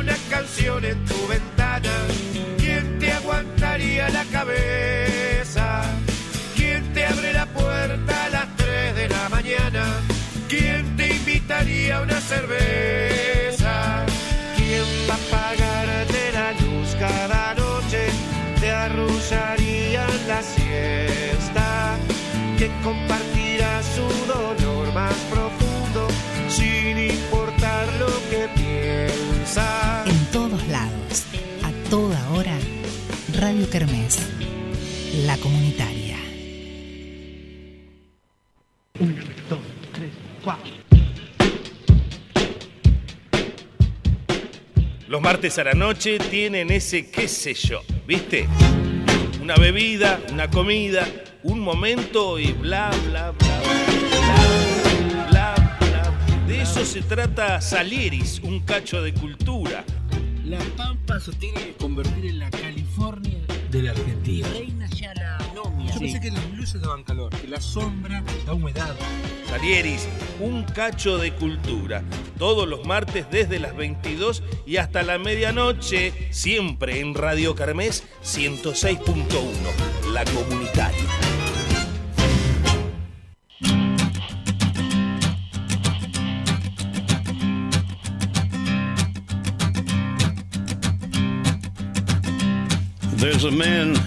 una canción en tu ventana? ¿Quién te aguantaría la cabeza? ¿Quién te abre la puerta a las 3 de la mañana? ¿Quién te invitaría a una cerveza? ¿Quién va a pagarte la luz cada noche? ¿Te arrullaría la siesta? ¿Quién compartirá Radio Kermés, la comunitaria. Los martes a la noche tienen ese qué sé yo, ¿viste? Una bebida, una comida, un momento y bla, bla, bla, bla, bla, bla. De eso se trata Salieris, un cacho de cultura. La Pampa se tiene que convertir en la California de la Argentina. Reina ya la anomia. Yo pensé que las luces daban calor, que la sombra, la humedad. Salieris, un cacho de cultura. Todos los martes desde las 22 y hasta la medianoche, siempre en Radio Carmes 106.1, la comunitaria. There's a man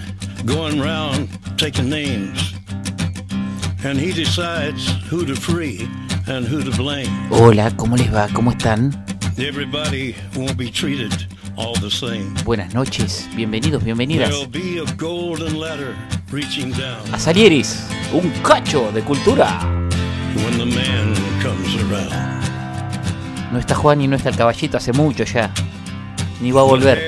going round taking names, and he decides who to free and who to blame. Hola, ¿cómo les va? ¿Cómo están? Everybody won't be treated all the same. Buenas noches, bienvenidos, bienvenidas There'll be a golden ladder reaching down a Salieris, un cacho de cultura. when the man comes around. No está Juan y no está el caballito hace mucho ya. Ni va a volver.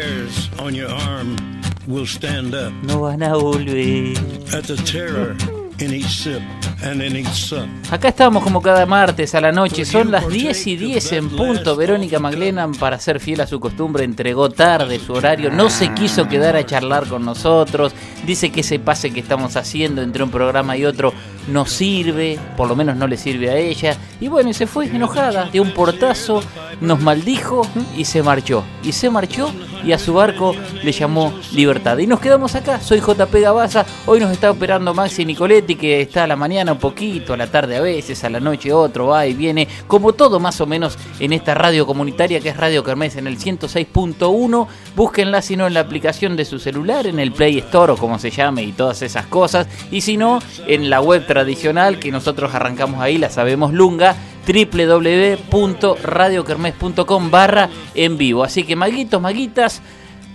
Will stand up No van a volver. at the terror in each sip and in each sup. Acá estamos como cada martes a la noche, son las 10 y 10 en punto. Verónica Maglenan, para ser fiel a su costumbre, entregó tarde su horario, no se quiso quedar a charlar con nosotros, dice que ese pase que estamos haciendo entre un programa y otro no sirve, por lo menos no le sirve a ella. Y bueno, se fue enojada, de un portazo, nos maldijo y se marchó. Y se marchó y a su barco le llamó Libertad. Y nos quedamos acá, soy JP Gabaza, hoy nos está operando Maxi Nicoletti, que está a la mañana un poquito, a la tarde a veces, a la noche otro, va y viene, como todo más o menos en esta radio comunitaria que es Radio Kermés en el 106.1. Búsquenla si no en la aplicación de su celular, en el Play Store o como se llame y todas esas cosas. Y si no, en la web tradicional que nosotros arrancamos ahí, la sabemos lunga www.radiokermes.com barra en vivo. Así que maguitos, maguitas,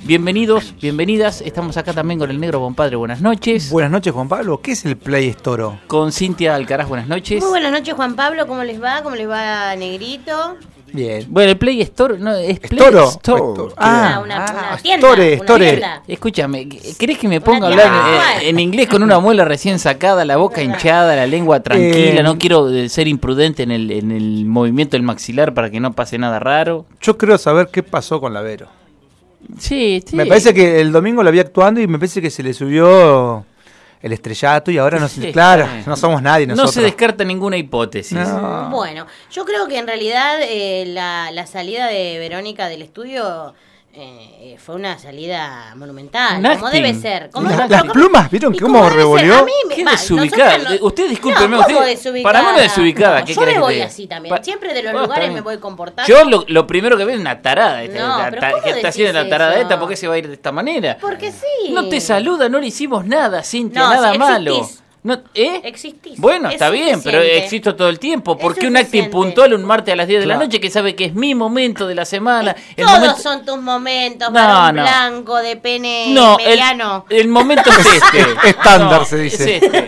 bienvenidos, bienvenidas. Estamos acá también con el negro compadre, buenas noches. Buenas noches, Juan Pablo. ¿Qué es el Play Store? Con Cintia Alcaraz, buenas noches. Muy buenas noches, Juan Pablo. ¿Cómo les va? ¿Cómo les va, Negrito? Bien. Bueno, el Play Store no es Play. Store. ¿O Store? Ah, una, una, ah, tienda. Store, una Store. tienda. escúchame, ¿querés que me ponga a hablar eh, en inglés con una muela recién sacada, la boca hinchada, la lengua tranquila? Eh, no quiero eh, ser imprudente en el, en el movimiento del maxilar para que no pase nada raro. Yo creo saber qué pasó con la Vero. Sí, sí. Me parece que el domingo la vi actuando y me parece que se le subió el estrellato y ahora no se... Sí, Claro, no somos nadie No nosotros. se descarta ninguna hipótesis. No. Bueno, yo creo que en realidad eh, la, la salida de Verónica del estudio eh, fue una salida monumental, Un como debe ser. Como- La- las plumas, ¿vieron cómo revolvió? Me- Qué va, desubicada. no- Usted, discúlpeme, no, ¿cómo usted- para mí no es desubicada, No, ¿qué yo me voy te así también. Pa- Siempre de los Bueno, lugares me voy comportando. Yo lo, lo primero que veo es una tarada. esta- No, la- ta- ¿cómo que está haciendo la tarada eso? esta, ¿por qué se va a ir de esta manera? Porque sí. No te saluda, no le hicimos nada, Cintia, No, nada sí, malo. existís. No, ¿Eh? Existís. Bueno, Es está bien, pero suficiente. existo todo el tiempo. ¿Por qué un acting suficiente. puntual un martes a las 10 de la Claro. noche que sabe que es mi momento de la semana? El Todos momento- son tus momentos, No, varón no. blanco, de pene No, el, mediano. el momento es este. Estándar, se dice. es este.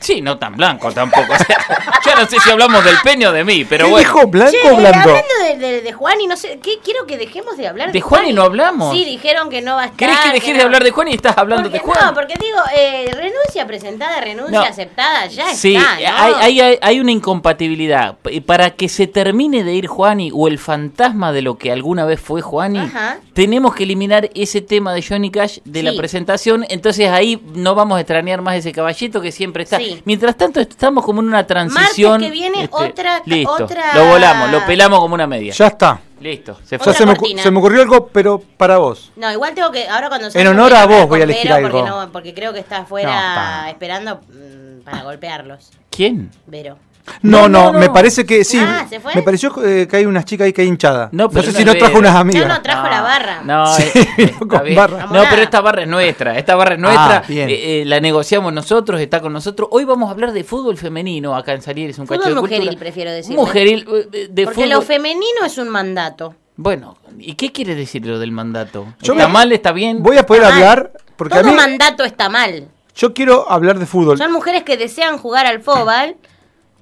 Sí, no tan blanco tampoco. O sea, yo no sé si hablamos del peño o de mí, pero ¿Qué bueno. dijo blanco Che, o eh, blando? hablando de, de, de Juan y no sé, ¿qué quiero que dejemos de hablar ¿De Juan y no hablamos? Sí, dijeron que no va a estar. ¿Querés que dejes no- de hablar de Juan y estás hablando Porque- de Juan? No, porque digo, eh, renuncia presentada, renuncia No. aceptada, ya Sí, está, ¿no? hay, hay- hay- hay una incompatibilidad. Para que se termine de ir Juani o el fantasma de lo que alguna vez fue Juani, Ajá. tenemos que eliminar ese tema de Johnny Cash de la Sí. presentación. Entonces ahí no vamos a extrañar más ese caballito que siempre está. Sí. Mientras tanto, estamos como en una transición. Martes que viene este, otra- Listo, otra- lo volamos, lo pelamos como una media. Ya está. Listo, se O fue. sea, se me, se ocurrió algo, pero para vos. No, igual tengo que. Ahora cuando En honor a vos voy a elegir Vero porque, algo. no- porque creo que está afuera No, esperando mm, para golpearlos. ¿Quién? Vero. No, No, no, no, me parece que sí. Ah, ¿se fue? Me pareció eh, que hay unas chicas ahí que hay hinchada. No, pero sé si no es trajo unas amigas. No, no, trajo la barra. No, Sí, eh, vino está con bien. barra. No, Vámonos. pero esta barra es nuestra. Esta barra es nuestra. Ah, bien. eh, eh, la negociamos nosotros, está con nosotros. Hoy vamos a hablar de fútbol femenino acá en Salir. Es un Fútbol cacho de mujeril, cultura. prefiero decir. Mujeril, eh, de Porque fútbol. lo femenino es un mandato. Bueno, ¿y qué quiere decir lo del mandato? Yo ¿Está me- mal? ¿Está bien? Voy a poder Está mal. hablar porque Todo a mí mandato está mal. yo quiero hablar de fútbol. Son mujeres que desean jugar al fútbol.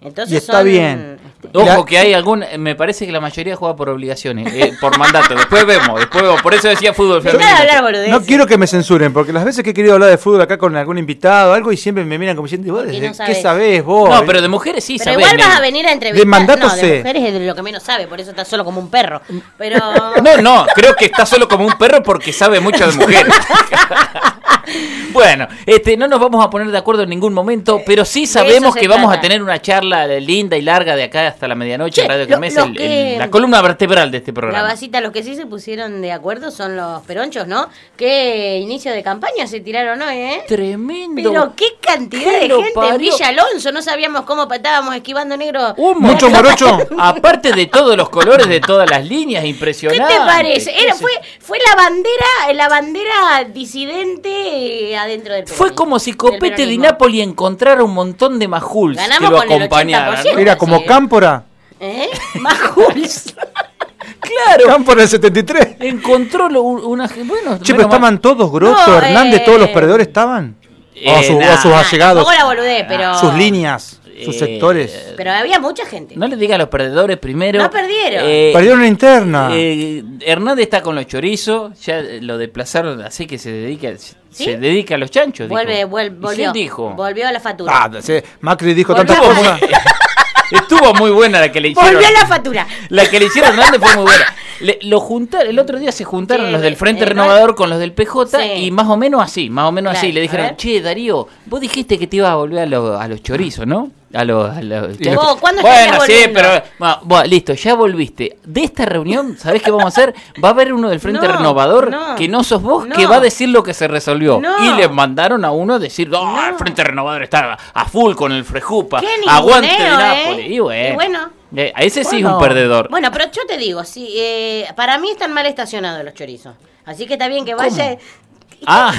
Entonces Y está son, bien. este, Ojo que hay algún, me parece que la mayoría juega por obligaciones, eh, por mandato. Después vemos, después vemos. Por eso decía fútbol femenino. No quiero que me censuren, porque las veces que he querido hablar de fútbol acá con algún invitado o algo y siempre me miran como diciendo, ¿vos Porque desde no qué sabés. vos? No, pero de mujeres sí Pero sabés, igual vas a venir a entrevistar. De mandato no, sé. de mujeres es de lo que menos sabe, por eso está solo como un perro. Pero. No, no, creo que está solo como un perro porque sabe mucho de mujeres. bueno, este, no nos vamos a poner de acuerdo en ningún momento, pero sí sabemos que vamos a tener una charla linda y larga de acá hasta la medianoche en Radio Kermés, el- que- el- la columna vertebral de este La programa. vasita, los que sí se pusieron de acuerdo son los peronchos, ¿no? Qué inicio de campaña se tiraron hoy, ¿eh? Tremendo. Pero qué cantidad ¿Qué de gente en parió? Villa Alonso, no sabíamos cómo estábamos esquivando negro. Mucho morocho. Aparte de todos los colores de todas las líneas, ¿Qué impresionante. te parece? ¿Qué Era, fue, fue la bandera, la bandera disidente eh, adentro del Fue como si Copete peronismo. Napoli encontrara un montón de majuls que Ganamos lo con el acompañaran. 80%. Era como Sí. Cámpora. ¿Eh? Majuls. Claro. Cámpora del 73. Encontró lo- una. Bueno, Che, pero mal. estaban todos, Grosso, No, Hernández, eh, todos los perdedores estaban. Eh, o, su- o nah, sus nah, allegados. La boludez, pero. Sus líneas, sus Eh, sectores. Pero había mucha gente. No le diga a los perdedores primero. No perdieron. Eh, Perdieron una interna. eh, Hernández está con los chorizos, ya eh, lo desplazaron, así que se dedica, se dedica a los chanchos. dijo. Vuelve, vuel- ¿Y volvió. quién dijo? Volvió a la factura. Ah, sí, Macri dijo tantas cosas. Estuvo muy buena la que le hicieron. Volvió a la factura. La que le hicieron a Hernández fue muy buena. Le- lo juntaron, el otro día se juntaron Sí, los del Frente eh, Renovador con los del PJ Sí. y más o menos así, más o menos Claro, así. Le dijeron, che, Darío, vos dijiste que te ibas a volver a, lo- a los chorizos, ¿no? A los... A los ¿Vos cuándo bueno, sí, pero... bueno, bueno, listo, ya volviste. De esta reunión, ¿sabés qué vamos a hacer? Va a haber uno del Frente No, Renovador no. que no sos vos, No. que va a decir lo que se resolvió. Y le mandaron a uno a decir, oh, No. el Frente Renovador está a full con el Frejupa. Aguante de Nápoles. ¿eh? Y bueno, Y bueno. Eh, a ese sí es un perdedor. Bueno, pero yo te digo, sí, eh, para mí están mal estacionados los chorizos. Así que está bien que vaya. Ah,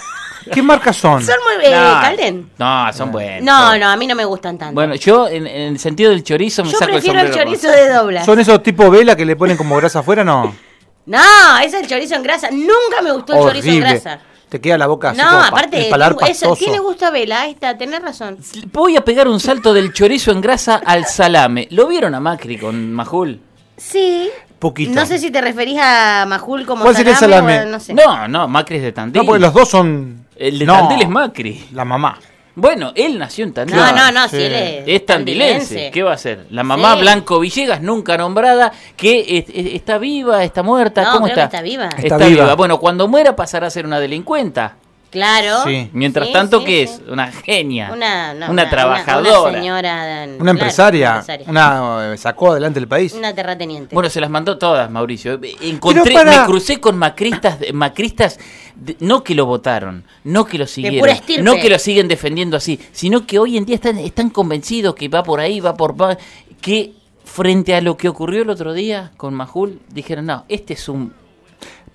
¿Qué marcas son? Son muy. Eh, no, Calden. no, son buenos. No, no, a mí no me gustan tanto. Bueno, yo en, en el sentido del chorizo me yo saco el prefiero el chorizo de dobla. ¿Son esos tipo vela que le ponen como grasa afuera? No. No, es el chorizo en grasa. Nunca me gustó el chorizo en grasa. Te queda la boca así No, como pa- aparte, el paladar eso, pastoso. tiene gusto a vela, ahí está, tenés razón. Voy a pegar un salto del chorizo en grasa al salame. ¿Lo vieron a Macri con Majul? Sí. Poquito. No sé si te referís a Majul como ¿Cuál sería el salame? o no sé. No, no, Macri es de Tandil. No, porque los dos son... El de No, Tandil es Macri. La mamá. Bueno, él nació en Tandil. No, no, no, Sí. si él es, Es tandilense. ¿Qué va a hacer? La mamá Sí. Blanco Villegas, nunca nombrada, que es- es- está viva, está muerta. No, ¿Cómo creo que está? está viva. Está, Está viva. viva. Bueno, cuando muera pasará a ser una delincuenta. Claro. Sí. Mientras Sí, tanto, sí, ¿qué sí. es? Una genia. Una, no, una, trabajadora. Una, señora. Una claro, empresaria. empresaria. Una eh, sacó adelante el país. Una terrateniente. Bueno, se las mandó todas, Mauricio. Encontré, Pero para- me crucé con macristas, macristas de- no que lo votaron, no que lo siguieron, pura estirpe. no que lo siguen defendiendo así, sino que hoy en día están, están convencidos que va por ahí, va por va- que frente a lo que ocurrió el otro día con Majul, dijeron, no, este es un...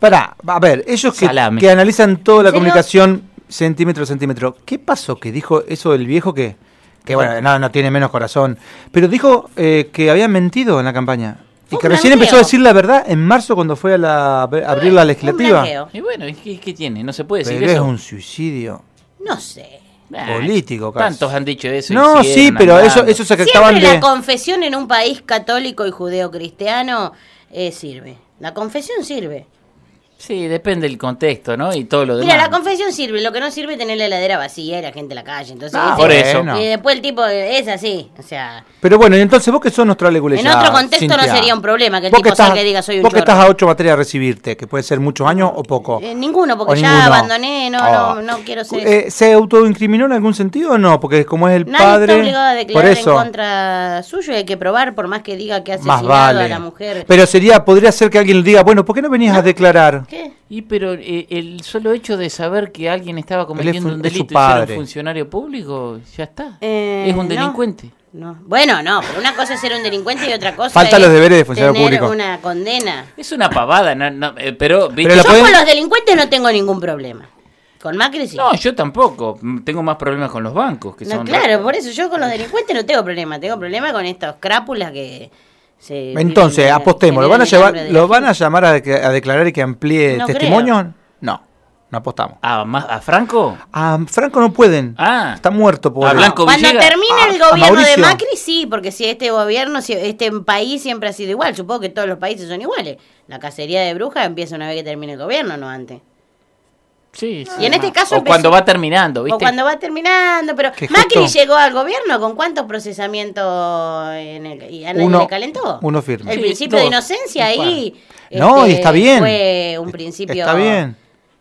Pará, a ver, ellos que, que analizan toda la comunicación centímetro a centímetro, ¿qué pasó que dijo eso del viejo que, que bueno, no, no tiene menos corazón, pero dijo eh, que habían mentido en la campaña? Y que recién empezó a decir la verdad en marzo cuando fue a, la, a abrir la legislativa. Y bueno, ¿qué, qué tiene? No se puede decir Pero es eso. un suicidio. No sé. Político, casi. Tantos han dicho eso. No, sí, pero eso, eso se que Siempre acaban la de... confesión en un país católico y judeocristiano eh, sirve. La confesión sirve. Sí, depende del contexto, ¿no? Y todo lo demás. Mira, la confesión sirve, lo que no sirve es tener la heladera vacía y la gente en la calle. Entonces, Ah, por eso. Y después el tipo es así, o sea... Pero bueno, y entonces vos que sos nuestro Alegule En otro contexto no sería un problema que el tipo estás- salga y diga, soy un Vos que chorro. estás a ocho materias de recibirte, que puede ser muchos años o poco. Eh, ninguno, O porque ya ninguno. abandoné, no, Oh. no, no quiero ser... Eh, ¿Se autoincriminó en algún sentido o no? Porque como es el Nadie padre. está obligado a por declarar eso, en contra suyo y hay que probar, por más que diga que ha más asesinado vale. a la mujer. Pero sería, podría ser que alguien le diga, bueno, ¿por qué no venías a declarar? ¿Qué? Y pero eh, el solo hecho de saber que alguien estaba cometiendo un delito y ser un funcionario público, ya está. Eh, es un delincuente. No. Bueno, no, pero una cosa es ser un delincuente y otra cosa Falta es los deberes de funcionario tener público. una condena. Es una pavada, no- no, eh, pero, ¿viste? Pero lo Yo pueden- con los delincuentes no tengo ningún problema. Con Macri sí. No, yo tampoco. Tengo más problemas con los bancos. Que No, son claro, por eso yo con los delincuentes no tengo problema. Tengo problema con estos crápulas que se. Entonces, apostemos, ¿lo van a, llevar, ¿lo van a llamar a, de- a declarar y que amplíe No testimonio? No, no apostamos. ¿A, ma- a Franco? A Franco no pueden. Ah. Está muerto por A Blanco Cuando termine el gobierno de. Macri, sí, porque si este gobierno, si este país siempre ha sido igual, supongo que todos los países son iguales. La cacería de brujas empieza una vez que termine el gobierno, no antes. Sí, sí. Y en este caso O empezó- cuando va terminando, ¿viste? O cuando va terminando, pero Macri justo- llegó al gobierno con cuántos procesamientos en el, y a nadie Uno- le calentó. uno firme. El Sí, principio de inocencia ahí. No, y este, está bien. Fue un principio. Está bien.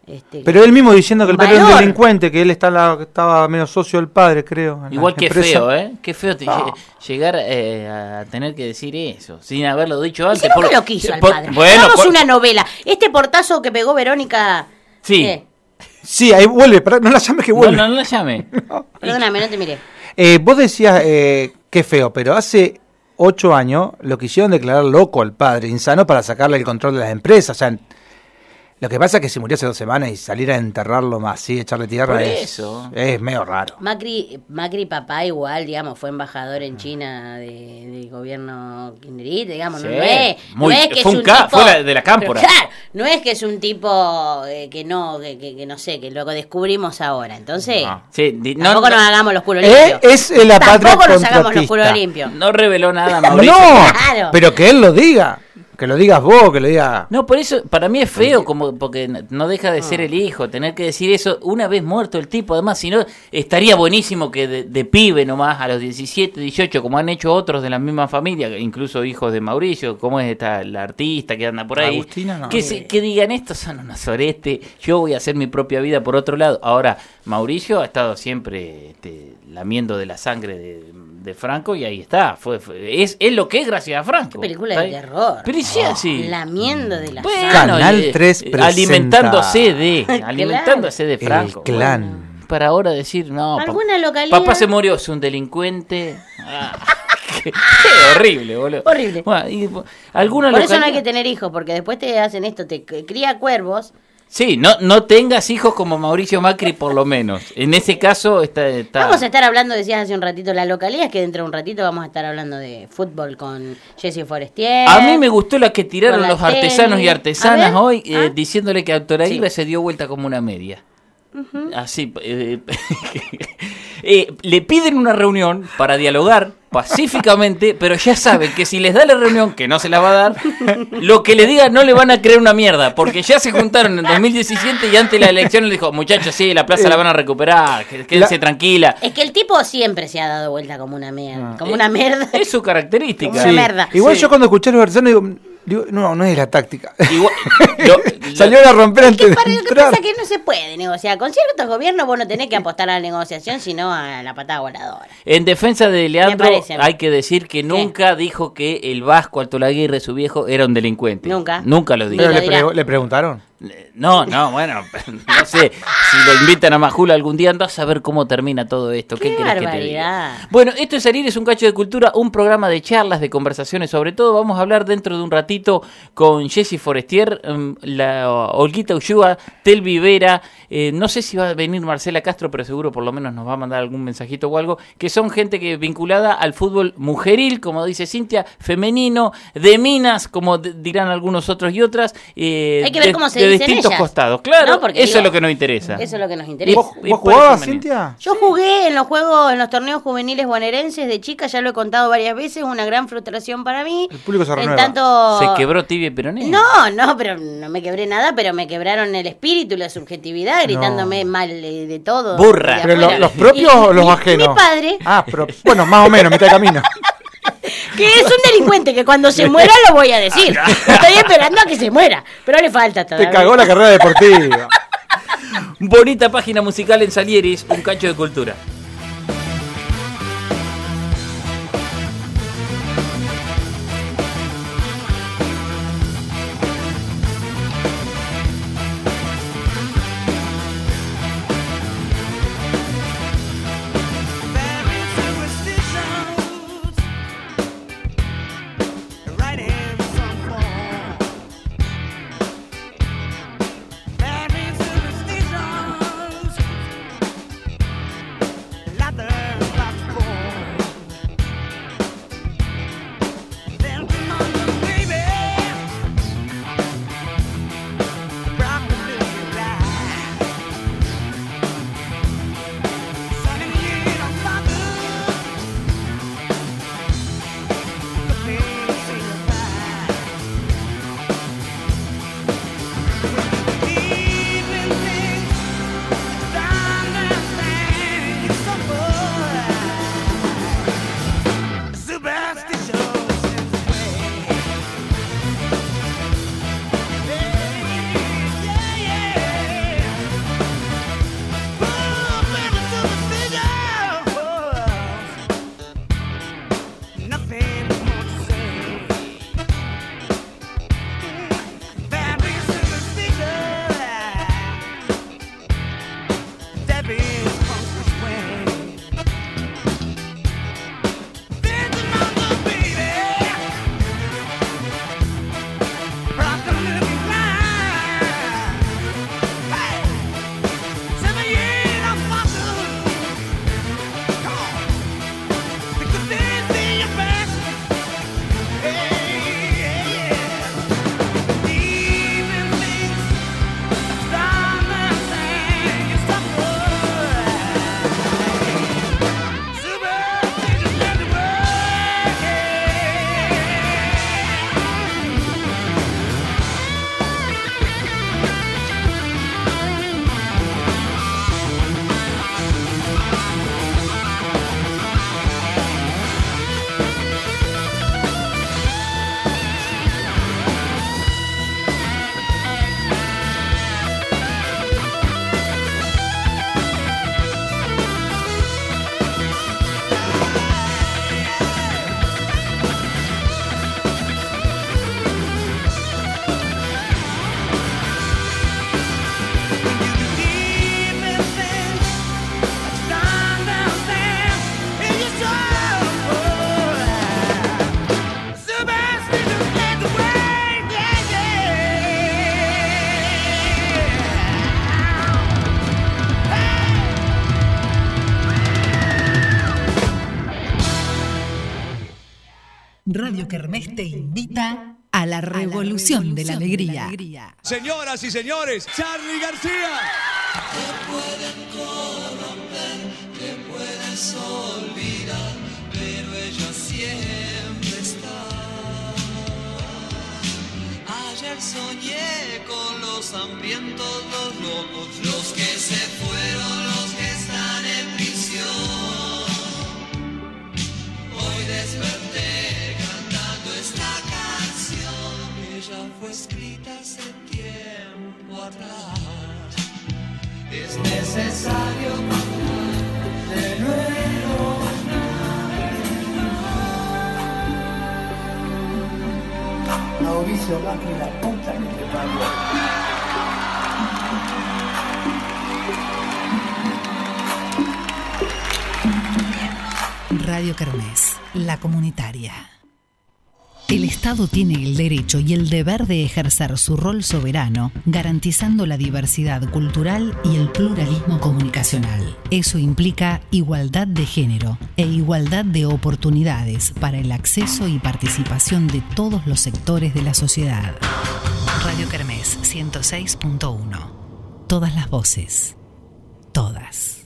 este, Pero él mismo diciendo que el padre era un delincuente, que él está la- estaba menos socio del padre, creo. Igual que empresa. feo, ¿eh? Qué feo te- No. lle- llegar eh, a tener que decir eso, sin haberlo dicho ¿Y antes. por- lo quiso al por- padre? Bueno, Hagamos por- una novela. Este portazo que pegó Verónica. Sí. ¿qué? Sí, ahí vuelve, no la llames que no, vuelve. no, no la llame. Perdóname, no te miré. Eh, vos decías, eh, qué feo, pero hace ocho años lo quisieron declarar loco al padre, insano, para sacarle el control de las empresas. O sea, lo que pasa es que se murió hace dos semanas y salir a enterrarlo más así, echarle tierra, Por es, eso. es medio raro. Macri, Macri papá igual, digamos, fue embajador en China de- del gobierno kirchnerista, digamos, Sí, no, es, muy- no es que fue es un ca- tipo, fue la- de la cámpora. Pero, claro, no es que es un tipo eh, que no, que, que- que no sé, que lo descubrimos ahora, entonces No. Sí, di- no, tampoco no- nos hagamos los culos Eh, limpios. es eh, la patria tampoco nos hagamos los culos limpios. no reveló nada, No, Mauricio. Claro. pero que él lo diga, que lo digas vos, que lo diga... No, por eso, para mí es feo, como porque no deja de ser el hijo, tener que decir eso una vez muerto el tipo. Además, si no, estaría buenísimo que de, de pibe nomás, a los 17, 18, como han hecho otros de la misma familia, incluso hijos de Mauricio, como es esta, la artista que anda por ahí, Agustina, no. que, se- que digan estos son unos orestes, yo voy a hacer mi propia vida por otro lado. Ahora, Mauricio ha estado siempre este, lamiendo de la sangre de, de Franco y ahí está. Fue, fue- es, es lo que es gracias a Franco. Qué película ¿Está de terror. Pero sí, así. Lamiendo de la Bueno. Canal eh, 3 eh, presenta. alimentándose de, alimentándose de El Franco. clan. Para ahora decir, no, pa- ¿Alguna localidad? papá se murió, es un delincuente. Ah, qué, qué horrible, boludo. Horrible. Bueno, y, alguna Por eso no hay localidad- que tener hijos, porque después te hacen esto, te cría cuervos. Sí, no, no tengas hijos como Mauricio Macri, por lo menos. En ese caso está... está- Vamos a estar hablando, decías hace un ratito, la localidad, que dentro de un ratito vamos a estar hablando de fútbol con Jesse Forestier. A mí me gustó la que tiraron los artesanos y artesanas hoy, eh, ah. diciéndole que Aguirre Sí. se dio vuelta como una media. Así, eh, eh, le piden una reunión para dialogar pacíficamente, pero ya saben que si les da la reunión, que no se la va a dar, lo que le diga no le van a creer una mierda, porque ya se juntaron en 2017 y antes de la elección le dijo, muchachos, sí, la plaza la van a recuperar, que- quédense La- tranquila. Es que el tipo siempre se ha dado vuelta como una mierda. Como una merda. Es su característica. Como una merda. Igual Sí. yo cuando escuché a los artesanos digo, digo, no, no es la táctica. Igual- lo- Salió a romper antes de Para lo que pasa es que no se puede negociar. Con ciertos gobiernos vos no tenés que apostar a la negociación, sino a la patada voladora. En defensa de Leandro, parece. hay que decir que nunca dijo que el Vasco Alto Laguirre, su viejo, era un delincuente. Nunca. Nunca lo dijo. Pero le, pre- le preguntaron. No, no, bueno, no sé. Si lo invitan a Majula algún día, andás a ver cómo termina todo esto. ¿Qué, Qué querés que te diga? barbaridad. Bueno, esto es Salir, es un cacho de cultura, un programa de charlas, de conversaciones. Sobre todo, vamos a hablar dentro de un ratito con Jessy Forestier, em, la Olguita Ushua, Tel Vivera. eh, no sé si va a venir Marcela Castro, pero seguro por lo menos nos va a mandar algún mensajito o algo. Que son gente que vinculada al fútbol mujeril, como dice Cintia, femenino, de minas, como dirán algunos otros y otras. eh, Hay que ver de- cómo se distintos ellas. costados. Claro, No, porque eso digo, es lo que nos interesa. Eso es lo que nos interesa. ¿Vos, vos jugabas, Cintia? Yo jugué en los juegos, en los torneos juveniles bonaerenses de chica, ya lo he contado varias veces, una gran frustración para mí. El público se En renueva. tanto... Se quebró tibia y peroné. No, no, pero no me quebré nada, pero me quebraron el espíritu y la subjetividad, gritándome mal eh, de todo. Burra. de ¿Pero lo- los propios Y o los mi- ajenos? Mi padre, Ah, pero bueno, más o menos, mitad de camino. que es un delincuente, que cuando se muera lo voy a decir. Estoy esperando a que se muera, pero le falta Te todavía. cagó la carrera deportiva. Bonita página musical en Salieris, un cacho de cultura. Radio Kermés te invita a la revolución de la alegría. Señoras y señores, Charlie García. pero ella siempre está. Ayer soñé con los hambrientos, los locos, los que se fue escrita hace tiempo atrás. Es necesario cantar de nuevo. Mauricio Macri, la puta que te parió. Radio Kermés, la comunitaria. El Estado tiene el derecho y el deber de ejercer su rol soberano, garantizando la diversidad cultural y el pluralismo comunicacional. Eso implica igualdad de género e igualdad de oportunidades para el acceso y participación de todos los sectores de la sociedad. Radio Kermés 106.1. Todas las voces. Todas.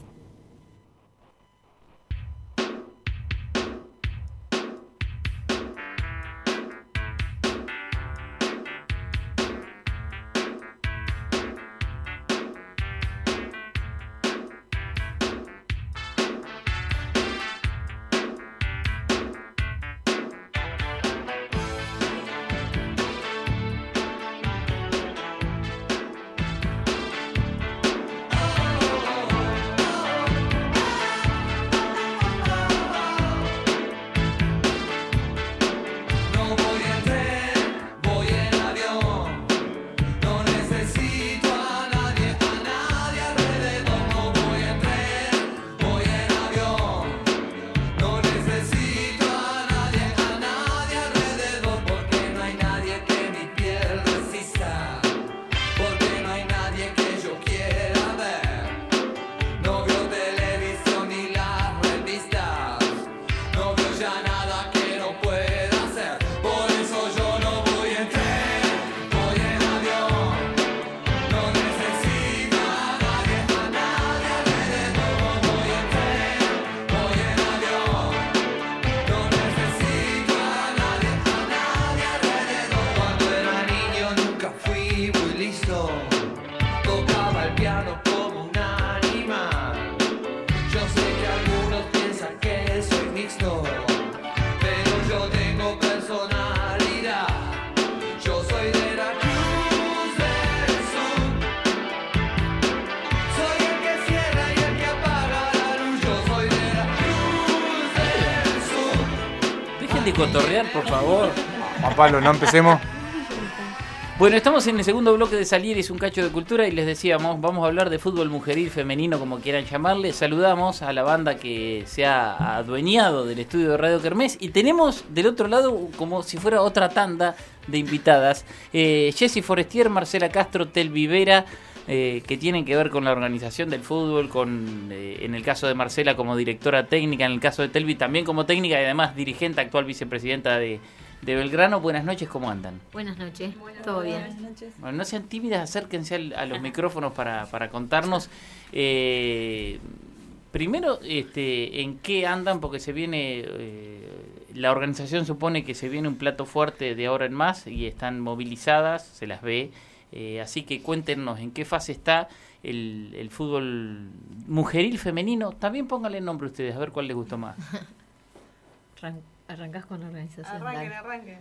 Dejen de cotorrear, por favor. Juan Pablo, no empecemos. Bueno, estamos en el segundo bloque de Salir, es un cacho de cultura y les decíamos, vamos a hablar de fútbol mujeril, femenino, como quieran llamarle. Saludamos a la banda que se ha adueñado del estudio de Radio Kermés y tenemos del otro lado como si fuera otra tanda de invitadas. Eh, Jessy Forestier, Marcela Castro, Tel Vivera, eh, que tienen que ver con la organización del fútbol, con eh, en el caso de Marcela como directora técnica, en el caso de Telvi también como técnica y además dirigente, actual vicepresidenta de, de Belgrano. Buenas noches, ¿cómo andan? Buenas noches, todo bien. Bueno, no sean tímidas, acérquense al- a los micrófonos para, para contarnos. eh, primero, este, ¿en qué andan? Porque se viene, eh, la organización supone que se viene un plato fuerte de ahora en más y están movilizadas, se las ve. Eh, así que cuéntenos en qué fase está el, el fútbol mujeril femenino. También pónganle nombre ustedes, a ver cuál les gustó más. Arran- arrancás con la organización. Arranquen, dale. arranquen.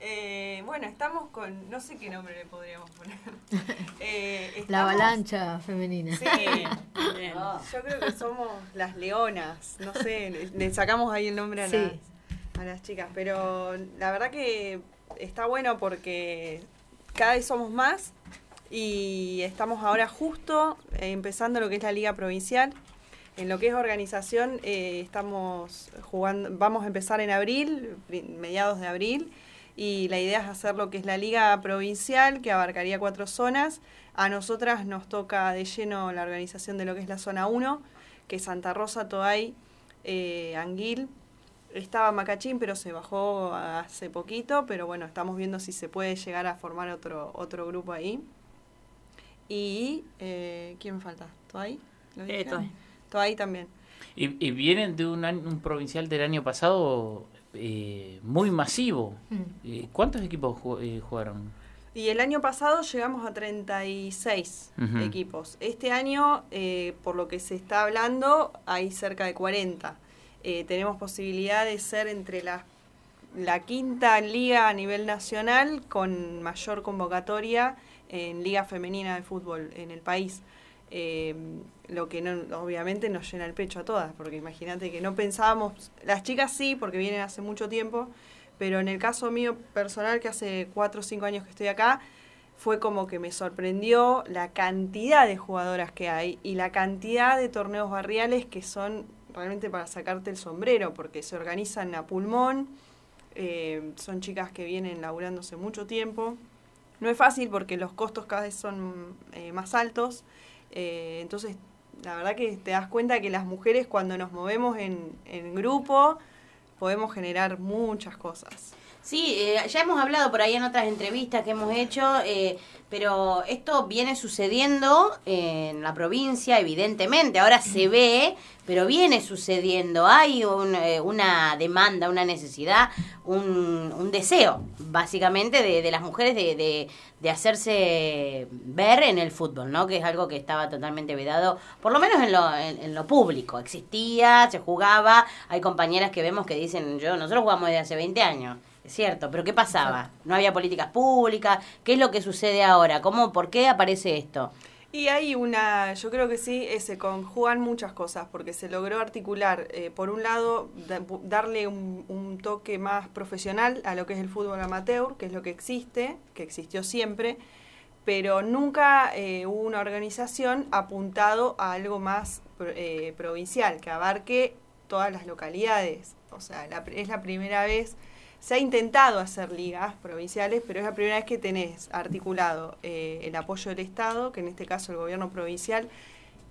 Eh, bueno, estamos con. No sé qué nombre le podríamos poner. Eh, La avalancha femenina. Sí, bien. Yo creo que somos las leonas. No sé, le, le sacamos ahí el nombre a, Sí. las, a las chicas. Pero la verdad que está bueno porque cada vez somos más y estamos ahora justo empezando lo que es la Liga Provincial. En lo que es organización, eh, estamos jugando, vamos a empezar en abril, mediados de abril, y la idea es hacer lo que es la Liga Provincial, que abarcaría cuatro zonas. A nosotras nos toca de lleno la organización de lo que es la zona 1, que es Santa Rosa, Toay, eh, Anguil. Estaba Macachín, pero se bajó hace poquito, pero bueno, estamos viendo si se puede llegar a formar otro, otro grupo ahí. Y, eh, ¿quién me falta? ¿Toay? ¿Lo Eh, dije? Toay. Toay también. Y, y vienen de un, año- un provincial del año pasado eh, muy masivo. Mm. Eh, ¿Cuántos equipos eh, jugaron? Y el año pasado llegamos a 36 Ujú. equipos. Este año, eh, por lo que se está hablando, hay cerca de 40. Eh, tenemos posibilidad de ser entre las la quinta liga a nivel nacional con mayor convocatoria en liga femenina de fútbol en el país. Eh, lo que obviamente nos llena el pecho a todas, porque imagínate que no pensábamos, las chicas sí, porque vienen hace mucho tiempo, pero en el caso mío personal, que hace cuatro o cinco años que estoy acá, fue como que me sorprendió la cantidad de jugadoras que hay y la cantidad de torneos barriales que son realmente para sacarte el sombrero, porque se organizan a pulmón, eh, son chicas que vienen laburándose mucho tiempo. No es fácil porque los costos cada vez son eh, más altos, eh, entonces la verdad que te das cuenta que las mujeres cuando nos movemos en, en grupo podemos generar muchas cosas. Sí, eh, ya hemos hablado por ahí en otras entrevistas que hemos hecho, eh, pero esto viene sucediendo en la provincia, evidentemente. Ahora se ve, pero viene sucediendo. Hay un, eh, una demanda, una necesidad, un, un deseo, básicamente, de, de las mujeres de, de, de hacerse ver en el fútbol, ¿no? Que es algo que estaba totalmente vedado, por lo menos en lo, en, en lo público. Existía, se jugaba. Hay compañeras que vemos que dicen, yo, nosotros jugamos desde hace 20 años. Es cierto, pero ¿qué pasaba? No había políticas públicas. ¿Qué es lo que sucede ahora? ¿Cómo, por qué aparece esto? Y hay una, yo creo que sí, eh, se conjugan muchas cosas, porque se logró articular, eh, por un lado, da- darle un, un toque más profesional a lo que es el fútbol amateur, que es lo que existe, que existió siempre, pero nunca eh, hubo una organización apuntado a algo más eh, provincial, que abarque todas las localidades. O sea, la- es la primera vez se ha intentado hacer ligas provinciales, pero es la primera vez que tenés articulado eh, el apoyo del Estado, que en este caso el gobierno provincial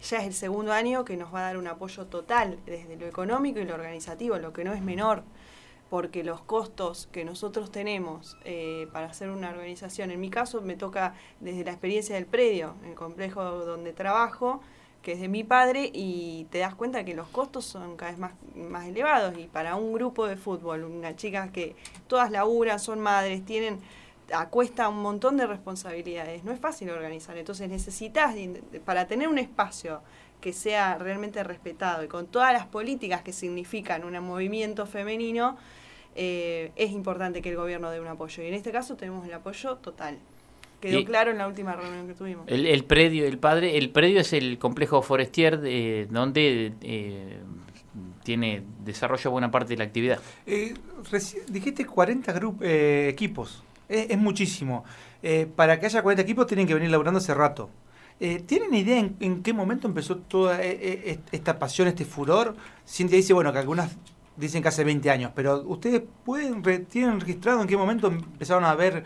ya es el segundo año que nos va a dar un apoyo total desde lo económico y lo organizativo, lo que no es menor, porque los costos que nosotros tenemos eh, para hacer una organización, en mi caso me toca desde la experiencia del predio, el complejo donde trabajo, que es de mi padre, y te das cuenta que los costos son cada vez más, más elevados. Y para un grupo de fútbol, una chica que todas laburan, son madres, tienen acuesta un montón de responsabilidades. No es fácil organizar. Entonces necesitas, para tener un espacio que sea realmente respetado y con todas las políticas que significan un movimiento femenino, eh, es importante que el gobierno dé un apoyo. Y en este caso tenemos el apoyo total. Quedó Y- claro en la última reunión que tuvimos. El, el predio, el padre, el predio es el complejo Forestier, eh, donde eh, tiene desarrollo buena parte de la actividad. Eh, dijiste 40 grup- eh, equipos. Es, es muchísimo. Eh, para que haya 40 equipos tienen que venir laburando hace rato. Eh, ¿Tienen idea en, en qué momento empezó toda esta pasión, este furor? Cintia dice, bueno, que algunas dicen que hace 20 años, pero ¿ustedes pueden re- tienen registrado en qué momento empezaron a ver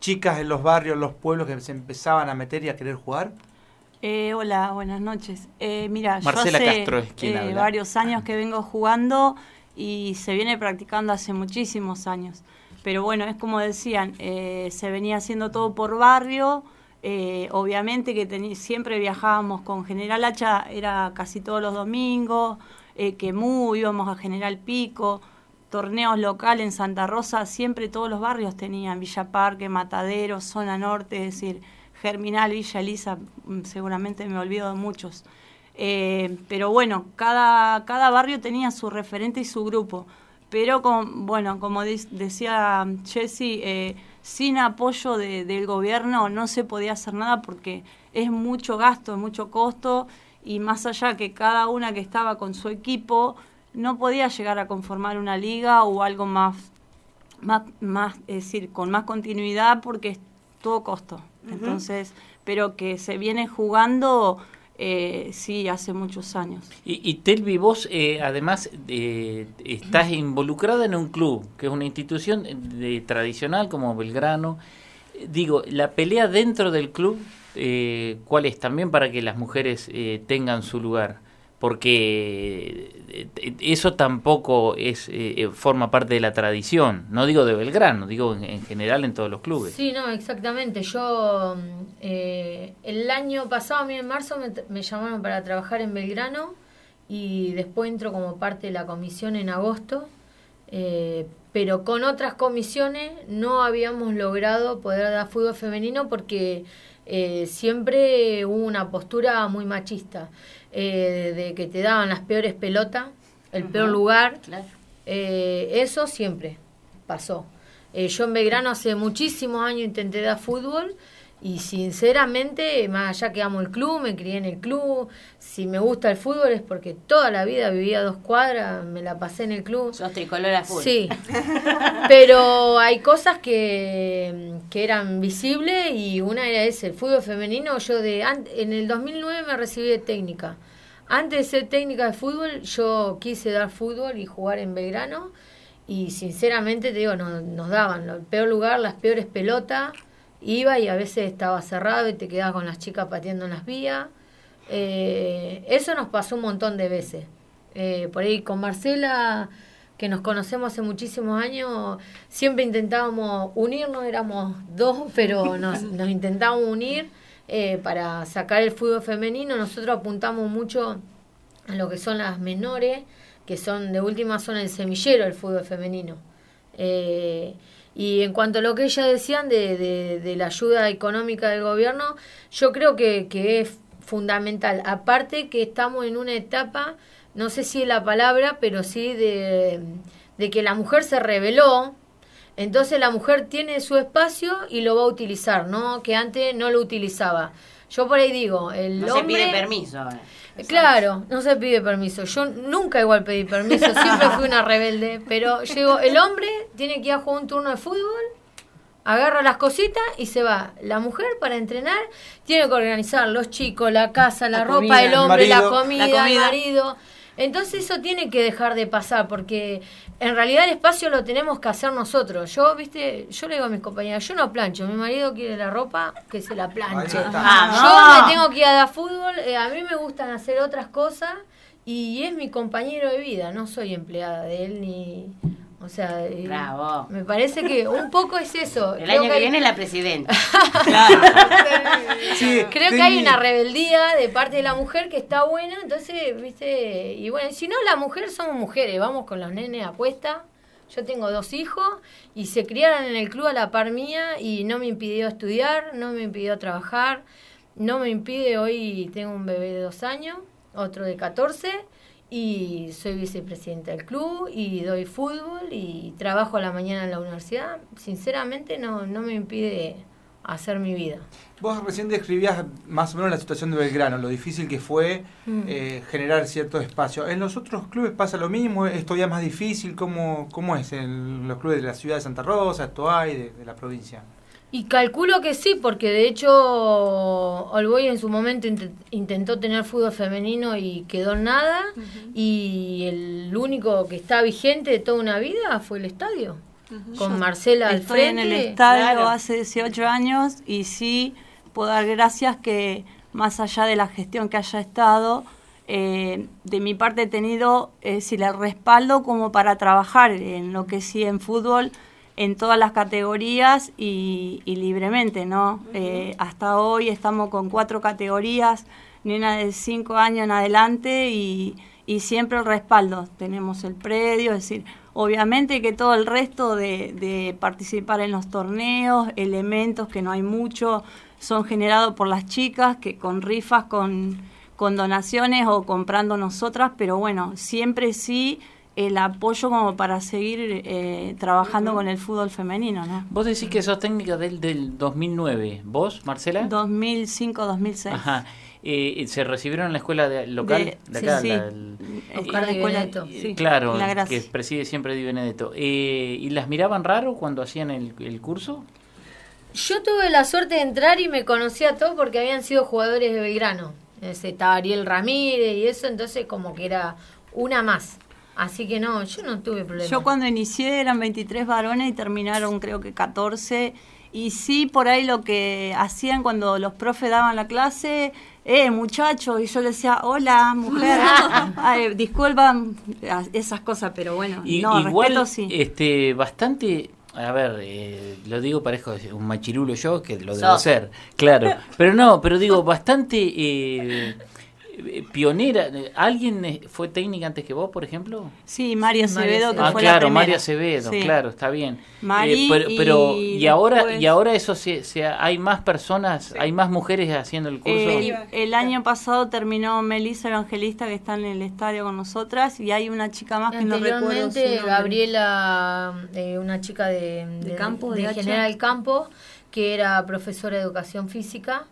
chicas en los barrios, en los pueblos que se empezaban a meter y a querer jugar? Eh, hola, buenas noches. Eh, mira, Marcela yo hace Castro es quien eh, habla. varios años que vengo jugando y se viene practicando hace muchísimos años. Pero bueno, es como decían, eh, se venía haciendo todo por barrio. eh, obviamente que siempre viajábamos con General Hacha, era casi todos los domingos, eh, Quemú, íbamos a General Pico, torneos locales en Santa Rosa, siempre todos los barrios tenían, Villa Parque, Matadero, Zona Norte, es decir, Germinal, Villa Elisa, mm, seguramente me olvido de muchos. Eh, pero bueno, cada, cada barrio tenía su referente y su grupo. Pero, con, bueno, como decía Jesse, eh, sin apoyo de- del gobierno no se podía hacer nada porque es mucho gasto, es mucho costo y más allá que cada una que estaba con su equipo no podía llegar a conformar una liga o algo más, más, más es decir, con más continuidad porque es todo costo. Entonces, pero que se viene jugando, eh, sí, hace muchos años. Y, y Telvi, vos eh, además eh, estás involucrada en un club, que es una institución de, tradicional como Belgrano. Digo, la pelea dentro del club, eh, ¿cuál es? También para que las mujeres eh, tengan su lugar. Porque eh, eso tampoco es eh, eh, forma parte de la tradición. No digo de Belgrano, digo en, en general en todos los clubes. Sí, no, exactamente. Yo mm, eh, el año pasado, a mí en marzo, me, me llamaron para trabajar en Belgrano y después entro como parte de la comisión en agosto. Eh, pero con otras comisiones no habíamos logrado poder dar fútbol femenino porque eh, siempre hubo una postura muy machista, eh, de que te daban las peores pelotas, el peor lugar. claro. Eh, eso siempre pasó. Eh, yo en Belgrano hace muchísimos años intenté dar fútbol y sinceramente, más allá que amo el club, me crié en el club, si me gusta el fútbol es porque toda la vida vivía a dos cuadras, me la pasé en el club. Sos tricolor a full. Sí, pero hay cosas que, que eran visibles y una era ese, el fútbol femenino. Yo de en el 2009 me recibí de técnica. Antes de ser técnica de fútbol, yo quise dar fútbol y jugar en Belgrano y sinceramente te digo, no- nos daban el peor lugar, las peores pelotas. Iba y a veces estaba cerrado y te quedabas con las chicas pateando en las vías. Eh, eso nos pasó un montón de veces. Eh, por ahí con Marcela que nos conocemos hace muchísimos años, siempre intentábamos unirnos, éramos dos, pero nos, nos intentábamos unir eh, para sacar el fútbol femenino. Nosotros apuntamos mucho a lo que son las menores, que son de última son el semillero del fútbol femenino. Eh, y en cuanto a lo que ellas decían de, de, de la ayuda económica del gobierno, yo creo que, que es fundamental. Aparte que estamos en una etapa, no sé si es la palabra, pero sí de, de que la mujer se rebeló. Entonces la mujer tiene su espacio y lo va a utilizar, ¿no? Que antes no lo utilizaba. Yo por ahí digo, el No hombre... se pide permiso ahora. Claro, no se pide permiso. Yo nunca igual pedí permiso, siempre fui una rebelde. Pero llego, el hombre tiene que ir a jugar un turno de fútbol, agarra las cositas y se va. La mujer para entrenar tiene que organizar los chicos, la casa, la, La ropa comida, del el hombre, la marido. comida, La comida. el marido. Entonces eso tiene que dejar de pasar porque en realidad el espacio lo tenemos que hacer nosotros. Yo, viste, yo le digo a mis compañeras, yo no plancho, mi marido quiere la ropa, que se la planche. Yo Vamos. me tengo que ir a dar fútbol, eh, a mí me gustan hacer otras cosas y es mi compañero de vida, no soy empleada de él ni... O sea, eh, Bravo. me parece que un poco es eso. El Creo año que hay- viene la presidenta. Creo que hay una rebeldía de parte de la mujer que está buena, entonces, viste, y bueno, si no, la mujer somos mujeres, vamos con los nenes a cuesta. Yo tengo dos hijos y se criaron en el club a la par mía y no me impidió estudiar, no me impidió trabajar, no me impide, hoy tengo un bebé de dos años, otro de 14 y soy vicepresidenta del club y doy fútbol y trabajo a la mañana en la universidad. Sinceramente no, no me impide hacer mi vida. Vos recién describías más o menos la situación de Belgrano, lo difícil que fue Mm. eh, generar cierto espacio. ¿En los otros clubes pasa lo mismo? ¿Es todavía más difícil? ¿Cómo, cómo es en los clubes de la ciudad de Santa Rosa, Toay, de, de la provincia? Y calculo que sí, porque de hecho Olboy en su momento int- intentó tener fútbol femenino y quedó en nada. Y el único que está vigente de toda una vida fue el estadio. Con Yo Marcela al Estoy en frente. el estadio Claro. hace 18 años y sí puedo dar gracias que más allá de la gestión que haya estado, eh, de mi parte he tenido eh, decir, el respaldo como para trabajar en lo que sí en fútbol en todas las categorías y, y libremente, ¿no? Eh, hasta hoy estamos con cuatro categorías, nena de cinco años en adelante y, y siempre el respaldo. Tenemos el predio, es decir, obviamente que todo el resto de, de participar en los torneos, elementos que no hay mucho, son generados por las chicas que con rifas, con, con donaciones o comprando nosotras, pero bueno, siempre sí el apoyo como para seguir eh, trabajando con el fútbol femenino, ¿no? Vos decís que sos técnica del, del 2009. ¿Vos, Marcela? 2005-2006. Ajá. Eh, ¿Se recibieron en la escuela de- local? De- de sí, acá, sí. la- el- Oscar de escuela, Benedetto. sí, claro, La que preside siempre Di Benedetto. Eh, ¿Y las miraban raro cuando hacían el, el curso? Yo tuve la suerte de entrar y me conocí a todos porque habían sido jugadores de Belgrano. Ese, estaba Ariel Ramírez y eso, entonces como que era una más. Así que no, yo no tuve problema. Yo cuando inicié eran 23 varones y terminaron creo que 14. Y sí, por ahí lo que hacían cuando los profes daban la clase, eh, muchachos, y yo les decía, hola, mujer, Ay, disculpan esas cosas, pero bueno, Y, no, igual, respeto sí. este, bastante, a ver, eh, lo digo parezco un machirulo yo, que lo debo Sos. ser, claro. Pero no, pero digo, bastante eh, pionera. ¿Alguien eh, fue técnica antes que vos, por ejemplo? Sí, María Acevedo, que ah, fue la claro. María Acevedo, Sí. claro, está bien. Mari Eh, pero, pero- y y ahora después- y ahora eso se, se- hay más personas, hay más mujeres haciendo el curso. El, el año pasado terminó Melissa Evangelista, que está en el estadio con nosotras, y hay una chica más que no recuerdo su. Gabriela, eh, una chica de, de, Campo, de de? General Campo, que era profesora de educación física,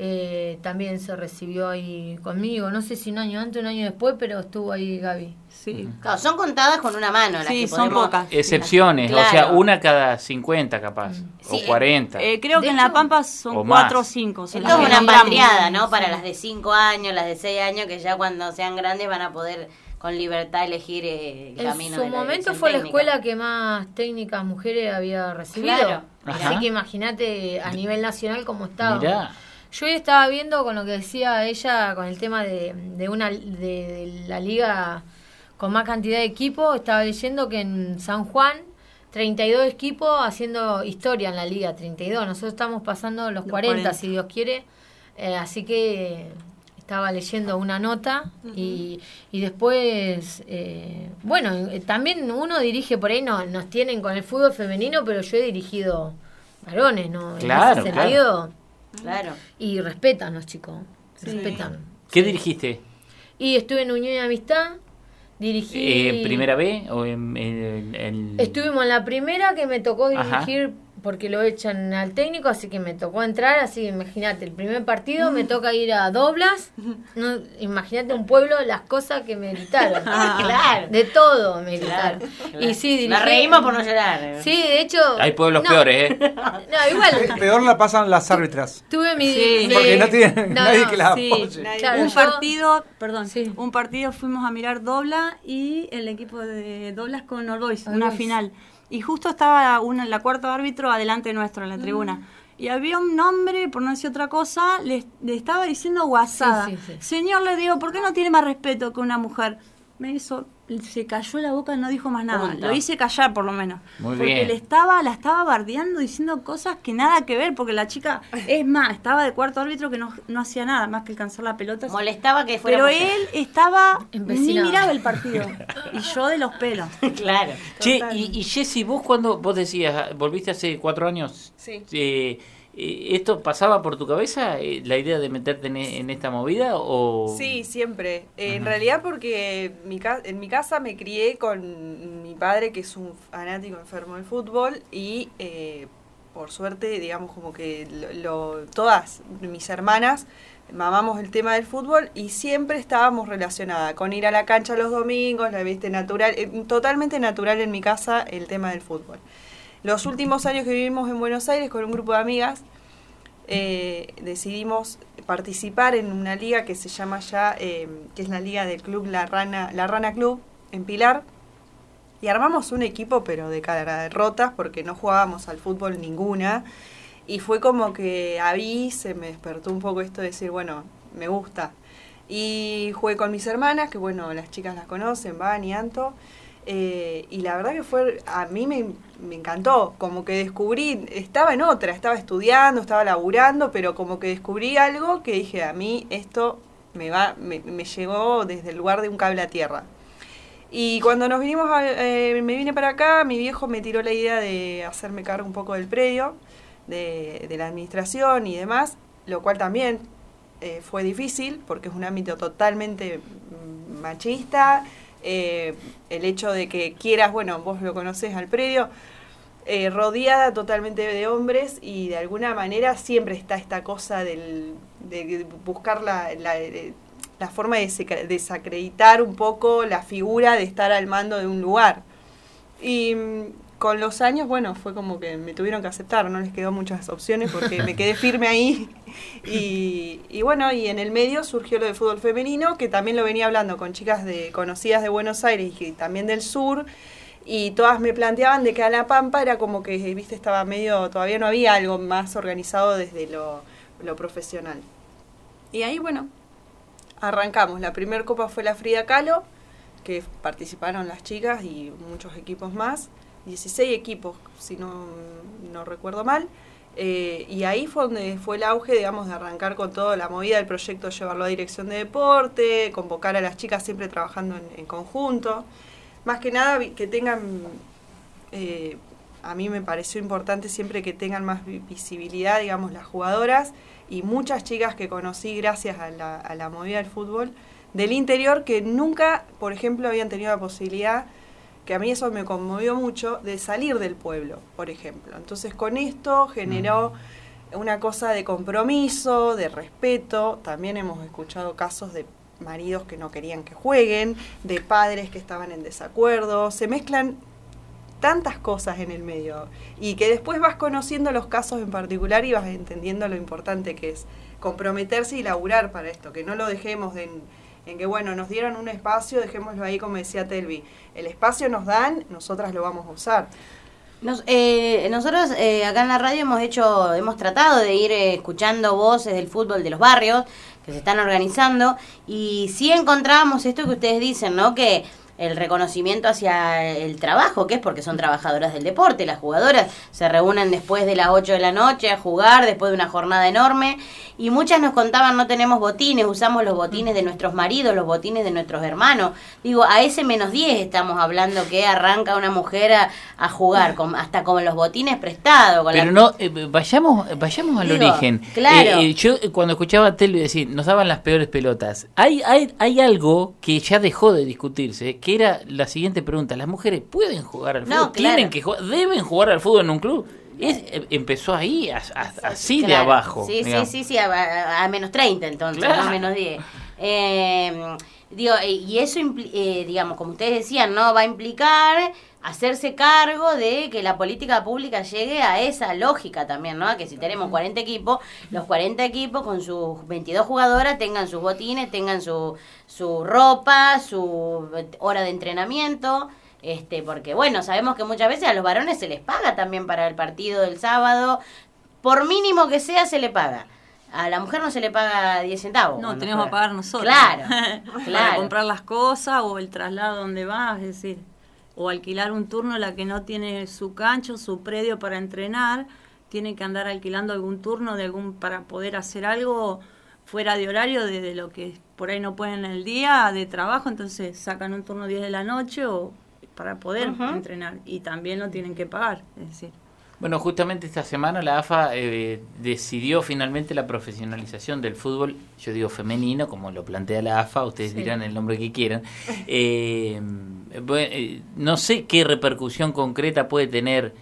eh, también se recibió ahí conmigo. No sé si un año antes o un año después, pero estuvo ahí Gaby. Sí. Claro, son contadas con una mano las Sí, que son pocas. Excepciones, o sea, una cada 50 capaz, Sí, o 40. Eh, creo que en La Pampa son O cuatro o más. cinco. son Esto las es una patriada, ¿no? Para las de 5 años, las de 6 años, que ya cuando sean grandes van a poder con libertad elegir eh, el En camino su de la momento fue la escuela que más técnicas mujeres había recibido. Claro. Así que imagínate a nivel nacional cómo estaba. Mirá. Yo hoy estaba viendo con lo que decía ella con el tema de, de una de, de la liga con más cantidad de equipos. Estaba leyendo que en San Juan 32 equipos haciendo historia en la liga, 32. Nosotros estamos pasando los Los 40, 40. si Dios quiere. Eh, así que estaba leyendo una nota y, y después, eh, bueno, eh, también uno dirige por ahí, no, nos tienen con el fútbol femenino, pero yo he dirigido varones, ¿no? En Claro, ese claro. sentido, Claro. Y respetan los chicos, respetan. ¿Qué dirigiste? Y estuve en Unión y Amistad, dirigí... Eh, ¿Primera B o en, en- en- Estuvimos en la primera que me tocó Ajá. Porque lo echan al técnico, así que me tocó entrar, así que imagínate, el primer partido Mm. me toca ir a Doblas, no, imagínate un pueblo, las cosas que me gritaron. Claro. De todo me gritaron. Claro. Y sí, dirigí... Nos reímos por no llorar. Sí, de hecho... Hay pueblos no, peores, ¿eh? No, igual... Peor la pasan las árbitras. Tuve mi... Sí. Porque no tienen No, nadie no, que las Sí, apoye. Claro, un yo- partido, perdón, Sí. un partido fuimos a mirar Dobla y el equipo de Doblas con All una final. Y justo estaba una, la cuarta árbitro adelante nuestro en la tribuna. Y había un hombre, por no decir otra cosa, le, le estaba diciendo guasada. Sí, sí, sí. Señor, le digo, ¿por qué no tiene más respeto que una mujer? Me hizo, se cayó la boca, no dijo más nada. Lo hice callar por lo menos. Muy porque bien. le estaba, la estaba bardeando, diciendo cosas que nada que ver, porque la chica, es más, estaba de cuarto árbitro que no, no hacía nada más que alcanzar la pelota. Molestaba que fuera. Pero él estaba, ni miraba el partido. y yo de los pelos. claro. Che, y, y Jessy, vos cuando vos decías, volviste hace cuatro años, Sí. eh, ¿esto pasaba por tu cabeza, eh, la idea de meterte en, e- en esta movida? O... Sí, siempre. Eh, en realidad porque mi ca- en mi casa me crié con mi padre, que es un fanático enfermo del fútbol, y eh, por suerte, digamos, como que lo, lo- todas mis hermanas mamamos el tema del fútbol y siempre estábamos relacionadas con ir a la cancha los domingos, la viste natural, eh, totalmente natural en mi casa el tema del fútbol. Los últimos años que vivimos en Buenos Aires con un grupo de amigas, eh, decidimos participar en una liga que se llama ya, eh, que es la liga del club La Rana, La Rana Club en Pilar. Y armamos un equipo, pero de cara de rotas, porque no jugábamos al fútbol ninguna. Y fue como que ahí se me despertó un poco esto de decir, bueno, me gusta. Y jugué con mis hermanas, que bueno, las chicas las conocen, Van y Anto. Eh, y la verdad que fue, a mí me, me encantó, como que descubrí, estaba en otra, estaba estudiando, estaba laburando, pero como que descubrí algo que dije, a mí esto me va, me, me llegó desde el lugar de un cable a tierra. Y cuando nos vinimos, a- eh, me vine para acá, mi viejo me tiró la idea de hacerme cargo un poco del predio, de, de la administración y demás, lo cual también eh, fue difícil porque es un ámbito totalmente mm, machista. Eh, el hecho de que quieras, bueno, vos lo conocés al predio, eh, rodeada totalmente de hombres y de alguna manera siempre está esta cosa del, de buscar la, la, eh, la forma de desacreditar un poco la figura de estar al mando de un lugar. Y mm, con los años, bueno, fue como que me tuvieron que aceptar, no les quedó muchas opciones porque me quedé firme ahí. Y, y bueno, y en el medio surgió lo de fútbol femenino, que también lo venía hablando con chicas de, conocidas de Buenos Aires y también del sur. Y todas me planteaban de que a La Pampa era como que, viste, estaba medio, todavía no había algo más organizado desde lo, lo profesional. Y ahí, bueno, arrancamos. La primera copa fue la Frida Kahlo, que participaron las chicas y muchos equipos más. 16 equipos, si no, no recuerdo mal. Eh, y ahí fue donde fue el auge, digamos, de arrancar con toda la movida del proyecto, llevarlo a dirección de deporte, convocar a las chicas siempre trabajando en, en conjunto. Más que nada que tengan, eh, a mí me pareció importante siempre que tengan más vi- visibilidad, digamos, las jugadoras y muchas chicas que conocí gracias a la, a la movida del fútbol del interior que nunca, por ejemplo, habían tenido la posibilidad que a mí eso me conmovió mucho, de salir del pueblo, por ejemplo. Entonces con esto generó una cosa de compromiso, de respeto. También hemos escuchado casos de maridos que no querían que jueguen, de padres que estaban en desacuerdo. Se mezclan tantas cosas en el medio y que después vas conociendo los casos en particular y vas entendiendo lo importante que es comprometerse y laburar para esto, que no lo dejemos en, en que, bueno, nos dieron un espacio, dejémoslo ahí como decía Telvi. El espacio nos dan, nosotras lo vamos a usar. Nos, eh, nosotros eh, acá en la radio hemos hecho, hemos tratado de ir eh, escuchando voces del fútbol de los barrios que se están organizando y sí encontrábamos esto que ustedes dicen, ¿no? Que el reconocimiento hacia el trabajo, que es porque son trabajadoras del deporte. Las jugadoras se reúnen después de las 8 de la noche a jugar, después de una jornada enorme. Y muchas nos contaban, no tenemos botines, usamos los botines de nuestros maridos, los botines de nuestros hermanos. Digo, a ese menos 10 estamos hablando que arranca una mujer a, a jugar, con, hasta con los botines prestados. Pero la- no, eh, vayamos, vayamos al Digo, origen. claro. Eh, eh, yo cuando escuchaba a Telo decir, nos daban las peores pelotas. Hay, hay, hay algo que ya dejó de discutirse, que era la siguiente pregunta. ¿Las mujeres pueden jugar al No, fútbol? ¿Tienen claro. que jugar? ¿Deben jugar al fútbol en un club? Es- eh, empezó ahí, a- a- así de abajo. Sí, sí, digamos. sí, sí, a, a- a menos 30 entonces, Claro. no a menos 10. Eh, digo, eh, y eso, eh, digamos, como ustedes decían, no va a implicar hacerse cargo de que la política pública llegue a esa lógica también, ¿no? Que si tenemos 40 equipos, los 40 equipos con sus 22 jugadoras tengan sus botines, tengan su, su ropa, su hora de entrenamiento. Este, porque bueno, sabemos que muchas veces a los varones se les paga también para el partido del sábado, por mínimo que sea se le paga. A la mujer no se le paga 10 centavos. No, tenemos que pagar nosotros. Claro, Para claro. comprar las cosas o el traslado donde va, es decir, o alquilar un turno, la que no tiene su cancho, su predio para entrenar, tiene que andar alquilando algún turno de algún para poder hacer algo fuera de horario de, de lo que por ahí no pueden en el día de trabajo, entonces sacan un turno 10 de la noche o para poder entrenar y también lo tienen que pagar, es decir. Bueno, justamente esta semana la AFA eh, decidió finalmente la profesionalización del fútbol, yo digo femenino, como lo plantea la AFA, ustedes Sí. dirán el nombre que quieran. Eh, bue- eh, no sé qué repercusión concreta puede tener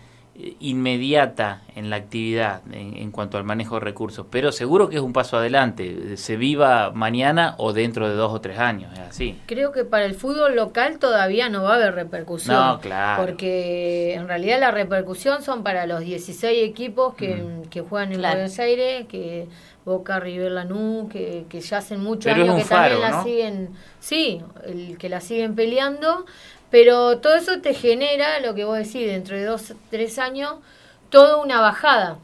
inmediata en la actividad en, en cuanto al manejo de recursos, pero seguro que es un paso adelante, se viva mañana o dentro de dos o tres años, es así. Creo que para el fútbol local todavía no va a haber repercusión. No, claro. Porque en realidad la repercusión son para los 16 equipos que, Mm. que juegan en Claro. Buenos Aires, que Boca, River, Lanús, que, que ya hacen muchos Pero es años un que también la ¿no? siguen. Sí, el que la siguen peleando. Pero todo eso te genera, lo que vos decís, dentro de dos, tres años, toda una bajada.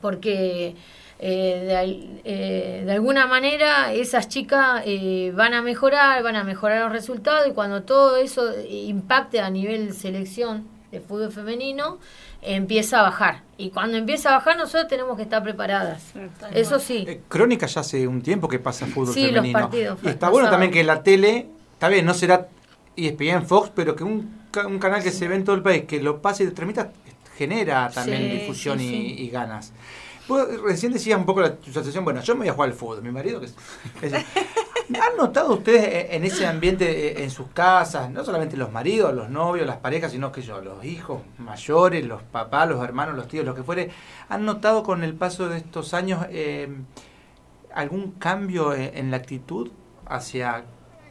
Porque eh, de, al- eh, de alguna manera esas chicas eh, van a mejorar, van a mejorar los resultados y cuando todo eso impacte a nivel selección de fútbol femenino, empieza a bajar. Y cuando empieza a bajar nosotros tenemos que estar preparadas. Eso sí. Eh, Crónica ya hace un tiempo que pasa fútbol Sí, los femenino. partidos y está bueno también que la tele, está bien, no será E ESPN Fox, pero que un, un canal que se ve en todo el país, que lo pase y lo transmita, genera también Sí, difusión sí, y, y ganas. Vos recién decías un poco la tu sensación, bueno, yo me voy a jugar al fútbol, mi marido que es... es- ¿Han notado ustedes en- en ese ambiente eh, en sus casas, no solamente los maridos, los novios, las parejas, sino que yo, los hijos mayores, los papás, los hermanos, los tíos, lo que fuere, han notado con el paso de estos años eh, algún cambio en, en la actitud hacia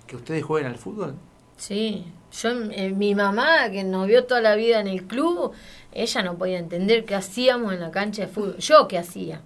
que ustedes jueguen al fútbol? Sí, yo, eh, mi mamá, que nos vio toda la vida en el club, ella no podía entender qué hacíamos en la cancha de fútbol. Yo qué hacía.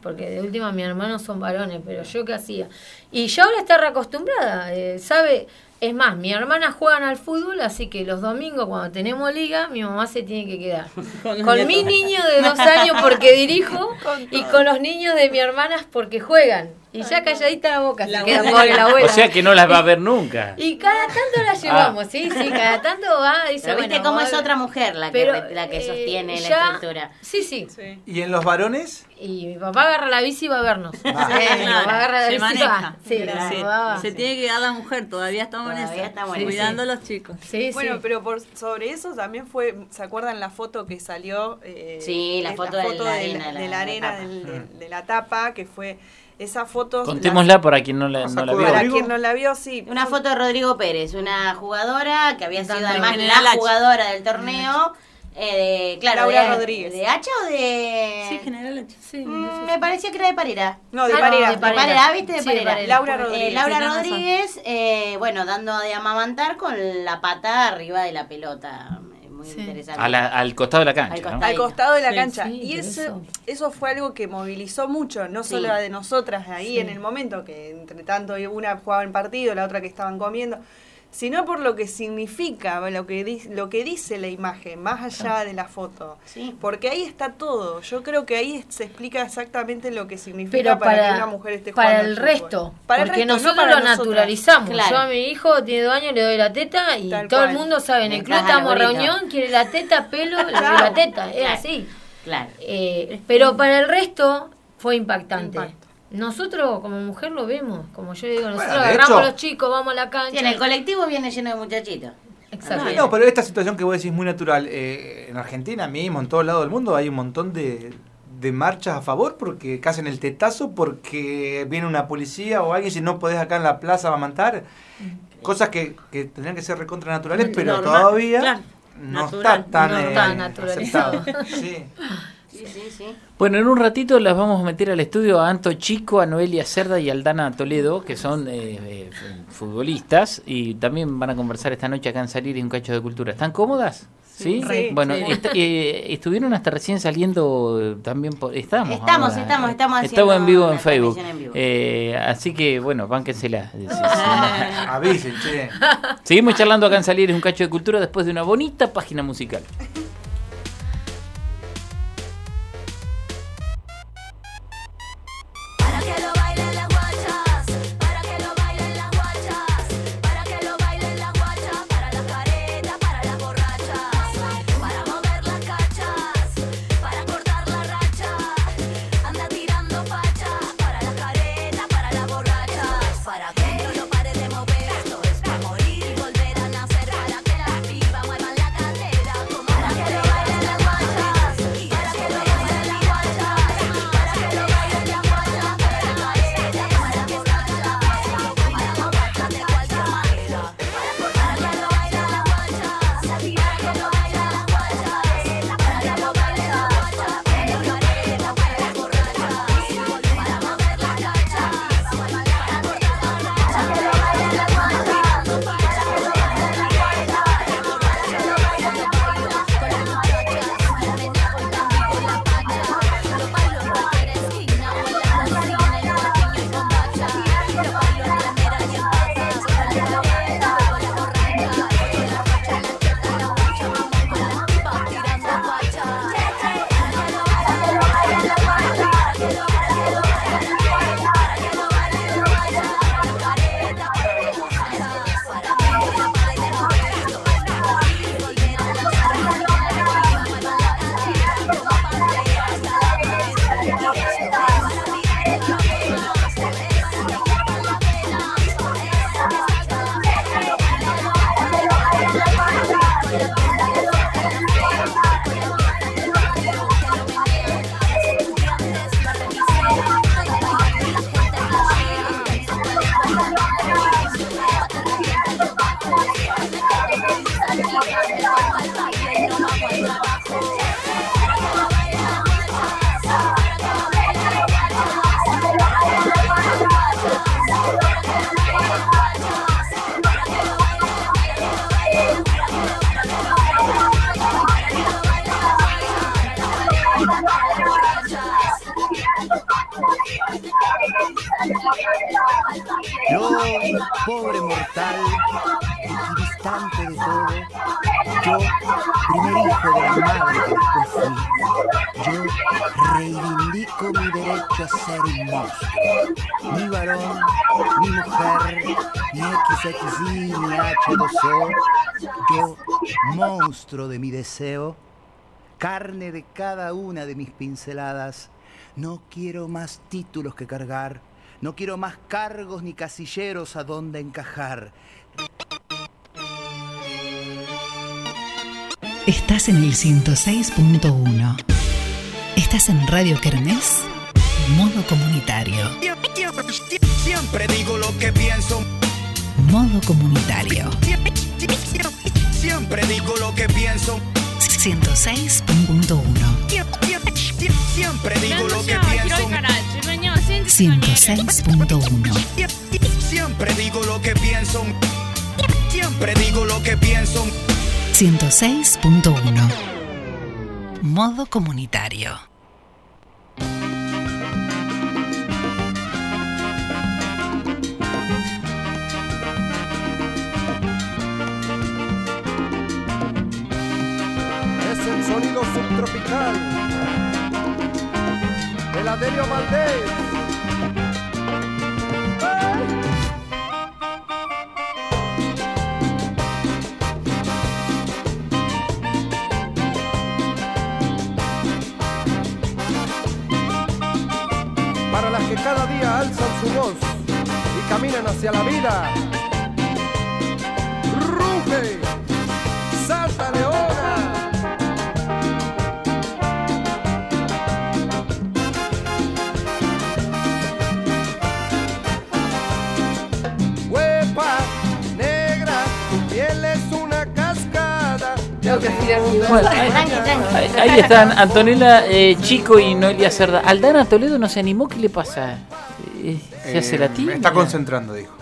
Porque de última mis hermanos son varones, pero yo qué hacía. Y ya ahora está reacostumbrada, eh, ¿sabe? Es más, mi hermana juegan al fútbol, así que los domingos cuando tenemos liga, mi mamá se tiene que quedar. Con Con mi niño de dos años porque dirijo y con los niños de mi hermanas porque juegan. Y ya calladita la boca, se queda pobre la abuela. O sea que no las va a ver nunca. Y cada tanto la llevamos, sí, sí, cada tanto va, dice, Pero viste bueno, cómo es otra mujer la que, Pero, la que eh, sostiene la ya- estructura. Sí, sí. ¿Y en los varones? Y mi papá agarra la bici y va a vernos. Ah. Sí, mi Claro, papá agarra la se bici y maneja. va. Sí, Claro. mi papá va. Se tiene que dar la mujer, todavía estamos en Todavía eso. estamos en cuidando a eso. los chicos. Sí, Bueno, sí. pero por sobre eso también fue, ¿se acuerdan la foto que salió? eh, Sí, la foto de la del- arena, de la- arena, del- de la tapa, que fue esa foto. Contémosla para quien no la, no a la vio. Para Rodrigo. quien no la vio, sí. Una foto de Rodrigo Pérez, una jugadora que había sido además la H. jugadora del torneo. Eh, de, claro, Laura de, Rodríguez. ¿De Hacha o de.? Sí, general. Sí, Mm, me parecía que era de Parera. No, de Ah, Parera. de De Parera, ¿viste? De Sí, de Parera. Laura Eh, Rodríguez. Laura. Rodríguez, eh, bueno, dando de amamantar con la pata arriba de la pelota. Muy Sí. interesante. A la- al costado de la cancha. Al ¿no? costado. al costado de la Sí, cancha. sí, y eso, eso- eso fue algo que movilizó mucho, no Sí. solo a de nosotras ahí Sí. en el momento, que entre tanto una jugaba en partido, la otra que estaban comiendo, sino por lo que significa, lo que, di- lo que dice la imagen, más allá de la foto. Porque ahí está todo. Yo creo que ahí se explica exactamente lo que significa Pero para, para, que una mujer esté para jugando el al fútbol. resto, Para el porque resto, no nosotros para lo nosotras. naturalizamos. Claro. Yo a mi hijo tiene dos años, le doy la teta y Tal todo cual. el mundo sabe, en el club estamos reunión, quiere la teta, pelo, le doy la teta, es Claro. así. Claro. Eh, pero para el resto fue impactante. Nosotros como mujer lo vemos, como yo digo, nosotros de agarramos hecho- a los chicos, vamos a la cancha. Sí, en el colectivo viene lleno de muchachitos. Exacto. No, pero esta situación que vos decís muy natural. eh, en Argentina mismo, en todo lado del mundo, hay un montón de, de marchas a favor porque que hacen el tetazo porque viene una policía o alguien si no podés acá en la plaza va a matar. Cosas que, que tendrían que ser recontra naturales, pero Normal, todavía claro. no Natural, está tan no eh, aceptado. Sí. Sí, sí, sí. Bueno, en un ratito las vamos a meter al estudio a Anto Chico, a Noelia Cerda y a Aldana Toledo, que son eh, eh, futbolistas y también van a conversar esta noche acá en Salir y un cacho de cultura. ¿Están cómodas? Sí. Sí, bueno, sí. est- eh, estuvieron hasta recién saliendo eh, también. por- estamos. Estamos, ahora, estamos, eh, estamos Estamos en vivo en Facebook. en vivo. Eh, así que, bueno, bánquensela. Avisen, che. Seguimos charlando acá en Salir y un cacho de cultura después de una bonita página musical. Deseo, carne de cada una de mis pinceladas, no quiero más títulos que cargar, no quiero más cargos ni casilleros a donde encajar. Estás en el 106.1. Estás en Radio Kermés, modo comunitario. Siempre digo lo que pienso, Modo comunitario. Siempre digo lo que pienso, 106.1. siempre digo lo que pienso, 106.1. siempre digo lo que pienso, siempre digo lo que pienso. 106.1. Modo comunitario. Subtropical. El Adelio Valdés. Para las que cada día alzan su voz y caminan hacia la vida. Bueno, ahí, ahí están Antonella eh, Chico y Noelia Cerda. Aldana Toledo no se animó, ¿qué le pasa? Eh, ¿Se hace la Eh, tía? me está concentrando, dijo.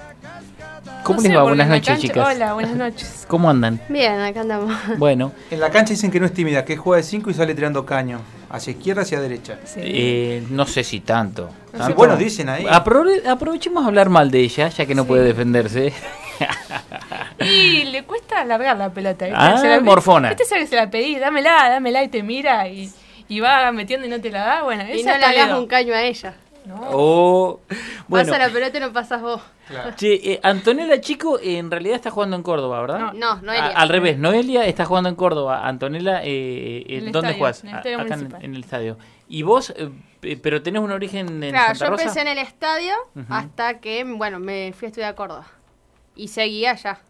¿Cómo No les sé, va? Buenas noches, cancha- chicas. Hola, buenas noches. ¿Cómo andan? Bien, acá andamos. Bueno, En la cancha dicen que no es tímida, que juega de 5 y sale tirando caño. Hacia izquierda, hacia derecha. eh, no sé si tanto. Bueno, dicen ahí. Aprove- aprovechemos a hablar mal de ella, ya que no puede defenderse. Y le cuesta alargar la pelota. ¿viste? Ah, Se la- morfona. ¿Viste esa que se la pedí? Dámela, dámela y te mira y, y va metiendo y no te la da. Bueno, Y esa no le hagas un caño a ella. Oh, bueno. Pasa la pelota y no pasas vos. Che, eh, Antonella Chico eh, en realidad está jugando en Córdoba, ¿verdad? No, Noelia. A- al revés, Noelia está jugando en Córdoba. Antonella, eh, En el ¿dónde estadio, jugás? en el estadio A- Acá en, el estadio. ¿Y vos, eh, eh, pero tenés un origen en Claro, Santa yo Rosa? empecé en el estadio hasta que, bueno, me fui a estudiar a Córdoba. Y seguí allá.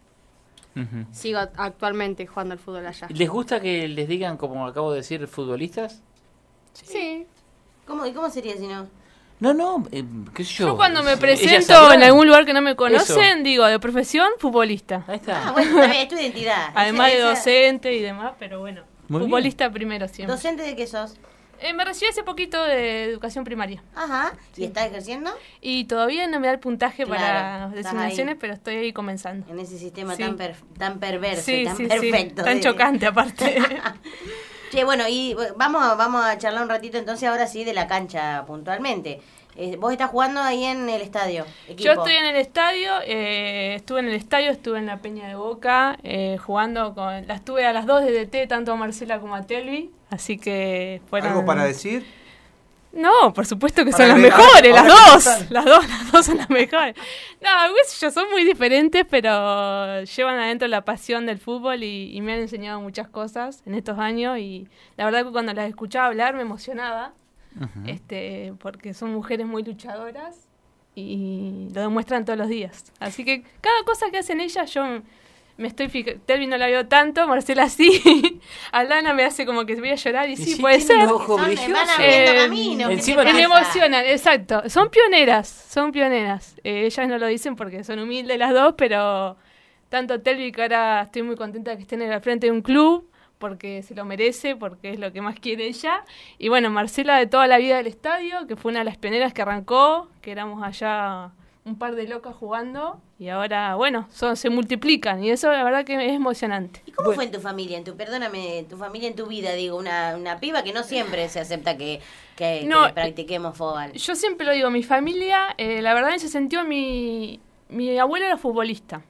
Sigo actualmente jugando al fútbol allá. ¿Les gusta que les digan, como acabo de decir, futbolistas? Sí. ¿Cómo, ¿Y cómo sería si no? No, no, eh, qué sé yo. Yo cuando me Ella presento en algún lugar que no me conocen, Eso. digo, de profesión, futbolista. Ahí está. Ah, bueno, es tu identidad. Además de docente y demás, pero bueno. Muy futbolista primero siempre. ¿Docente de qué sos? Eh, me recibí hace poquito de educación primaria. Ajá. ¿Y estás ejerciendo? Y todavía no me da el puntaje Claro, para designaciones, ahí. pero estoy ahí comenzando. En ese sistema Sí. tan, per- tan perverso, Sí, tan perfecto. Tan de- chocante aparte. Che, bueno, y bueno, vamos, a- vamos a charlar un ratito entonces ahora sí de la cancha puntualmente. Eh, vos estás jugando ahí en el estadio. Yo estoy en el estadio, eh, estuve en el estadio, estuve en la Peña de Boca, eh, jugando con... Las tuve a las dos de DT, tanto a Marcela como a Telvi, así que fueron... ¿Algo para decir? No, por supuesto que Para son las mejores, las dos. Las dos, las dos son las mejores. No, sé yo, son muy diferentes, pero llevan adentro la pasión del fútbol y, y me han enseñado muchas cosas en estos años y la verdad que cuando las escuchaba hablar me emocionaba, este, porque son mujeres muy luchadoras y lo demuestran todos los días. Así que cada cosa que hacen ellas yo me estoy fijando. Telvi no la veo tanto, Marcela sí. Aldana me hace como que voy a llorar y, Y sí, sí, puede ser. Son- abriendo camino, ¿qué Encima te me emocionan, exacto. Son pioneras, son pioneras. Eh, ellas no lo dicen porque son humildes las dos, pero tanto Telvi que ahora estoy muy contenta que estén al frente de un club porque se lo merece, porque es lo que más quiere ella. Y bueno, Marcela de toda la vida del estadio, que fue una de las pioneras que arrancó, que éramos allá un par de locas jugando y ahora, bueno, son, se multiplican y eso la verdad que es emocionante. ¿Y cómo fue en tu familia, en tu, perdóname, tu familia en tu vida, digo, una, una piba que no siempre se acepta que, que, No, que practiquemos fútbol? Yo siempre lo digo, mi familia, eh, la verdad en ese sentido, mi, mi abuelo era futbolista,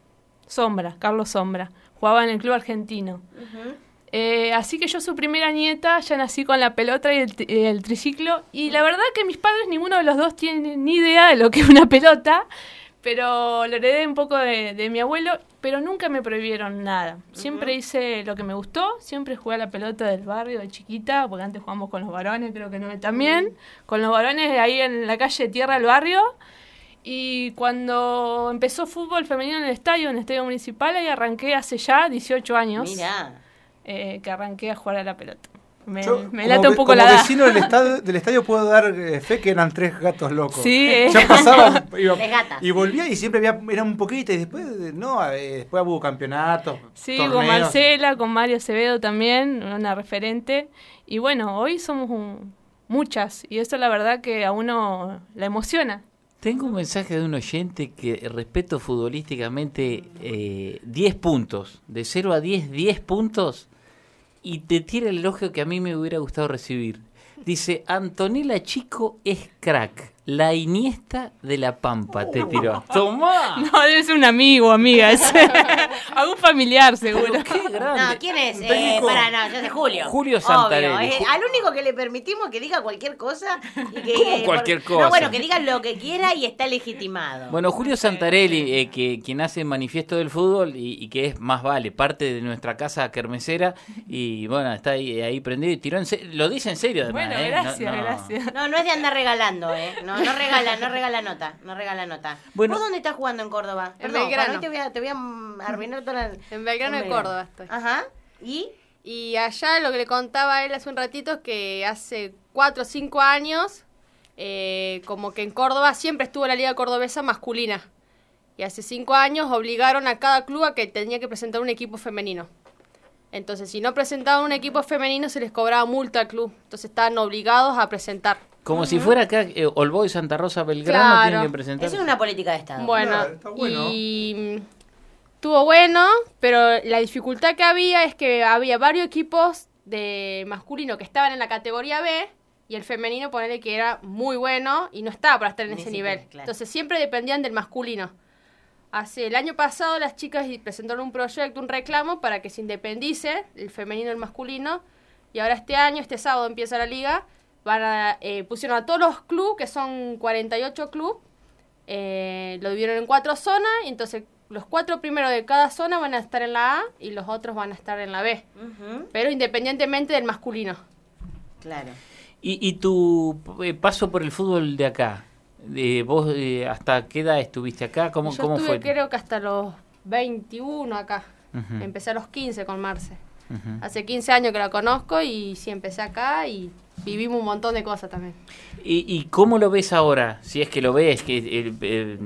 Sombra, Carlos Sombra, jugaba en el club argentino. Eh, así que yo su primera nieta ya nací con la pelota y el, el triciclo y la verdad que mis padres ninguno de los dos tiene ni idea de lo que es una pelota, pero lo heredé un poco de, de mi abuelo, pero nunca me prohibieron nada. Siempre hice lo que me gustó, siempre jugué a la pelota del barrio de chiquita, porque antes jugamos con los varones, creo que no también, con los varones ahí en la calle Tierra del Barrio. Y cuando empezó fútbol femenino en el estadio, en el estadio municipal, ahí arranqué hace ya 18 años. Mirá. Eh, que arranqué a jugar a la pelota. Me, Yo, me como late un poco como la vecino del estadio, del estadio puedo dar eh, fe que eran tres gatos locos. Sí, eh. Ya pasaba iba- Tres gatas. y volvía y siempre había, era un poquito y después eh, no, eh, después hubo campeonatos. Sí, torneos. con Marcela, con Mario Acevedo también, una referente. Y bueno, hoy somos un- muchas y eso la verdad que a uno la emociona. Tengo un mensaje de un oyente que respeto futbolísticamente eh, 10 puntos. De 0 a 10, 10 puntos. Y te tira el elogio que a mí me hubiera gustado recibir. Dice, Antonella Chico es crack. La Iniesta de la Pampa te tiró. ¡Tomá! No, debe ser un amigo, amiga. es- Algún familiar, seguro. No, ¿quién es? Eh, para, no, yo sé Julio. Julio Obvio, Santarelli. es al único que le permitimos que diga cualquier cosa. Y que, ¿Cómo cualquier por- cosa? No, bueno, que diga lo que quiera y está legitimado. Bueno, Julio Santarelli, eh, que quien hace Manifiesto del Fútbol y, y que es más vale, parte de nuestra casa kermesera y bueno, está ahí, ahí prendido y tiró en serio, lo dice en serio además. Bueno, ¿eh? No- gracias, no. gracias. No, no es de andar regalando, ¿eh? No, no regala, no regala nota, no regala nota. Bueno. ¿Vos dónde estás jugando en Córdoba? En Perdón, Belgrano. para te voy a, te voy a arruinar toda la... En Belgrano de Córdoba estoy. Ajá. ¿Y? Y allá lo que le contaba a él hace un ratito es que hace cuatro o cinco años, eh, como que en Córdoba siempre estuvo la liga cordobesa masculina. Y hace cinco años obligaron a cada club a que tenía que presentar un equipo femenino. Entonces, si no presentaban un equipo femenino, se les cobraba multa al club. Entonces, estaban obligados a presentar. Como si fuera acá eh, Olboy, Santa Rosa, Belgrano, Claro. tienen que presentar. Eso es una política de Estado. Bueno, y mm, estuvo bueno, pero la dificultad que había es que había varios equipos de masculino que estaban en la categoría B y el femenino ponerle que era muy bueno y no estaba para estar en Ni ese nivel. claro. Entonces siempre dependían del masculino. Hace el año pasado las chicas y- presentaron un proyecto, un reclamo para que se independice el femenino y el masculino. Y ahora este año, este sábado empieza la liga, van a, eh, pusieron a todos los clubes, que son 48 clubes, eh, lo dividieron en cuatro zonas, y entonces los cuatro primeros de cada zona van a estar en la A y los otros van a estar en la B. Pero independientemente del masculino. Claro. Y, y tu eh, paso por el fútbol de acá, de vos eh, hasta qué edad estuviste acá, ¿cómo, Yo cómo estuve fue? creo que hasta los 21 acá. Empecé a los 15 con Marce. Hace 15 años que la conozco y sí empecé acá y vivimos un montón de cosas también. ¿Y, y cómo lo ves ahora? Si es que lo ves, que eh, eh,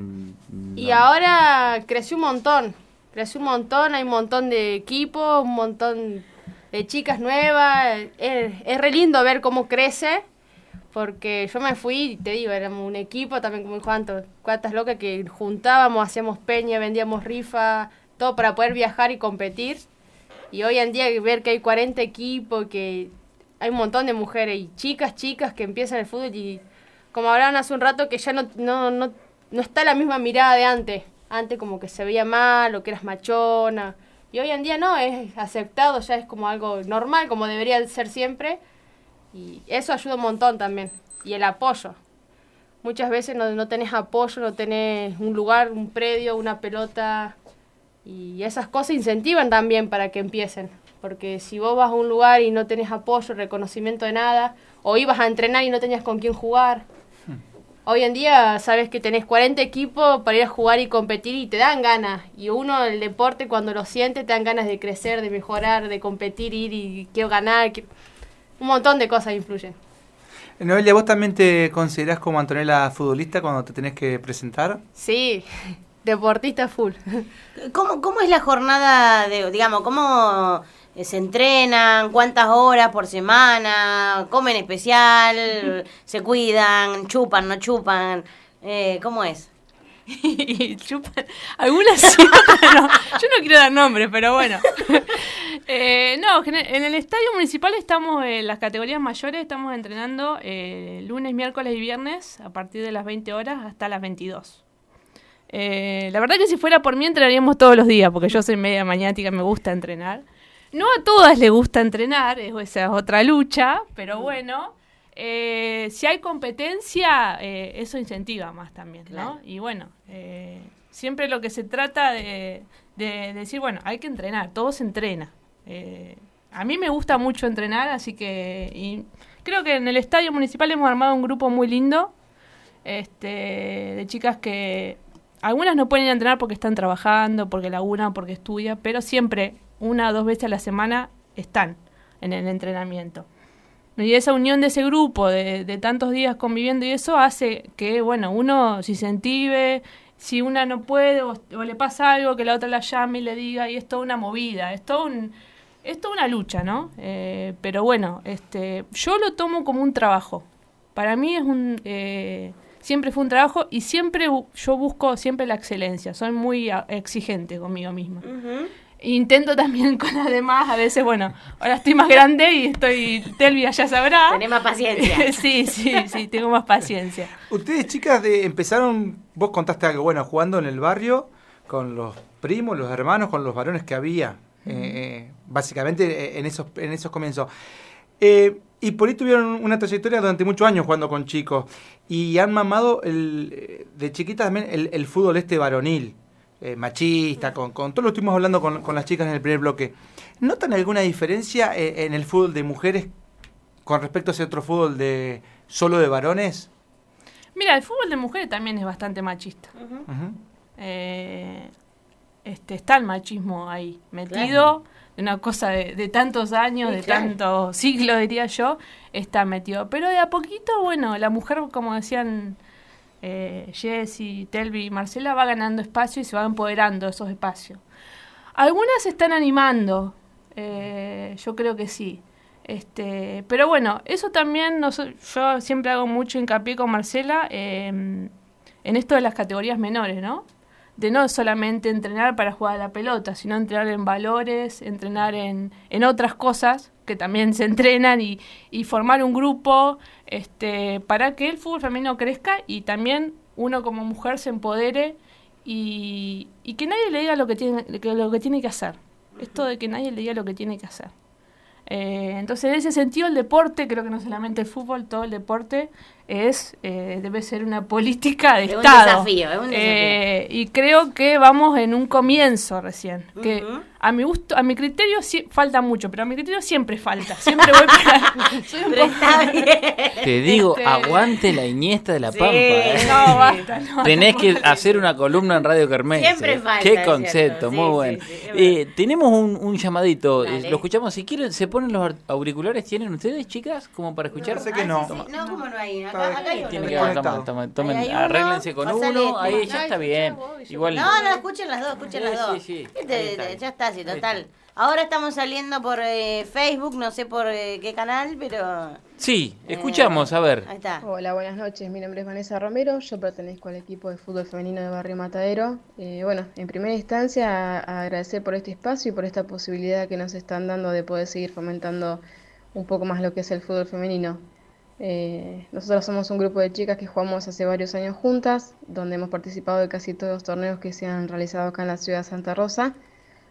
Y ahora creció un montón, creció un montón, hay un montón de equipos, un montón de chicas nuevas, es, es re lindo ver cómo crece, porque yo me fui, y te digo, éramos un equipo también como cuánto, cuántas locas que juntábamos, hacíamos peña, vendíamos rifa, todo para poder viajar y competir. Y hoy en día ver que hay 40 equipos, que hay un montón de mujeres y chicas, chicas que empiezan el fútbol y como hablaban hace un rato que ya no, no, no, no está la misma mirada de antes. Antes como que se veía mal o que eras machona. Y hoy en día no, es aceptado, ya es como algo normal, como debería ser siempre. Y eso ayuda un montón también. Y el apoyo. Muchas veces no, no tenés apoyo, no tenés un lugar, un predio, una pelota. Y esas cosas incentivan también para que empiecen. Porque si vos vas a un lugar y no tenés apoyo, reconocimiento de nada, o ibas a entrenar y no tenías con quién jugar. Hoy en día sabes que tenés 40 equipos para ir a jugar y competir y te dan ganas. Y uno, el deporte, cuando lo siente, te dan ganas de crecer, de mejorar, de competir, ir y quiero ganar. quiero- Un montón de cosas influyen. Noelia, ¿vos también te considerás como Antonella futbolista cuando te tenés que presentar? Sí, deportista full. ¿Cómo, ¿Cómo es la jornada de, digamos, cómo eh, se entrenan, cuántas horas por semana, comen especial, se cuidan, chupan, no chupan? Eh, ¿Cómo es? y chupan. Algunas no. Yo no quiero dar nombres, pero bueno. Eh, no, en el estadio municipal estamos en las categorías mayores, estamos entrenando eh, lunes, miércoles y viernes a partir de las 20 horas hasta las 22. Eh, la verdad que si fuera por mí entrenaríamos todos los días, porque yo soy media maniática, me gusta entrenar. No a todas les gusta entrenar, es- esa es otra lucha, pero bueno, eh, si hay competencia, eh, eso incentiva más también, ¿no? Claro. Y bueno, siempre lo que se trata de, de decir, bueno, hay que entrenar, todo se entrena. A mí me gusta mucho entrenar, así que y creo que en el estadio municipal hemos armado un grupo muy lindo este, de chicas que algunas no pueden ir a entrenar porque están trabajando, porque laburan, porque estudian, pero siempre una o dos veces a la semana están en el entrenamiento. Y esa unión de ese grupo de, tantos días conviviendo y eso hace que, bueno, uno se incentive, si una no puede o, le pasa algo, que la otra la llame y le diga, y es toda una movida, es todo un, es toda una lucha, ¿no? Eh, pero bueno, este, yo lo tomo como un trabajo. Para mí es un, eh, siempre fue un trabajo y siempre yo busco siempre la excelencia. Soy muy ah, exigente conmigo misma. Intento también con las demás, a veces, bueno, ahora estoy más grande y estoy, Telvia ya sabrá. Tenés más paciencia. sí, sí, sí, tengo más paciencia. Ustedes, chicas, de, empezaron, vos contaste algo, bueno, jugando en el barrio con los primos, los hermanos, con los varones que había, eh, eh, básicamente eh, en esos, en esos comienzos. Eh, y por ahí tuvieron una trayectoria durante muchos años jugando con chicos. Y han mamado el, eh, de chiquitas también el, el fútbol este varonil, eh, machista, con, con todo lo que estuvimos hablando con, con las chicas en el primer bloque. ¿Notan alguna diferencia eh, en el fútbol de mujeres con respecto a ese otro fútbol de solo de varones? Mira, el fútbol de mujeres también es bastante machista. Eh, este, está el machismo ahí metido, una cosa de, de tantos años, Sí, de claro. tantos siglos, diría yo, está metido. Pero de a poquito, bueno, la mujer, como decían eh, Jessy, Telvi y Marcela, va ganando espacio y se va empoderando de esos espacios. Algunas se están animando, eh, yo creo que sí. Este, pero bueno, eso también noso- yo siempre hago mucho hincapié con Marcela eh, en esto de las categorías menores, ¿no? De no solamente entrenar para jugar a la pelota, sino entrenar en valores, entrenar en, en otras cosas que también se entrenan y, y formar un grupo este, para que el fútbol femenino crezca y también uno como mujer se empodere y, y que nadie le diga lo que tiene, que- lo que tiene que hacer. Esto de que nadie le diga lo que tiene que hacer. Eh, entonces, en ese sentido, el deporte, creo que no solamente el fútbol, todo el deporte es eh, debe ser una política de Es un Estado. desafío, es un desafío. Eh, y creo que vamos en un comienzo recién. Que a mi gusto, a mi criterio sí, falta mucho, pero a mi criterio siempre falta. Siempre voy para. soy un Pero poco- está bien. Te digo, Este- aguante la Iniesta de la Sí, Pampa. ¿eh? no, basta, no, Tenés que hacer una columna en Radio Carmen. Siempre falta, Qué concepto. Sí, muy sí, bueno. sí, Eh, tenemos un, un llamadito, eh, Dale. lo escuchamos. Si quieren, ¿se ponen los ar- auriculares? ¿Tienen ustedes, chicas, como para escuchar? Sé que no. Ah, No, como no hay. Acá, acá hay que tomen, hay uno, arréglense con uno, este. ahí ya está bien. Igual. No, no, escuchen las dos, escuchen Sí, las dos. sí, sí. Este, está. Ya está, sí, total. Ahora estamos saliendo por eh, Facebook, no sé por eh, qué canal, pero... Sí, escuchamos, a ver. Ahí está. Hola, buenas noches. Mi nombre es Vanessa Romero. Yo pertenezco al equipo de fútbol femenino de Barrio Matadero. Eh, bueno, en primera instancia, a- agradecer por este espacio y por esta posibilidad que nos están dando de poder seguir fomentando un poco más lo que es el fútbol femenino. Eh, nosotros somos un grupo de chicas que jugamos hace varios años juntas, donde hemos participado de casi todos los torneos que se han realizado acá en la ciudad de Santa Rosa.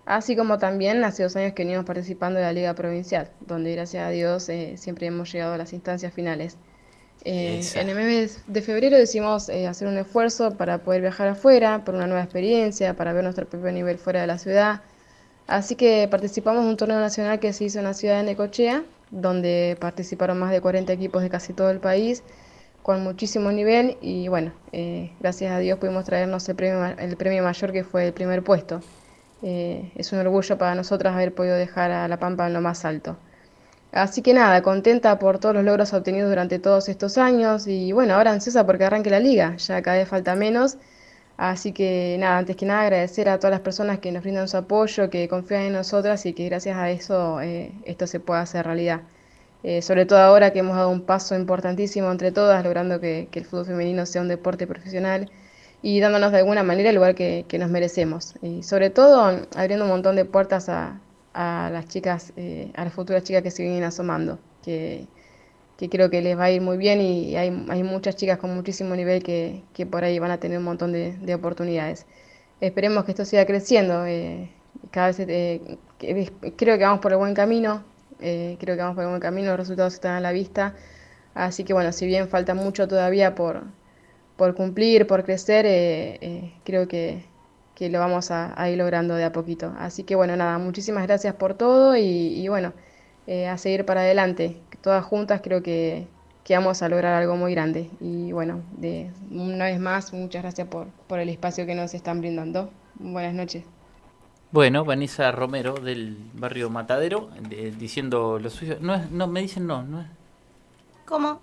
Así como también hace dos años que venimos participando de la Liga Provincial, donde gracias a Dios eh, siempre hemos llegado a las instancias finales. Eh, en el mes de febrero decidimos eh, hacer un esfuerzo para poder viajar afuera, por una nueva experiencia, para ver nuestro propio nivel fuera de la ciudad. Así que participamos en un torneo nacional que se hizo en la ciudad de Necochea, donde participaron más de 40 equipos de casi todo el país, con muchísimo nivel y bueno, eh, gracias a Dios pudimos traernos el premio, el premio mayor que fue el primer puesto. Eh, es un orgullo para nosotras haber podido dejar a La Pampa en lo más alto. Así que nada, contenta por todos los logros obtenidos durante todos estos años y bueno, ahora ansiosa porque arranque la liga, ya cada vez falta menos. Así que nada, antes que nada agradecer a todas las personas que nos brindan su apoyo, que confían en nosotras y que gracias a eso eh, esto se pueda hacer realidad. Eh, sobre todo ahora que hemos dado un paso importantísimo entre todas, logrando que, el fútbol femenino sea un deporte profesional y dándonos de alguna manera el lugar que, que nos merecemos. Y sobre todo abriendo un montón de puertas a, a las chicas, eh, a las futuras chicas que se vienen asomando, que, que creo que les va a ir muy bien y hay, hay muchas chicas con muchísimo nivel que, que por ahí van a tener un montón de, de oportunidades. Esperemos que esto siga creciendo, eh, cada vez eh, creo que vamos por el buen camino, eh, creo que vamos por el buen camino, los resultados están a la vista, así que bueno, si bien falta mucho todavía por, por cumplir, por crecer, eh, eh, creo que, que lo vamos a, ir logrando de a poquito. Así que bueno, nada, muchísimas gracias por todo y bueno, eh, a seguir para adelante. Todas juntas creo que, que vamos a lograr algo muy grande. Y bueno, de, una vez más, muchas gracias por, por el espacio que nos están brindando. Buenas noches. Bueno, Vanessa Romero del barrio Matadero de- diciendo lo suyo. No, es, no me dicen no, no es, ¿Cómo?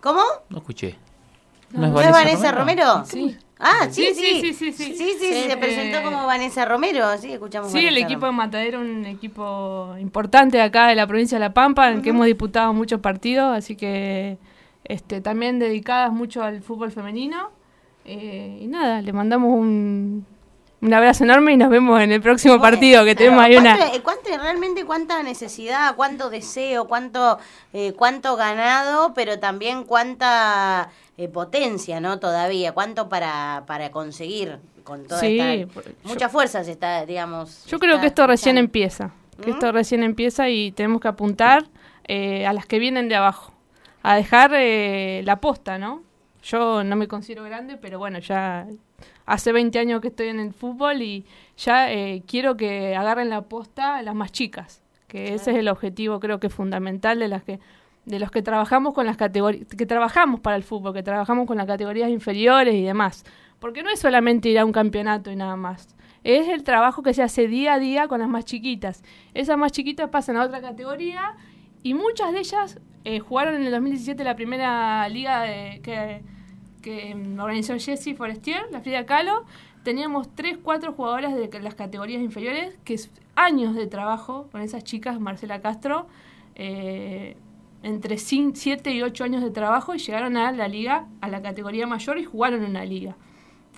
¿Cómo? no escuché. ¿No, es Vanessa Romero? Sí. Ah, sí, Sí, sí. sí, sí, sí, sí. Sí, sí, Sí, se presentó eh, como Vanessa Romero. Sí, escuchamos Sí, el equipo de Matadero, un equipo importante acá de la provincia de La Pampa, en el que hemos disputado muchos partidos, así que este, también dedicadas mucho al fútbol femenino. Eh, y nada, le mandamos un, Un abrazo enorme y nos vemos en el próximo partido que tenemos ahí una... ¿Cuánto- cuánto- realmente cuánta necesidad, cuánto deseo, cuánto, eh, cuánto ganado, pero también cuánta eh, potencia, ¿no? Todavía, cuánto para, para conseguir con toda Sí, esta... por- Mucha fuerza se está, digamos... Yo creo que esto recién empieza. Que ¿Mm? esto recién empieza y tenemos que apuntar eh, a las que vienen de abajo. A dejar eh, la posta, ¿no? Yo no me considero grande, pero bueno, ya hace 20 años que estoy en el fútbol y ya eh, quiero que agarren la posta las más chicas. Que ese es el objetivo, creo que fundamental de las que de los que trabajamos con las categorías, que trabajamos para el fútbol, que trabajamos con las categorías inferiores y demás. Porque no es solamente ir a un campeonato y nada más. Es el trabajo que se hace día a día con las más chiquitas. Esas más chiquitas pasan a otra categoría y muchas de ellas eh, jugaron en el 2017 la primera liga de- que, que mm, organizó Jesse Forestier, la Frida Kahlo. Teníamos tres, cuatro jugadoras de las categorías inferiores, que es años de trabajo con esas chicas, Marcela Castro, eh, entre 7 y 8 años de trabajo y llegaron a la liga, a la categoría mayor y jugaron en una liga.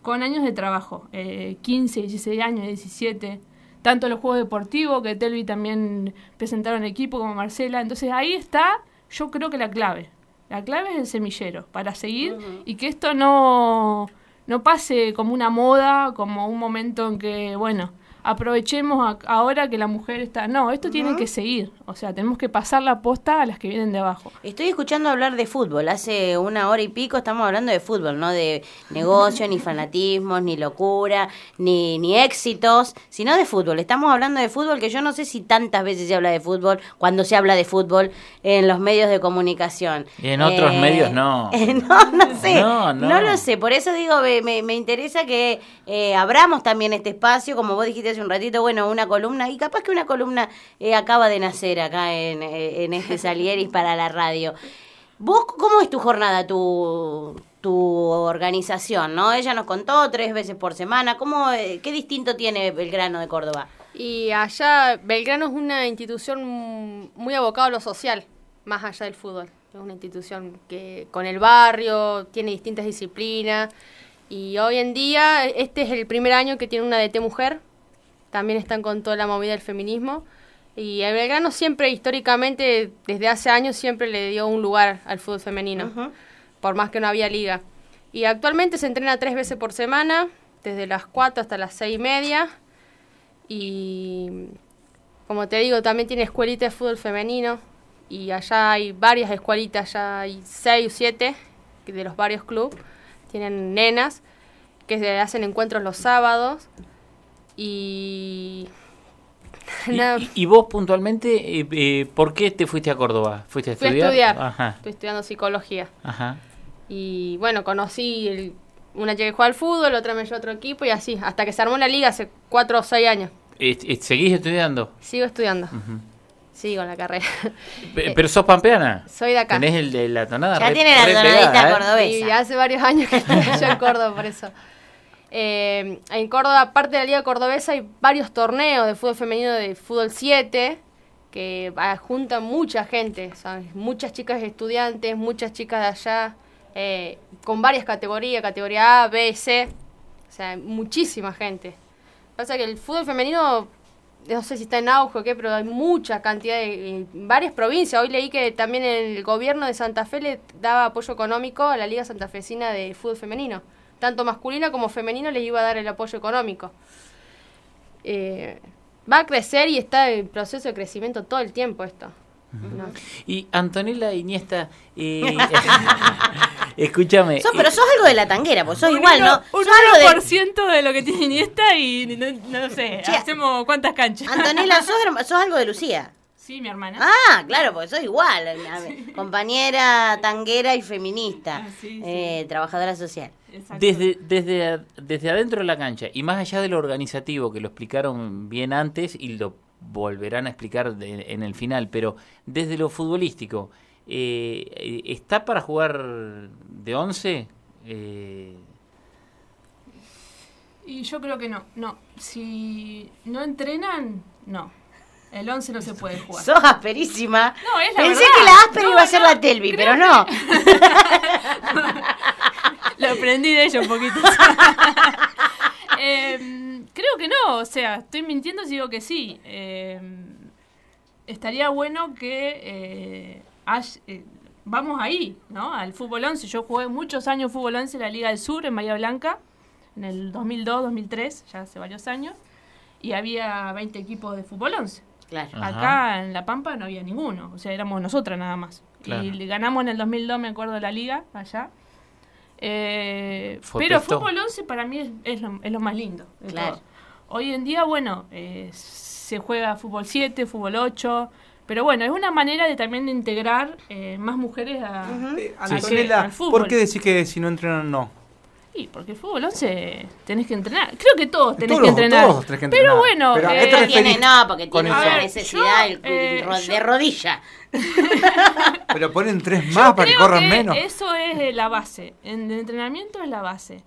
Con años de trabajo, eh, 15, 16 años, 17. Tanto los juegos deportivos, que Telvi también presentaron equipo como Marcela. Entonces ahí está, yo creo que la clave. La clave es el semillero, para seguir y que esto no, no pase como una moda, como un momento en que, bueno, aprovechemos a- ahora que la mujer está... No, esto tiene que seguir. O sea, tenemos que pasar la posta a las que vienen de abajo. Estoy escuchando hablar de fútbol. Hace una hora y pico estamos hablando de fútbol, no de negocio, ni fanatismos, ni locura, ni, ni éxitos, sino de fútbol. Estamos hablando de fútbol que yo no sé si tantas veces se habla de fútbol, cuando se habla de fútbol en los medios de comunicación. Y en otros Eh, medios no. no, no sé. No, No, no. lo sé. Por eso digo, me, me- me interesa que eh, abramos también este espacio, como vos dijiste hace un ratito, bueno, una columna, y capaz que una columna eh, acaba de nacer acá en, eh, en este Salieris para la radio. ¿Vos cómo es tu jornada, tu, tu organización? ¿no? Ella nos contó tres veces por semana. ¿Cómo, eh, ¿Qué distinto tiene Belgrano de Córdoba? Y allá, Belgrano es una institución muy abocada a lo social, más allá del fútbol. Es una institución que con el barrio tiene distintas disciplinas. Y hoy en día, este es el primer año que tiene una DT mujer. También están con toda la movida del feminismo. Y el Belgrano siempre, históricamente, desde hace años, siempre le dio un lugar al fútbol femenino, por más que no había liga. Y actualmente se entrena tres veces por semana, desde las 4 hasta las seis y media. Y como te digo, también tiene escuelita de fútbol femenino. Y allá hay varias escuelitas, ya hay seis o siete de los varios clubes. Tienen nenas que se hacen encuentros los sábados. Y. Y, nada, y- y vos puntualmente, eh, eh, ¿por qué te fuiste a Córdoba? ¿Fuiste a fui a estudiar? estudiar. Ajá, Estoy estudiando psicología. ajá. Y bueno, conocí el- una chica que juega al fútbol, otra me llevó a otro equipo y así, hasta que se armó la liga hace cuatro o seis años. ¿Seguís estudiando? Sigo estudiando, Ujú. sigo en la carrera. Pe- ¿Pero sos pampeana? Soy de acá. Tenés el de la tonada Ya re- tiene la tonadita pegada, ¿eh? cordobesa. Y hace varios años que estoy yo en Córdoba, por eso. Eh, en Córdoba, aparte de la Liga Cordobesa, hay varios torneos de fútbol femenino de fútbol 7 que ah, juntan mucha gente, muchas chicas estudiantes, muchas chicas de allá, eh, con varias categorías, categoría A, B, C, o sea, muchísima gente. Pasa que el fútbol femenino, no sé si está en auge o qué, pero hay mucha cantidad de varias provincias. Hoy leí que también el gobierno de Santa Fe le daba apoyo económico a la Liga Santafesina de Fútbol Femenino. Tanto masculina como femenino les iba a dar el apoyo económico. Eh, va a crecer y está en proceso de crecimiento todo el tiempo esto. ¿no? Y Antonella Iniesta, eh, escúchame. Pero sos algo de la tanguera, pues sos Un igual, uno- ¿no? Un Sos algo de... 1% de lo que tiene Iniesta y no, no sé, Che, hacemos cuántas canchas. Antonella, sos, sos algo de Lucía. Sí, mi hermana. Ah, claro, porque sos igual. ver, Compañera tanguera y feminista. eh, trabajadora social. Desde, desde, desde adentro de la cancha y más allá de lo organizativo, que lo explicaron bien antes y lo volverán a explicar de- en el final, pero desde lo futbolístico, eh, eh, ¿está para jugar de 11? Eh, Y yo creo que no, no. Si no entrenan, no. El 11 no se puede jugar. Sos asperísima. No, es la Pensé verdad. que la áspera No, iba a ser no, la Telvi, pero que- no. Lo aprendí de ella un poquito. Em, creo que no, o sea, estoy mintiendo si digo que sí. Eh, estaría bueno que eh, eh, vamos ahí, ¿no? Al fútbol 11. Yo jugué muchos años fútbol 11 en la Liga del Sur, en Bahía Blanca, en el 2002, 2003, ya hace varios años, y había 20 equipos de fútbol 11. Claro. Acá en La Pampa no había ninguno, o sea, éramos nosotras nada más. Claro. Y ganamos en el 2002, me acuerdo, la liga allá. Eh, Fue pero fútbol 11 para mí es, es lo, es lo más lindo. Claro. todo. Hoy en día, bueno, eh, se juega fútbol 7, fútbol 8, pero bueno, es una manera de también de integrar eh, más mujeres a, a- Antonella, al fútbol. ¿por qué decís que si no entrenan no? Sí, porque el fútbol 11 tenés que entrenar. Creo que todos tenés Todos, que entrenar. todos tenés que Pero entrenar. bueno, Pero ¿a qué eh, Tiene, no, porque tiene una necesidad el- eh, ro- yo- de rodilla. Pero ponen tres más para que Creo corran que menos. Eso es la base. En el entrenamiento es la base.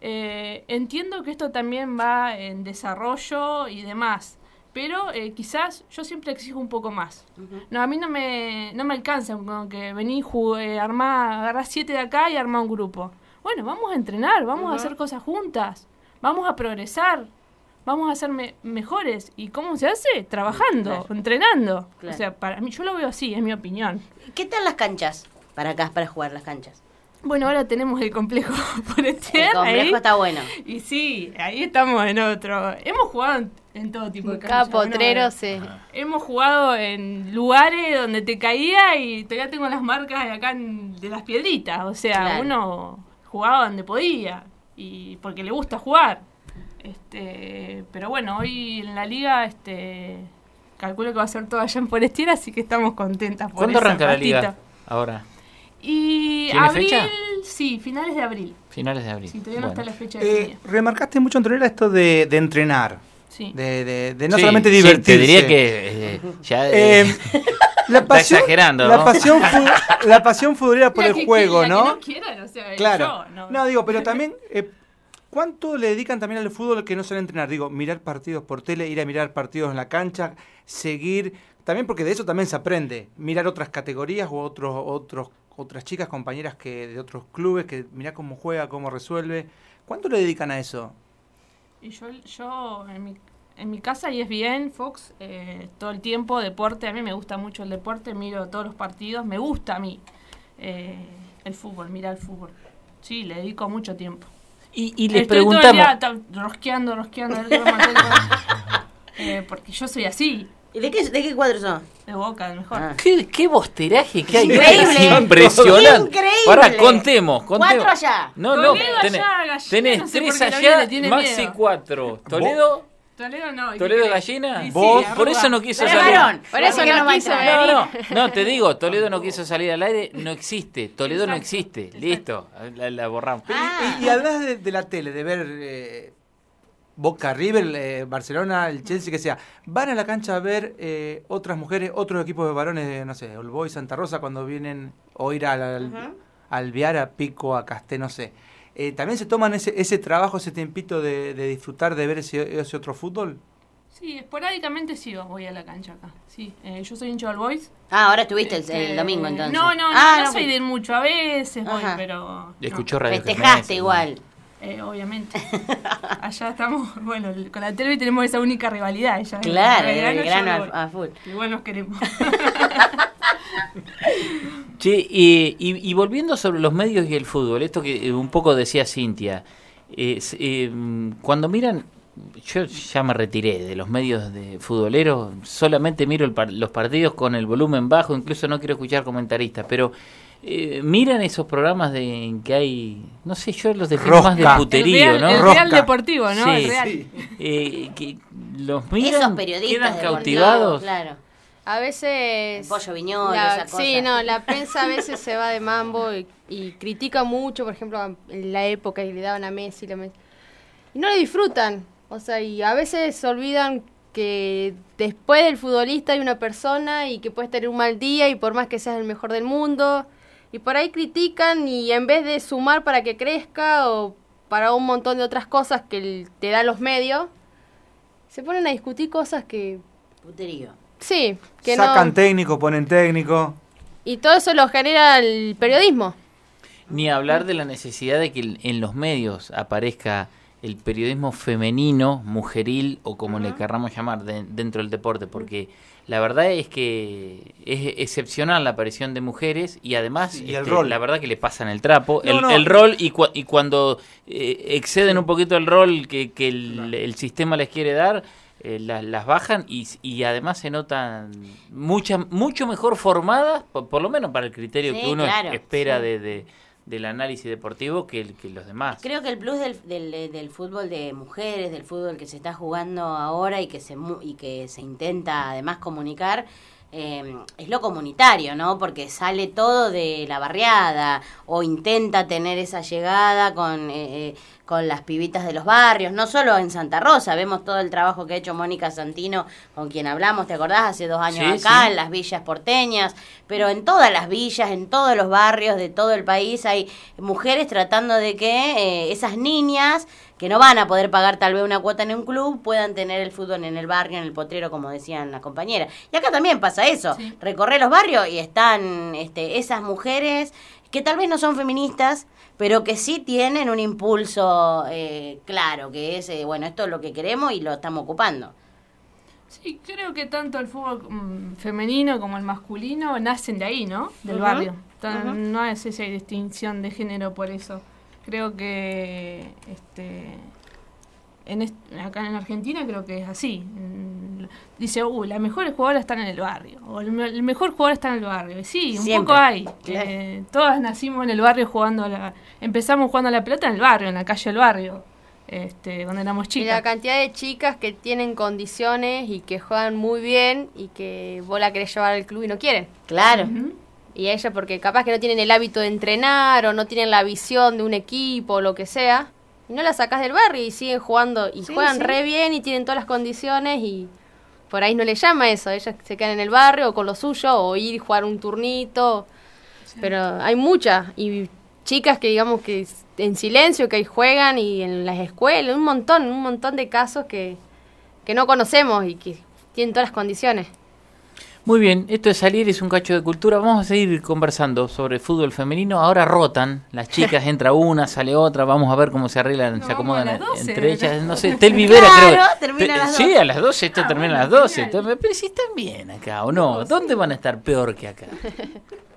Eh, entiendo que esto también va en desarrollo y demás. Pero eh, quizás yo siempre exijo un poco más. No, a mí no me, no me alcanza con que vení, jugué, armá, agarrá siete de acá y armá un grupo. Bueno, vamos a entrenar, vamos a hacer cosas juntas, vamos a progresar, vamos a ser me- mejores. ¿Y cómo se hace? Trabajando, entrenando. Claro. O sea, para mí, yo lo veo así, es mi opinión. ¿Qué tal las canchas para acá, para jugar las canchas? Bueno, ahora tenemos el complejo por El complejo está bueno. Y sí, ahí estamos en otro. Hemos jugado en, todo tipo de canchas. ¿no? potrero, sí. Hemos jugado en lugares donde te caía y todavía tengo las marcas de acá en- de las piedritas. O sea, Claro. uno jugaba donde podía y porque le gusta jugar. Este, pero bueno, hoy en la liga este calculo que va a ser todo allá en Forestiera, así que estamos contentas por ¿Cuándo arranca la liga? Ahora, Y ¿Tiene abril, fecha? sí, finales de abril. finales de abril. Sí, todavía no Bueno. está la fecha Eh, definida. remarcaste mucho, Antonella, esto de, de entrenar. Sí. De, de- de no Sí, solamente sí, divertirse. te diría que eh, ya Eh, la está pasión, exagerando, la ¿no? pasión, la pasión futbolera por La el que juego, ¿no? que no quieran, o sea, Claro. yo, no. no. digo, pero también, eh, ¿cuánto le dedican también al fútbol que no sale a entrenar? Digo, mirar partidos por tele, ir a mirar partidos en la cancha, seguir, también porque de eso también se aprende, mirar otras categorías o otros, otros, otras chicas, compañeras que de otros clubes, que mira cómo juega, cómo resuelve. ¿Cuánto le dedican a eso? Y yo, yo en, mi, en mi casa y es bien, Fox, eh, todo el tiempo, deporte, a mí me gusta mucho el deporte, miro todos los partidos, me gusta a mí eh, el fútbol, mira el fútbol. Sí, le dedico mucho tiempo. Y, y les Estoy todo el preguntamos. día rosqueando, rosqueando. Eh, porque yo soy así. ¿Y de qué, de qué cuadro son? De boca, del mejor. Ah. ¿Qué, qué bosteraje que hay. Increíble. Es impresionante. Increíble. Ahora contemos, contemos. Cuatro allá. No, no, Toledo tenés, allá, tenés no sé tres allá, Maxi miedo. cuatro. Toledo, Toledo no. ¿y qué Toledo? Gallina. Sí, Vos, por eso no quiso Es salir. varón. Por eso no a quiso entrar. No, no, no, te digo, Toledo no quiso salir al aire, no existe. Toledo no existe. Listo, la, la borramos. Ah. Y, y hablas de, de la tele, de ver eh, Boca River, eh, Barcelona, el Chelsea, que sea. ¿Van a la cancha a ver eh, otras mujeres, otros equipos de varones, de, no sé, Olboy, Santa Rosa, cuando vienen, o ir al, al, Ujú. al Viar, a Pico, a Casté, no sé? Eh, ¿También se toman ese, ese trabajo, ese tiempito de, de disfrutar de ver ese, ese otro fútbol? Sí, esporádicamente sí voy a la cancha acá. Sí, eh, yo soy hincha del Boys. Ah, ahora estuviste el, Este, el domingo entonces. No, no, no, Ah, no no, soy de ir mucho. A veces voy, Ajá. pero. Escuchó no. Radio Festejaste igual. Eh, obviamente. Allá estamos, bueno, con la tele tenemos esa única rivalidad. Ella, Claro, el grano a, a full. Igual nos queremos. Che, y, y- y volviendo sobre los medios y el fútbol, esto que eh, un poco decía Cintia, eh, eh, cuando miran, yo ya me retiré de los medios de futboleros, solamente miro el par- los partidos con el volumen bajo, incluso no quiero escuchar comentaristas, pero eh, miran esos programas de, en que hay, no sé, yo los defino más de Rosca. puterío, el real, ¿no? el Rosca. real deportivo, ¿no? Sí, el real. sí. Eh, que los Esos miran, periodistas quedan cautivados. Claro. A veces... Pollo viñolo, la- esa cosa. Sí, no, la prensa a veces se va de mambo y, y critica mucho, por ejemplo, en la época que le daban a Messi, la Messi. Y no le disfrutan. O sea, y a veces se olvidan que después del futbolista hay una persona y que puedes tener un mal día y por más que seas el mejor del mundo. Y por ahí critican y en vez de sumar para que crezca o para un montón de otras cosas que te dan los medios, se ponen a discutir cosas que... Puterío. Sí, que Sacan no... técnico, ponen técnico. Y todo eso lo genera el periodismo. Ni hablar de la necesidad de que en los medios aparezca el periodismo femenino, mujeril o como le querramos llamar de- dentro del deporte, porque la verdad es que es excepcional la aparición de mujeres y además Sí, y el este, rol. la verdad que le pasan el trapo, No, el, no. el rol y, cua- y cuando eh, exceden un poquito el rol que, que el, el sistema les quiere dar, eh, la- las bajan y, y además se notan muchas mucho mejor formadas, por, por lo menos para el criterio Sí, que uno claro, espera sí. de, de- del análisis deportivo que, el- que los demás. Creo que el plus del, del, del fútbol de mujeres, del fútbol que se está jugando ahora y que se, y que se intenta además comunicar, eh, es lo comunitario, ¿no? Porque sale todo de la barriada o intenta tener esa llegada con, eh, eh, con las pibitas de los barrios, no solo en Santa Rosa, vemos todo el trabajo que ha hecho Mónica Santino, con quien hablamos, ¿te acordás? Hace dos años Sí, acá, sí. en las villas porteñas, pero en todas las villas, en todos los barrios de todo el país hay mujeres tratando de que eh, esas niñas que no van a poder pagar tal vez una cuota en un club puedan tener el fútbol en el barrio, en el potrero, como decían las compañeras. Y acá también pasa eso, recorre los barrios y están este, esas mujeres que tal vez no son feministas, pero que sí tienen un impulso eh, claro, que es, eh, bueno, esto es lo que queremos y lo estamos ocupando. Sí, creo que tanto el fútbol mm, femenino como el masculino nacen de ahí, ¿no? Del barrio. Tan- ujú. No es esa distinción de género por eso. Creo que este en est- acá en Argentina creo que es así. Mm, Dice, uy, las mejores jugadoras están en el barrio. O el, me- el mejor jugador está en el barrio. Y Sí, un Siempre, poco hay. claro. Eh, todas nacimos en el barrio jugando a la... Empezamos jugando a la pelota en el barrio, en la calle del barrio. Este, cuando éramos Y chicas. la cantidad de chicas que tienen condiciones y que juegan muy bien y que vos la querés llevar al club y no quieren. Claro. Y a ella porque capaz que no tienen el hábito de entrenar o no tienen la visión de un equipo o lo que sea. Y no la sacás del barrio y siguen jugando y Sí, juegan sí. re bien y tienen todas las condiciones y por ahí no le llama eso. Ellas se quedan en el barrio o con lo suyo o ir y jugar un turnito. Pero hay muchas y chicas que digamos que en silencio que ahí juegan y en las escuelas, un montón, un montón de casos que, que no conocemos y que tienen todas las condiciones. Muy bien, esto es salir, es un cacho de cultura. Vamos a seguir conversando sobre fútbol femenino. Ahora rotan, las chicas, entra una, sale otra. Vamos a ver cómo se arreglan, se acomodan a las 12. entre ellas. No sé, Tel Vivera Claro, creo. termina a las Sí, 12. a las 12, esto termina a las 12. Entonces, Pero si están bien acá, ¿o no? ¿Dónde van a estar peor que acá?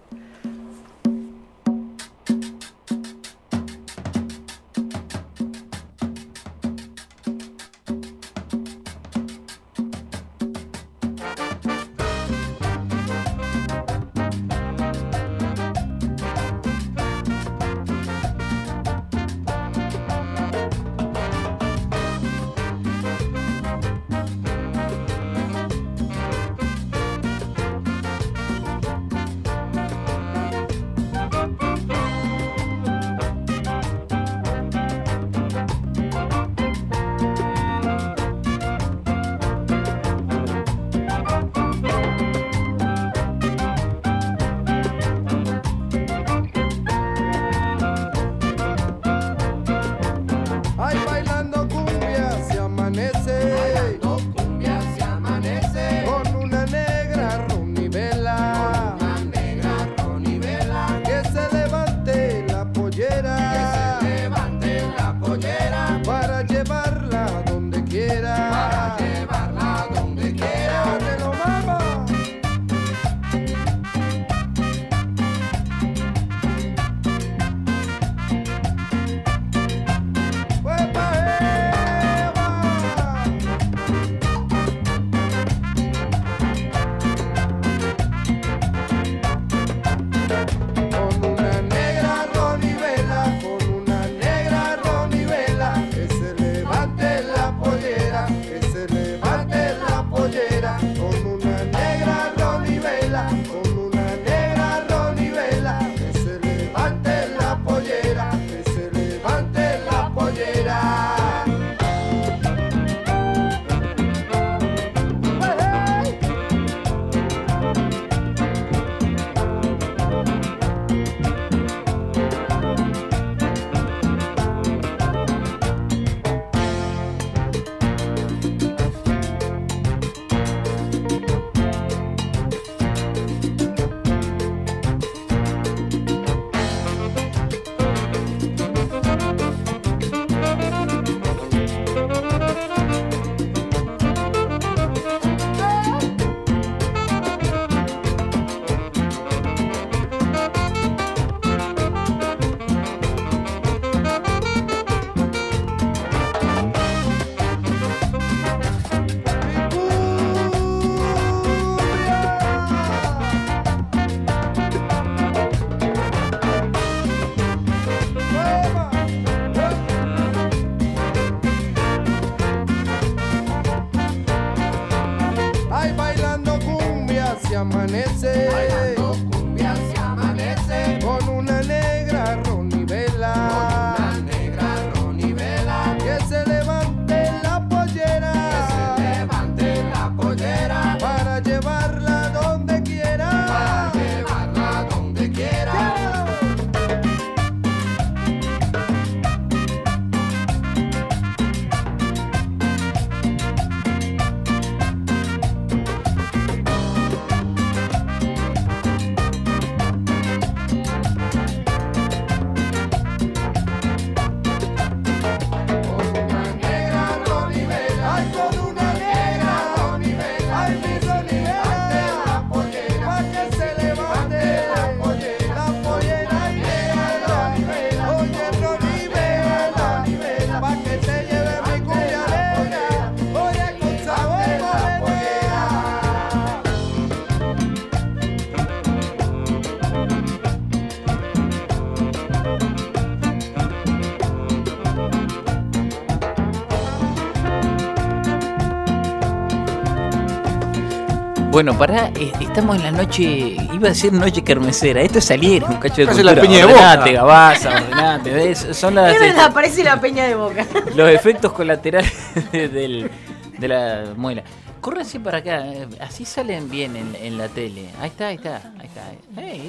Bueno, pará, eh, estamos en la noche, iba a decir noche kermesera, esto es salir, un cacho de cultura. la Peña de Ordenate, Boca. Gabaza, ordenate, ¿ves? son las, Es verdad, parece la peña de boca. los efectos colaterales del- de la muela. Córrense para acá, eh, así salen bien en, en la tele. Ahí está, ahí está, ahí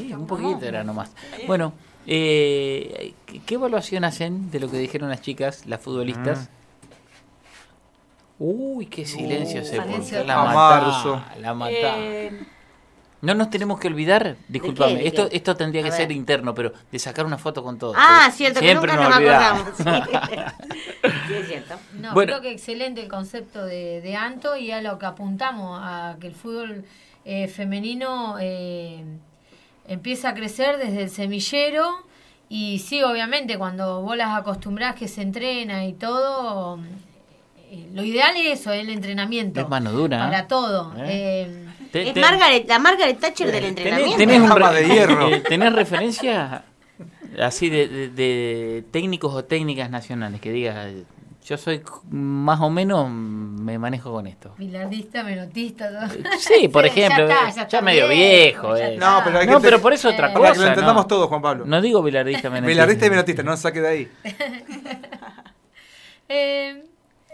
está. Un poquito era nomás. Bueno, eh, ¿qué, qué evaluación hacen de lo que dijeron las chicas, las futbolistas? Uy, qué silencio se silencio. puso. La matá, la matá. Eh, No nos tenemos que olvidar, discúlpame, ¿De esto, qué? esto tendría que A ser ver. interno, pero de sacar una foto con todos. Ah, cierto, que nunca nos acordamos. Sí, es cierto. No, Bueno. creo que excelente el concepto de, de Anto y a lo que apuntamos, a que el fútbol eh, femenino eh, empieza a crecer desde el semillero y sí, obviamente, cuando vos las acostumbrás que se entrena y todo, eh, lo ideal es eso, el entrenamiento. Es mano dura, ¿eh? Para todo. ¿Eh? Eh, Te- Es te- Margaret, la Margaret Thatcher del ¿Tenés, entrenamiento. tenés un Jama re- de hierro. eh, ¿tenés referencia así de, de- de técnicos o técnicas nacionales que digas, yo soy más o menos, me manejo con esto? Bilardista, menotista, todo. Sí, por ya ejemplo, está, eh, ya ya, está medio viejo. ya eh. No, pero hay que No, te- pero por eso otra Eh, cosa. Para que lo entendamos no. todos, Juan Pablo. No digo bilardista, menotista. Bilardista y menotista, no saque de ahí. Eh,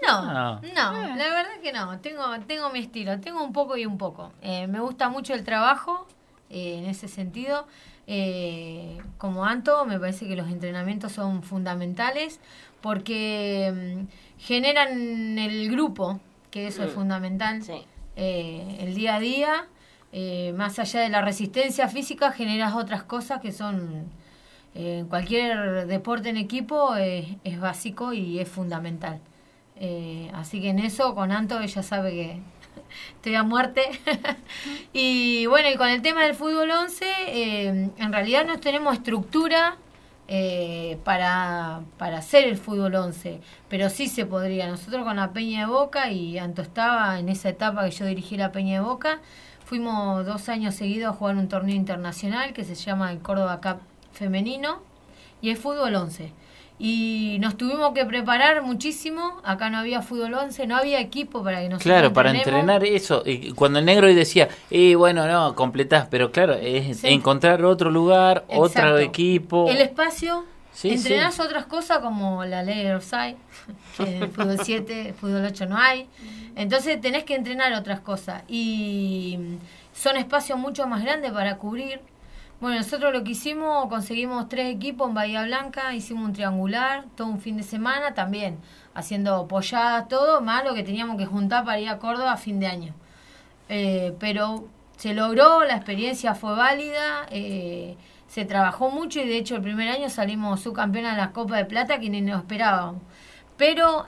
no, No. no, la verdad que no. Tengo, tengo mi estilo, tengo un poco y un poco. Eh, me gusta mucho el trabajo eh, en ese sentido. Eh, como Anto, me parece que los entrenamientos son fundamentales porque mm, generan el grupo, que eso es fundamental. Eh, el día a día, eh, más allá de la resistencia física, generas otras cosas que son eh, en cualquier deporte en equipo eh, es básico y es fundamental. Eh, así que en eso, con Anto, ella sabe que estoy a muerte. y bueno, y con el tema del fútbol 11, eh, en realidad no tenemos estructura eh, para, para hacer el fútbol 11, pero sí se podría. Nosotros con la Peña de Boca, y Anto estaba en esa etapa que yo dirigí la Peña de Boca, fuimos dos años seguidos a jugar un torneo internacional que se llama el Córdoba Cup femenino y es fútbol 11. Y nos tuvimos que preparar muchísimo, acá no había fútbol 11, no había equipo para que nosotros Claro, para entrenar eso. Y cuando el negro hoy decía, y bueno, no, completás, pero claro, es Sí. encontrar otro lugar, otro equipo. El espacio, Sí, entrenás otras cosas como la ley de offside, que en el fútbol 7, fútbol 8 no hay. Entonces tenés que entrenar otras cosas. Y son espacios mucho más grandes para cubrir. Bueno, nosotros lo que hicimos, conseguimos tres equipos en Bahía Blanca, hicimos un triangular, todo un fin de semana también, haciendo polladas, todo, más lo que teníamos que juntar para ir a Córdoba a fin de año. Eh, pero se logró, la experiencia fue válida, eh, se trabajó mucho y de hecho el primer año salimos subcampeonas de la Copa de Plata que ni nos esperábamos. Pero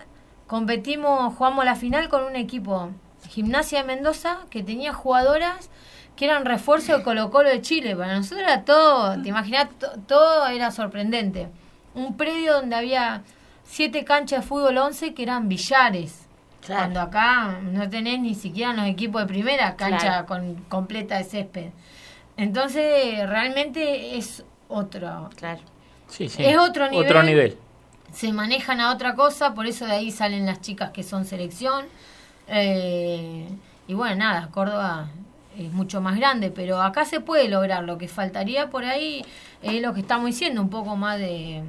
competimos, jugamos la final con un equipo, Gimnasia de Mendoza, que tenía jugadoras que eran refuerzo de Colo Colo de Chile. Para nosotros era todo, te imaginas, to- todo era sorprendente. Un predio donde había siete canchas de fútbol 11 que eran billares. Cuando acá no tenés ni siquiera los equipos de primera cancha Claro. con completa de césped. Entonces, realmente es otro. Claro. Sí, sí. Es otro nivel. Otro nivel. Se manejan a otra cosa, por eso de ahí salen las chicas que son selección. Eh, y bueno, nada, Córdoba es mucho más grande, pero acá se puede lograr. Lo que faltaría por ahí es lo que estamos diciendo, un poco más de,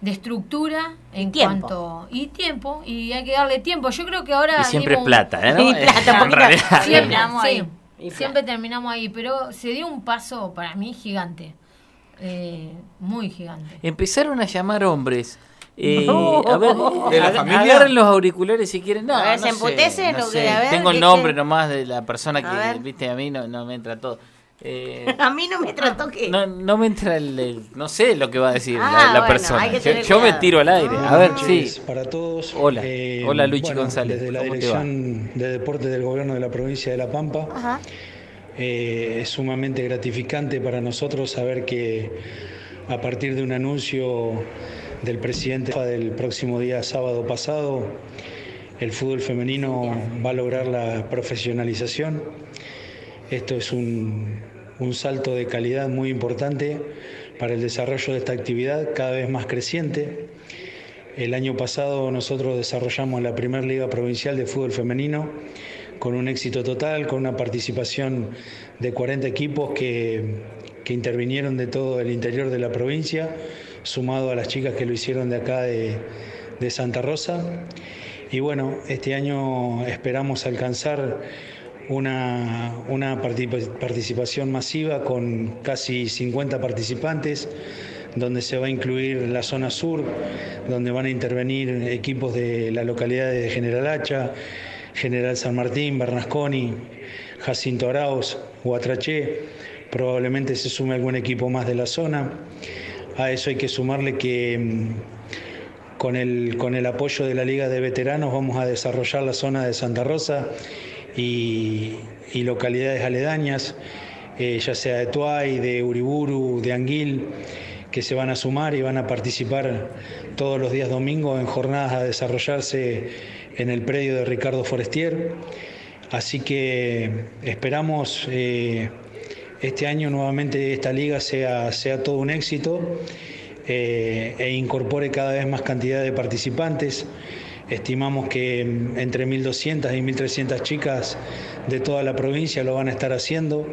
de estructura en tiempo. cuanto. Y tiempo, y hay que darle tiempo. Yo creo que ahora. Y siempre dimos- plata, ¿eh? ¿no? Y plata, En poquito. realidad. Siempre, Terminamos sí. ahí. Y Siempre terminamos ahí, pero se dio un paso para mí gigante. Eh, muy gigante. Empezaron a llamar hombres. Eh, No. a ver, ¿De la ag- familia? agarren los auriculares si quieren. No, A ver, no ¿se emputece no lo que- a ver, Tengo el ¿qué- nombre nomás de la persona que, viste, a mí no, no me entra todo. Eh, A mí no me trató que. no, no me entra el, el- No sé lo que va a decir Ah, la, la bueno, persona. Yo, me tiro al aire. A ver, sí. para todos. Hola. Eh, Hola, Luchi bueno, González. Desde la. Dirección de Deportes del Gobierno de la Provincia de La Pampa. Ajá. Eh, es sumamente gratificante para nosotros saber que a partir de un anuncio del presidente del próximo día sábado pasado, el fútbol femenino va a lograr la profesionalización. Esto es un, un salto de calidad muy importante para el desarrollo de esta actividad cada vez más creciente. El año pasado nosotros desarrollamos la primera liga provincial de fútbol femenino con un éxito total, con una participación de 40 equipos que, que intervinieron de todo el interior de la provincia, sumado a las chicas que lo hicieron de acá de, Santa Rosa. Y bueno, este año esperamos alcanzar una, una participa- participación masiva con casi 50 participantes, donde se va a incluir la zona sur, donde van a intervenir equipos de la localidad de General Hacha, General San Martín, Bernasconi, Jacinto Arauz, Huatraché, probablemente se sume algún equipo más de la zona. A eso hay que sumarle que mm, con el, con el apoyo de la Liga de Veteranos vamos a desarrollar la zona de Santa Rosa y, y localidades aledañas, eh, ya sea de Tuay, de Uriburu, de Anguil, que se van a sumar y van a participar todos los días domingos en jornadas a desarrollarse en el predio de Ricardo Forestier. Así que esperamos eh, este año nuevamente esta liga sea, sea todo un éxito eh, e incorpore cada vez más cantidad de participantes. Estimamos que mm, entre 1.200 y 1.300 chicas de toda la provincia lo van a estar haciendo.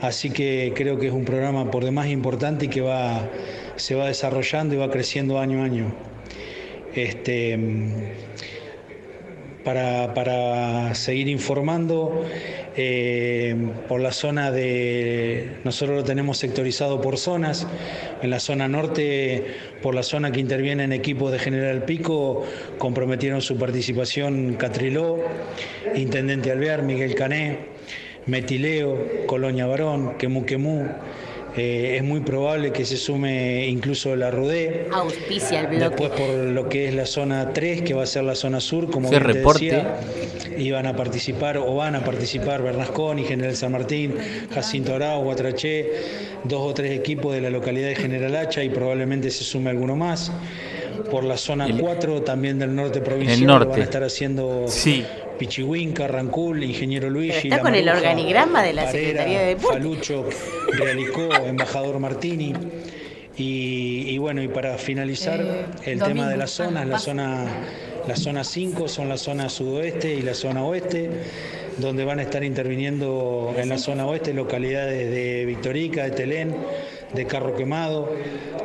Así que creo que es un programa por demás importante y que va, se va desarrollando y va creciendo año a año. Este, mm, para, para seguir informando, eh, por la zona de, nosotros lo tenemos sectorizado por zonas, en la zona norte, por la zona que interviene en equipos de General Pico, comprometieron su participación Catriló, Intendente Alvear, Miguel Cané, Metileo, Colonia Barón, Quemú Quemú. Eh, es muy probable que se sume incluso la Rudé. Auspicia el bloque. Después por lo que es la zona 3, que va a ser la zona sur, como bien te reporte. decía, iban a participar o van a participar Bernasconi, General San Martín, Jacinto Arau, Guatraché, dos o tres equipos de la localidad de General Hacha y probablemente se sume alguno más. Por la zona 4, también del norte provincial, El lo norte. van a estar haciendo Sí. Pichihuinca, Rancul, Ingeniero Luigi. está La con el organigrama de la Parera, Secretaría de Deportes. Falucho, Realicó, Embajador Martini. Y, y bueno, y para finalizar, Eh, el domingo. tema de las zonas, la zona, la zona 5 son la zona sudoeste y la zona oeste, donde van a estar interviniendo en la zona oeste localidades de Victorica, de Telén, de Carro Quemado.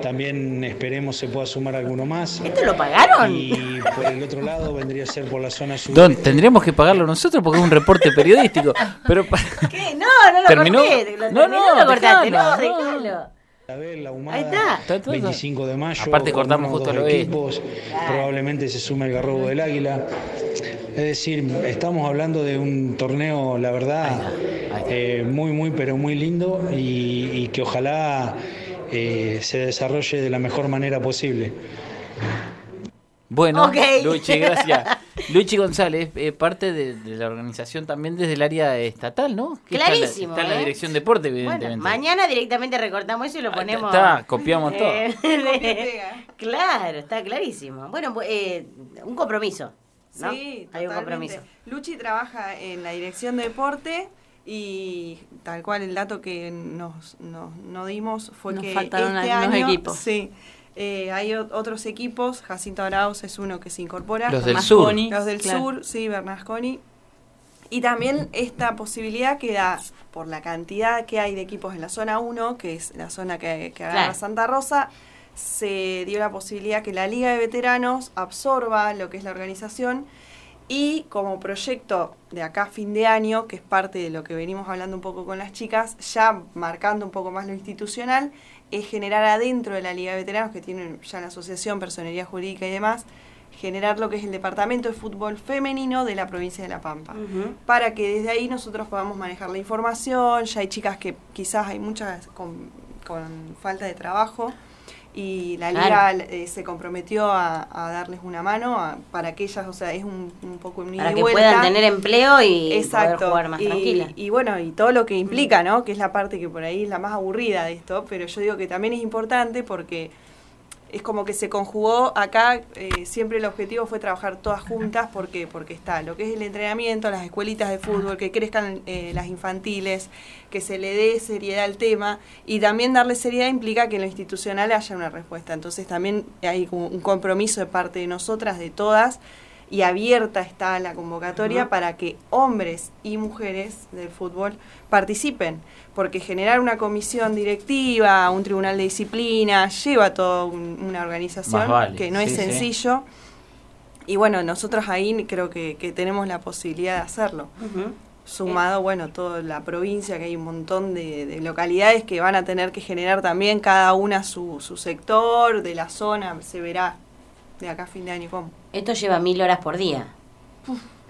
También esperemos se pueda sumar alguno más. ¿Esto lo pagaron? Y por el otro lado vendría a ser por la zona sur. Don, tendríamos que pagarlo nosotros porque es un reporte periodístico. Pero pa- ¿Qué? No, no lo ¿Terminó? corté. Lo No, terminó, no, lo cortaste. dejalo, No, no. dejalo. La Ahumada, Ahí está. Está todo. 25 de mayo. Aparte cortamos justo oeste. equipos, Probablemente se sume el Garrobo del Águila. Es decir, estamos hablando de un torneo, la verdad, eh, muy, muy, pero muy lindo y, y que ojalá eh, se desarrolle de la mejor manera posible. Bueno, Ok. Luchi, gracias. Luchi González, eh, parte de, de la organización también desde el área estatal, ¿no? Que está en la- Clarísimo, Está en la, ¿eh? dirección de deporte, Bueno, evidentemente. mañana directamente recortamos eso y lo ponemos. está, copiamos todo. Eh, claro, está clarísimo. Bueno, pues, eh, un compromiso. ¿No? Sí, hay un compromiso. Luchi trabaja en la dirección de deporte y tal cual el dato que nos, nos, no dimos fue Nos que faltaron este algunos año, equipos. Sí, eh, hay o- otros equipos, Jacinto Arauz es uno que se incorpora. Los del sur. Bernasconi, Los del Claro. sur, sí, Bernasconi. Y también esta posibilidad que da, por la cantidad que hay de equipos en la zona 1, que es la zona que, que agarra Claro. Santa Rosa, se dio la posibilidad que la Liga de Veteranos absorba lo que es la organización y como proyecto de acá a fin de año, que es parte de lo que venimos hablando un poco con las chicas, ya marcando un poco más lo institucional, es generar adentro de la Liga de Veteranos, que tienen ya la asociación, personería jurídica y demás, generar lo que es el departamento de fútbol femenino de la provincia de La Pampa. Para que desde ahí nosotros podamos manejar la información, ya hay chicas que quizás hay muchas con, con falta de trabajo y la liga Claro. eh, se comprometió a, a darles una mano a- para que ellas, o sea, es un, un poco un Para que vuelta. puedan tener empleo y Exacto. poder jugar más y, tranquila. Y bueno, y todo lo que implica, ¿no? Que es la parte que por ahí es la más aburrida de esto, pero yo digo que también es importante porque es como que se conjugó acá, eh, siempre el objetivo fue trabajar todas juntas, ¿por qué? Porque está lo que es el entrenamiento, las escuelitas de fútbol, que crezcan eh, las infantiles, que se le dé seriedad al tema, y también darle seriedad implica que en lo institucional haya una respuesta. Entonces también hay un compromiso de parte de nosotras, de todas, y abierta está la convocatoria para que hombres y mujeres del fútbol participen, porque generar una comisión directiva, un tribunal de disciplina, lleva toda un- una organización vale, que no es sí. sencillo. Y bueno, nosotros ahí creo que, que tenemos la posibilidad de hacerlo. Sumado, bueno, toda la provincia, que hay un montón de, de localidades que van a tener que generar también cada una su, su sector, de la zona, se verá de acá a fin de año cómo. Esto lleva mil horas por día.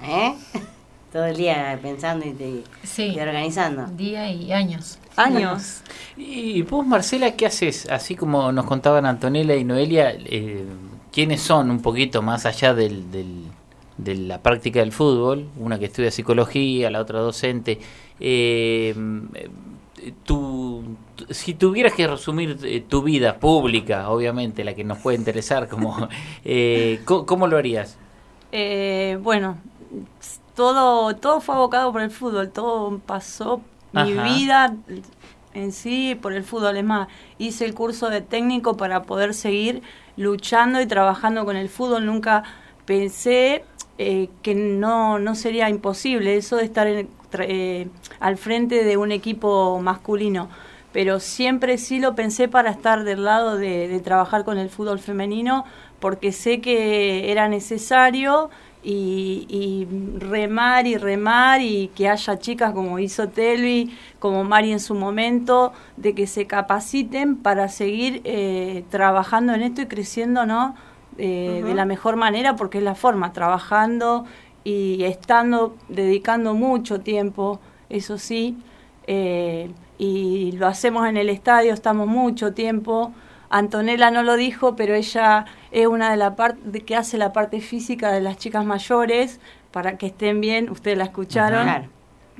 ¿Eh? Todo el día pensando y, te- y organizando. Día y años. Años. ¿Y vos, Marcela, qué haces? Así como nos contaban Antonella y Noelia, eh, ¿quiénes son un poquito más allá del, del- de la práctica del fútbol? Una que estudia psicología, la otra docente. Eh, tú- si tuvieras que resumir eh, tu vida pública, obviamente, la que nos puede interesar, como, eh, ¿cómo, cómo lo harías? Eh, bueno, todo, todo fue abocado por el fútbol, todo pasó, mi vida en sí por el fútbol. Es más, hice el curso de técnico para poder seguir luchando y trabajando con el fútbol. Nunca pensé eh, que no, no sería imposible eso de estar en- tra- eh, al frente de un equipo masculino. Pero siempre sí lo pensé para estar del lado de, de trabajar con el fútbol femenino, porque sé que era necesario y, y remar y remar y que haya chicas como hizo Telvi, como Mari en su momento, de que se capaciten para seguir eh, trabajando en esto y creciendo, ¿no? Eh. De la mejor manera, porque es la forma, trabajando y estando, dedicando mucho tiempo, eso sí, eh, y lo hacemos en el estadio, estamos mucho tiempo. Antonella no lo dijo, pero ella es una de la parte que hace la parte física de las chicas mayores para que estén bien. Ustedes la escucharon.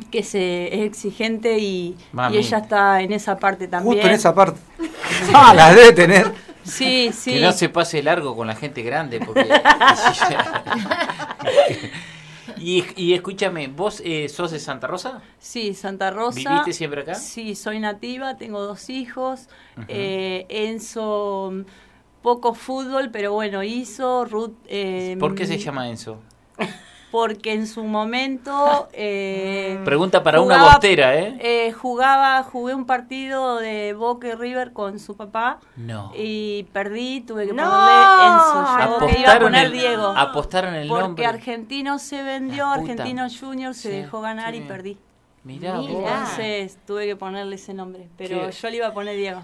Que se, es exigente y, y ella está en esa parte también. Justo en esa parte. Ah, las debe tener. Sí, sí. Que no se pase largo con la gente grande, porque... y, y escúchame, ¿vos eh, sos de Santa Rosa? Sí, Santa Rosa. ¿Viviste siempre acá? Sí, soy nativa, tengo dos hijos. Ujú. Eh, Enzo, poco fútbol, pero bueno, hizo. Ruth, eh, ¿Por qué se llama Enzo? Porque en su momento. eh, Pregunta para una bostera, ¿eh? eh, jugaba, jugué un partido de Boca y River con su papá. No. Y perdí, tuve que No. ponerle Enzo. Yo que iba a Apostaron poner el- Diego. apostaron el porque nombre. Argentino se vendió. Argentino Junior se Sí, dejó ganar sí. y perdí. Mirá vos. Entonces tuve que ponerle ese nombre. Pero ¿Qué? yo le iba a poner Diego.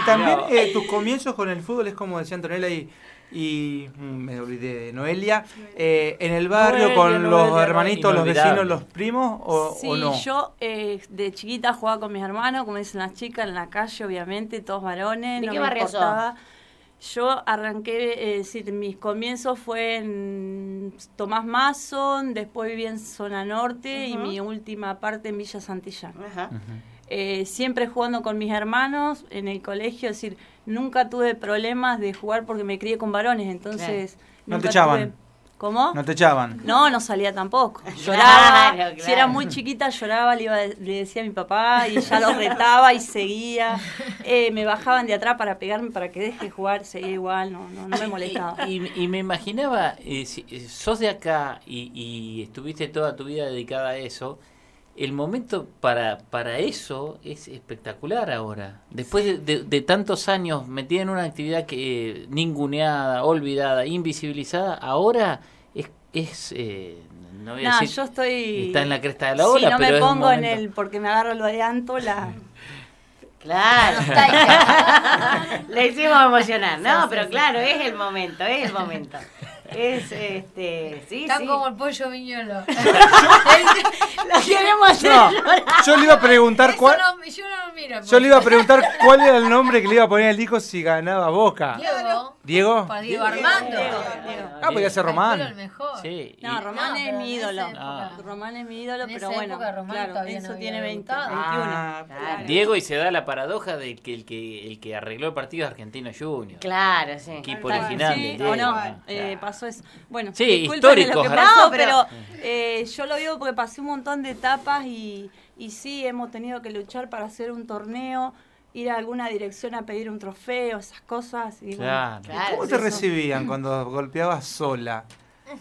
Y también Mirá. eh, tus comienzos con el fútbol es como decía Antonella y, y mm, me olvidé de Noelia, eh, en el barrio Noelia, con los Noelia, hermanitos, los vecinos, los primos o, Sí, o no. yo eh, de chiquita jugaba con mis hermanos, como dicen las chicas, en la calle, obviamente, todos varones. ¿De no qué me barrio sos? Yo arranqué, eh, es decir, mis comienzos fue en Tomás Mason, después viví en Zona Norte y mi última parte en Villa Santillán. Eh, siempre jugando con mis hermanos en el colegio, es decir, nunca tuve problemas de jugar porque me crié con varones, entonces... No te echaban. tuve- ¿Cómo? No te echaban. No, no salía tampoco. Lloraba. Claro, Si era muy chiquita, lloraba, le, iba, le decía a mi papá y ya lo retaba y seguía. Eh, me bajaban de atrás para pegarme para que deje de jugar, seguía igual, no, no, no me molestaba. Y, y me imaginaba, eh, si eh, sos de acá y, y estuviste toda tu vida dedicada a eso, el momento para, para eso es espectacular ahora. Después de, de- de tantos años metida en una actividad que eh, ninguneada, olvidada, invisibilizada, ahora es... es eh, no voy a No, decir, yo estoy... Está en la cresta de la ola, Si no pero me pongo en el... porque me agarro lo de Anto, la... Claro. Le hicimos emocionar. No, pero claro, es el momento, es el momento. Es este, sí, Están sí. como el pollo viñolo. Lo queremos hacer. No, yo le iba a preguntar Eso cuál. no- yo no lo miro. Yo le iba a preguntar cuál era el nombre que le iba a poner al hijo si ganaba Boca. Diego. ¿Diego? Para Diego Armando. Ah, podía ser Román. El mejor. Sí, No, Román No, es mi ídolo. Román es mi ídolo, pero bueno, claro, eso no tiene había 20, debutado. 21. Ah, claro. Diego y se da la paradoja de que el que el que arregló el partido es Argentino Junior. Claro, sí. Equipo original sí, de o no, eh, pasó eso. Bueno, Sí, histórico, lo que pasó, No, pero, eh, yo lo digo porque pasé un montón de etapas y, y sí, hemos tenido que luchar para hacer un torneo, ir a alguna dirección a pedir un trofeo, esas cosas. Y bueno, Claro. Claro, ¿Cómo te eso. recibían cuando golpeabas sola?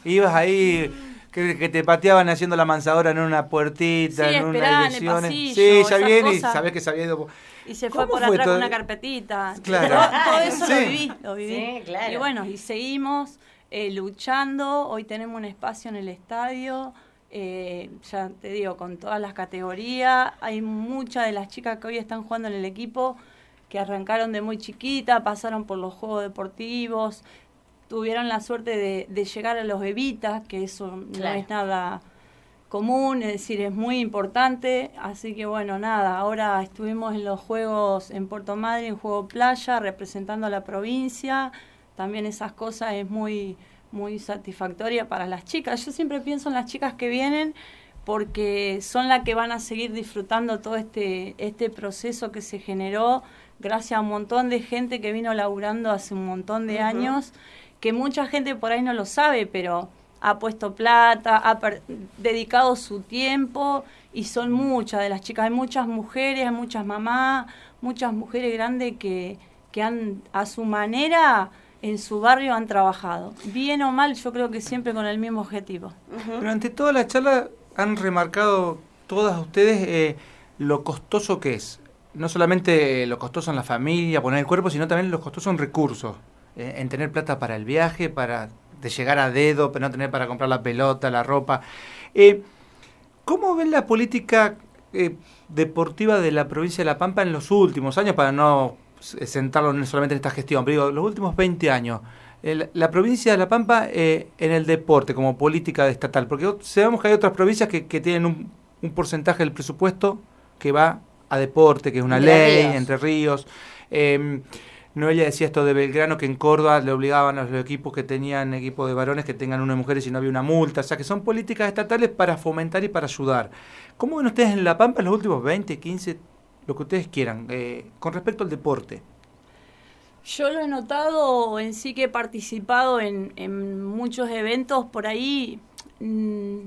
ibas ahí, que, que te pateaban haciendo la mansadora en una puertita, Sí, en una pasillo, Sí, ya viene y sabés que se había ido. Y se fue ¿Cómo por fue atrás todo? con una carpetita. Claro. Todo, todo eso Sí. lo viví, lo viví. Sí, claro. Y bueno, y seguimos eh, luchando. Hoy tenemos un espacio en el estadio. eh, ya te digo, con todas las categorías. Hay muchas de las chicas que hoy están jugando en el equipo que arrancaron de muy chiquita, pasaron por los juegos deportivos, tuvieron la suerte de, de llegar a los Evitas, que eso no es nada común, es decir, es muy importante. Así que bueno, nada, ahora estuvimos en los Juegos en Puerto Madryn, en Juego Playa, representando a la provincia. También esas cosas es muy, muy satisfactoria para las chicas. Yo siempre pienso en las chicas que vienen porque son las que van a seguir disfrutando todo este, este proceso que se generó gracias a un montón de gente que vino laburando hace un montón de años, que mucha gente por ahí no lo sabe, pero ha puesto plata, ha dedicado su tiempo y son muchas de las chicas. Hay muchas mujeres, hay muchas mamás, muchas mujeres grandes que, que han a su manera en su barrio han trabajado. Bien o mal, yo creo que siempre con el mismo objetivo. Durante toda la charla han remarcado todas ustedes eh, lo costoso que es. No solamente lo costoso en la familia, poner el cuerpo, sino también lo costoso en recursos. Eh, en tener plata para el viaje, para de llegar a dedo, pero no tener para comprar la pelota, la ropa. Eh, ¿Cómo ven la política eh, deportiva de la provincia de La Pampa en los últimos años, para no centrarlo no solamente en esta gestión, pero digo, los últimos 20 años? El- la provincia de La Pampa eh, en el deporte como política estatal, porque sabemos que hay otras provincias que, que tienen un, un porcentaje del presupuesto que va a deporte, que es una Entre ley, Ríos. entre ríos. Eh, Noelia decía esto de Belgrano, que en Córdoba le obligaban a los equipos que tenían equipo de varones que tengan una mujer y si no había una multa. O sea, que son políticas estatales para fomentar y para ayudar. ¿Cómo ven ustedes en La Pampa en los últimos 20, 15, lo que ustedes quieran, eh, con respecto al deporte? Yo lo he notado en sí que he participado en, en muchos eventos por ahí. mm,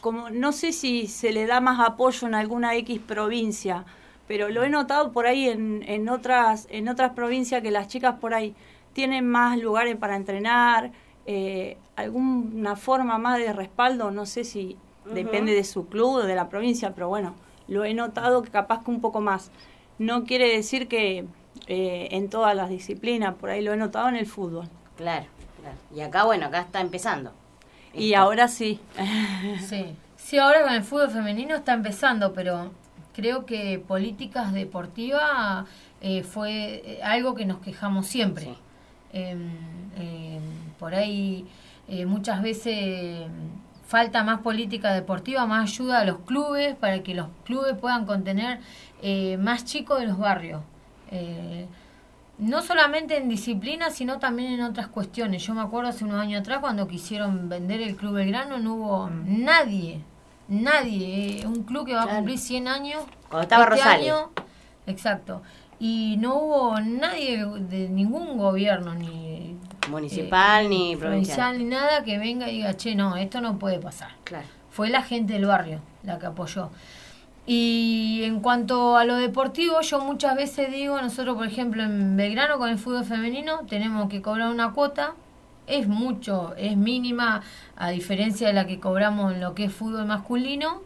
como no sé si se le da más apoyo en alguna X provincia, pero lo he notado por ahí en, en otras en otras provincias que las chicas por ahí tienen más lugares para entrenar, eh, alguna forma más de respaldo, no sé si depende de su club o de la provincia, pero bueno, lo he notado que capaz que un poco más. No quiere decir que eh, en todas las disciplinas, por ahí lo he notado en el fútbol. Claro, claro. Y acá, bueno, acá está empezando. Y ahora sí. Sí. Sí, ahora con el fútbol femenino está empezando, pero creo que políticas deportivas eh, fue eh, algo que nos quejamos siempre. Em, em, por ahí eh, muchas veces falta más política deportiva, más ayuda a los clubes para que los clubes puedan contener eh, más chicos de los barrios. Eh, no solamente en disciplina, sino también en otras cuestiones. Yo me acuerdo hace unos años atrás cuando quisieron vender el Club Belgrano, no hubo nadie, nadie, eh, un club que va a cumplir 100 años. Cuando estaba este Rosales. año, exacto. Y no hubo nadie de ningún gobierno, ni Municipal eh, ni provincial. ni nada que venga y diga, che, no, esto no puede pasar. Claro. Fue la gente del barrio la que apoyó. Y en cuanto a lo deportivo, yo muchas veces digo, nosotros por ejemplo en Belgrano con el fútbol femenino tenemos que cobrar una cuota, es mucho, es mínima a diferencia de la que cobramos en lo que es fútbol masculino,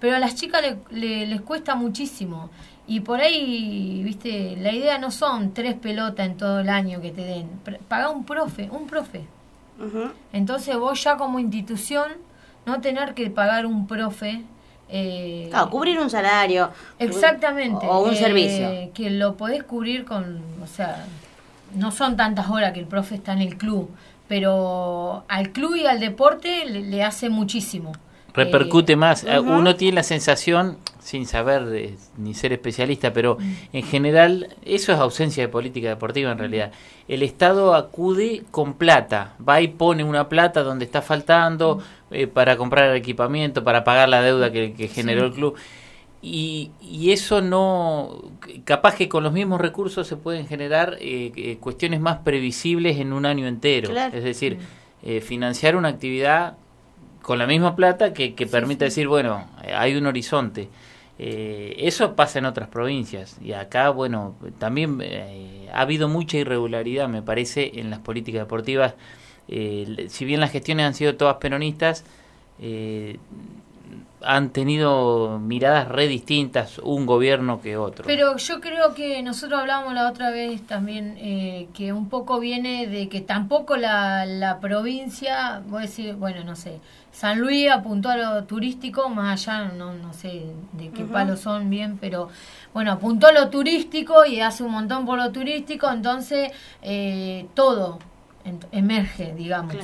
pero a las chicas le- le- les cuesta muchísimo. Y por ahí, viste, la idea no son tres pelotas en todo el año que te den, paga un profe, un profe. Entonces vos ya como institución no tener que pagar un profe. Eh, Claro, cubrir un salario. Exactamente. O un eh, servicio. Que lo podés cubrir con, o sea, no son tantas horas que el profe está en el club, pero al club y al deporte le, le hace muchísimo. Repercute Eh, más. Ujú. Uno tiene la sensación, sin saber de- ni ser especialista, pero en general eso es ausencia de política deportiva en realidad. El Estado acude con plata, va y pone una plata donde está faltando eh, para comprar equipamiento, para pagar la deuda que, que generó Sí. el club. Y, y eso no, capaz que con los mismos recursos se pueden generar eh, eh, cuestiones más previsibles en un año entero. Claro. Es decir, eh, financiar una actividad con la misma plata que, que permita decir, bueno, eh, hay un horizonte. Eh, eso pasa en otras provincias y acá, bueno, también eh, ha habido mucha irregularidad, me parece, en las políticas deportivas. eh, si bien las gestiones han sido todas peronistas, eh, han tenido miradas re distintas un gobierno que otro. Pero yo creo que nosotros hablábamos la otra vez también eh, que un poco viene de que tampoco la, la provincia, voy a decir, bueno, no sé, San Luis apuntó a lo turístico, más allá, no, no sé de qué Ujú. palo son bien, pero bueno, apuntó a lo turístico y hace un montón por lo turístico, entonces eh, todo en- emerge, digamos.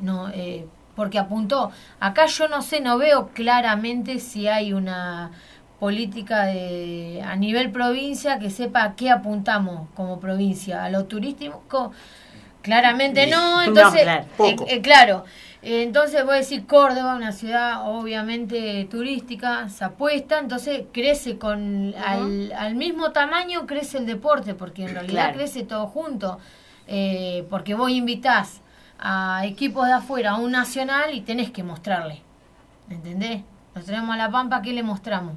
No, eh, porque apuntó. Acá yo no sé, no veo claramente si hay una política de, a nivel provincia que sepa a qué apuntamos como provincia. A lo turístico, claramente no. No, Entonces, claro, eh, eh, claro. Entonces voy a decir Córdoba, una ciudad obviamente turística, se apuesta, entonces crece con al, al mismo tamaño crece el deporte, porque en realidad Claro. crece todo junto, Eh, porque vos invitás a equipos de afuera a un nacional y tenés que mostrarle, ¿entendés? Nos tenemos a La Pampa, ¿qué le mostramos?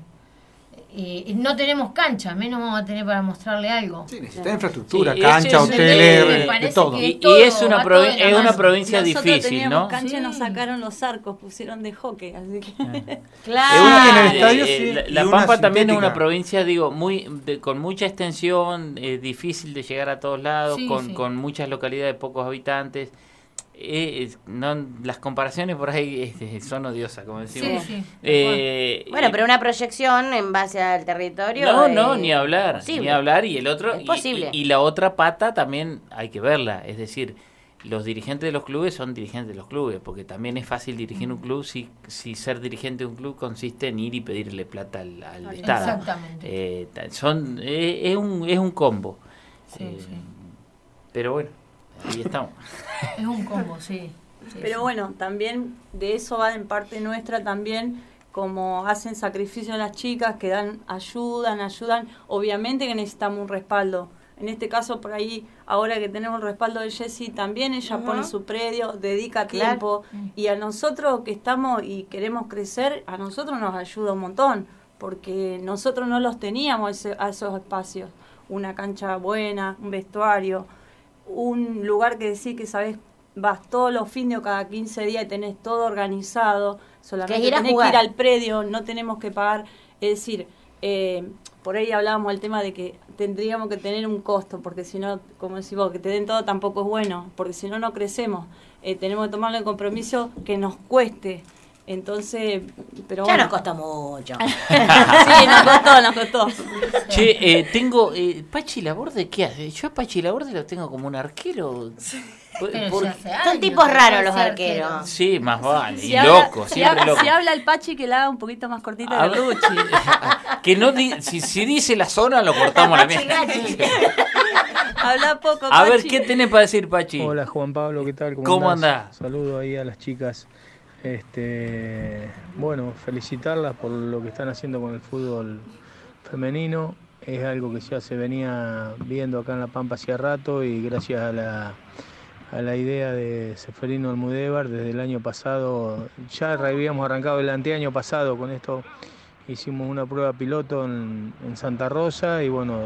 Eh, no tenemos cancha, menos vamos a tener para mostrarle algo. Sí, necesita infraestructura, Sí, cancha, hoteles, de todo. Y, es una, todo es una provincia Nosotros difícil, teníamos ¿no? cancha nos sacaron los arcos, pusieron de hockey, así que... En el eh, eh, La, Pampa también es una provincia, digo, muy de- con mucha extensión, eh, difícil de llegar a todos lados, Sí, con, sí. con muchas localidades de pocos habitantes. Eh, no, las comparaciones por ahí este, son odiosas, como decimos. Sí, sí. Eh, Bueno, pero una proyección en base al territorio. no, no, ni hablar, posible. ni hablar. Y el otro, Es y- posible. Y, y la otra pata también hay que verla, es decir, los dirigentes de los clubes son dirigentes de los clubes, porque también es fácil dirigir un club si, si ser dirigente de un club consiste en ir y pedirle plata al, al Estado. Exactamente. Eh, son, eh, es, un, es un combo. Sí, Eh, sí. Pero bueno, ahí estamos. Es un combo, sí. sí, Pero sí. bueno, también de eso va en parte nuestra también, como hacen sacrificio las chicas, que dan, ayudan, ayudan, obviamente que necesitamos un respaldo. En este caso, por ahí, ahora que tenemos el respaldo de Jessie, también ella Ujú. pone su predio, dedica Claro. tiempo, y a nosotros que estamos y queremos crecer, a nosotros nos ayuda un montón, porque nosotros no los teníamos ese- a esos espacios. Una cancha buena, un vestuario, un lugar que decir que sabes vas todos los fines o cada 15 días y tenés todo organizado, solamente Que ir tenés que ir al predio, no tenemos que pagar, es decir, eh, por ahí hablábamos del tema de que tendríamos que tener un costo, porque si no, como decís vos, que te den todo tampoco es bueno, porque si no, no crecemos. Eh, tenemos que tomarle el compromiso que nos cueste. Entonces, pero Ya bueno. nos costó mucho. sí, nos costó, nos costó. Che, eh, tengo. Eh, ¿Pachi Laborde qué hace? Yo a Pachi Laborde lo tengo como un arquero. Por- por- ya Son tipos raros los arqueros. Sí, más vale. Si y habla- loco, si siempre habla- loco. Si habla el Pachi, que la haga un poquito más cortita. Que no di- si, si dice la zona, lo cortamos la mierda. Habla poco, A ver. ¿qué tenés para decir, Pachi? Hola Juan Pablo, ¿qué tal? ¿Cómo andás? Saludo ahí a las chicas. Este, bueno, felicitarlas por lo que están haciendo con el fútbol femenino. Es algo que ya se venía viendo acá en La Pampa hacía rato y gracias a la, a la idea de Seferino Almudévar desde el año pasado, ya habíamos arrancado el anteaño pasado con esto, hicimos una prueba piloto en, Santa Rosa y bueno,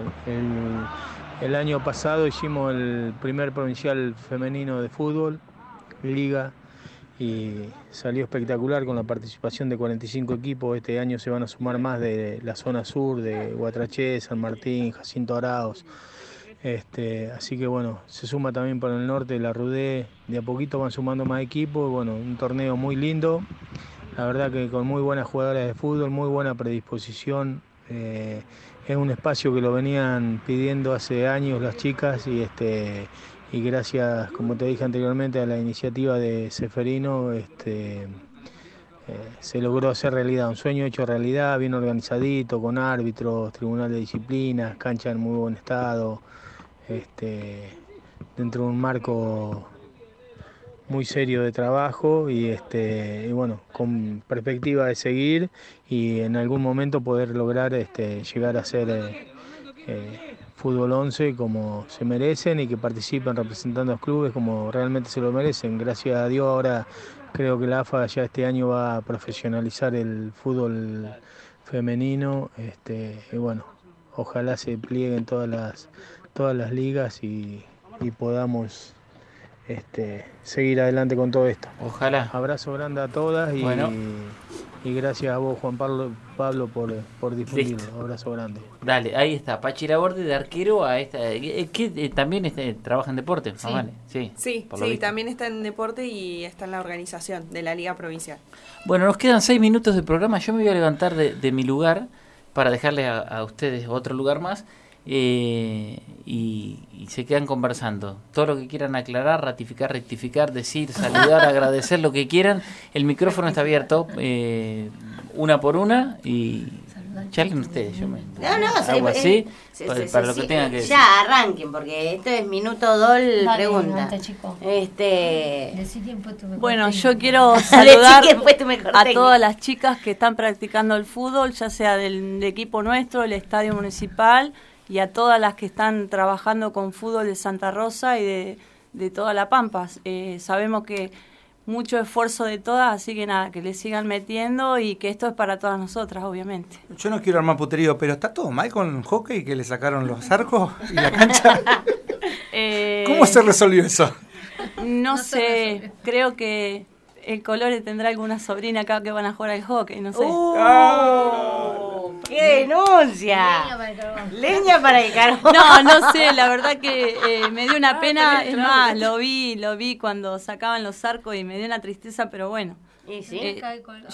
el año pasado hicimos el primer provincial femenino de fútbol, liga, y salió espectacular con la participación de 45 equipos. Este año se van a sumar más de la zona sur, de Guatraché, San Martín, Jacinto Araos. Este, así que bueno, se suma también para el norte la Rudé, de a poquito van sumando más equipos, bueno, un torneo muy lindo, la verdad que con muy buenas jugadoras de fútbol, muy buena predisposición, eh, es un espacio que lo venían pidiendo hace años las chicas y este y gracias, como te dije anteriormente, a la iniciativa de Seferino, este, eh, se logró hacer realidad, un sueño hecho realidad, bien organizadito, con árbitros, tribunal de disciplinas, cancha en muy buen estado, este, dentro de un marco muy serio de trabajo y este y bueno con perspectiva de seguir y en algún momento poder lograr llegar a ser eh, eh, fútbol 11 como se merecen y que participen representando a los clubes como realmente se lo merecen gracias a Dios ahora creo que la AFA ya este año va a profesionalizar el fútbol femenino este y bueno ojalá se plieguen todas las todas las ligas y, y podamos este, seguir adelante con todo esto. Ojalá. Abrazo grande a todas y, Bueno. Y gracias a vos, Juan Pablo, Pablo por, por difundirlo. Listo. Abrazo grande. Dale, ahí está. Pachi Laborde de arquero a esta. eh, que eh, también este, trabaja en deporte. Sí. Ah, vale. Sí, Sí, sí, también está en deporte y está en la organización de la Liga Provincial. Bueno, nos quedan seis minutos de programa. Yo me voy a levantar de, de mi lugar para dejarle a, a ustedes otro lugar más. Eh, y, y se quedan conversando. Todo lo que quieran aclarar, ratificar, rectificar, decir, saludar, agradecer, lo que quieran. El micrófono está abierto eh, una por una y charlen ustedes. Yo me, No, no, sí, hago eh, así sí, para, sí, para sí, lo que sí. tengan que decir. Ya, arranquen, porque esto es minuto dol Dale, pregunta. chico. Este... Bueno, yo quiero saludar a todas las chicas que están practicando el fútbol, ya sea del equipo nuestro, el Estadio Municipal, y a todas las que están trabajando con fútbol de Santa Rosa y de, de toda La Pampa. Eh, sabemos que mucho esfuerzo de todas, así que nada, que le sigan metiendo y que esto es para todas nosotras, obviamente. Yo no quiero armar puterío, pero ¿está todo mal con el hockey que le sacaron los arcos y la cancha? Eh, ¿Cómo se resolvió eso? No, sé, creo que el Colore tendrá alguna sobrina acá que van a jugar al hockey, no sé. ¡Oh! ¡Qué denuncia! Leña para el carbón. No, no sé, la verdad que eh, me dio Ah, una pena, tenés es más, lo vi, lo vi cuando sacaban los arcos y me dio una tristeza, pero bueno. ¿Y sí? Eh,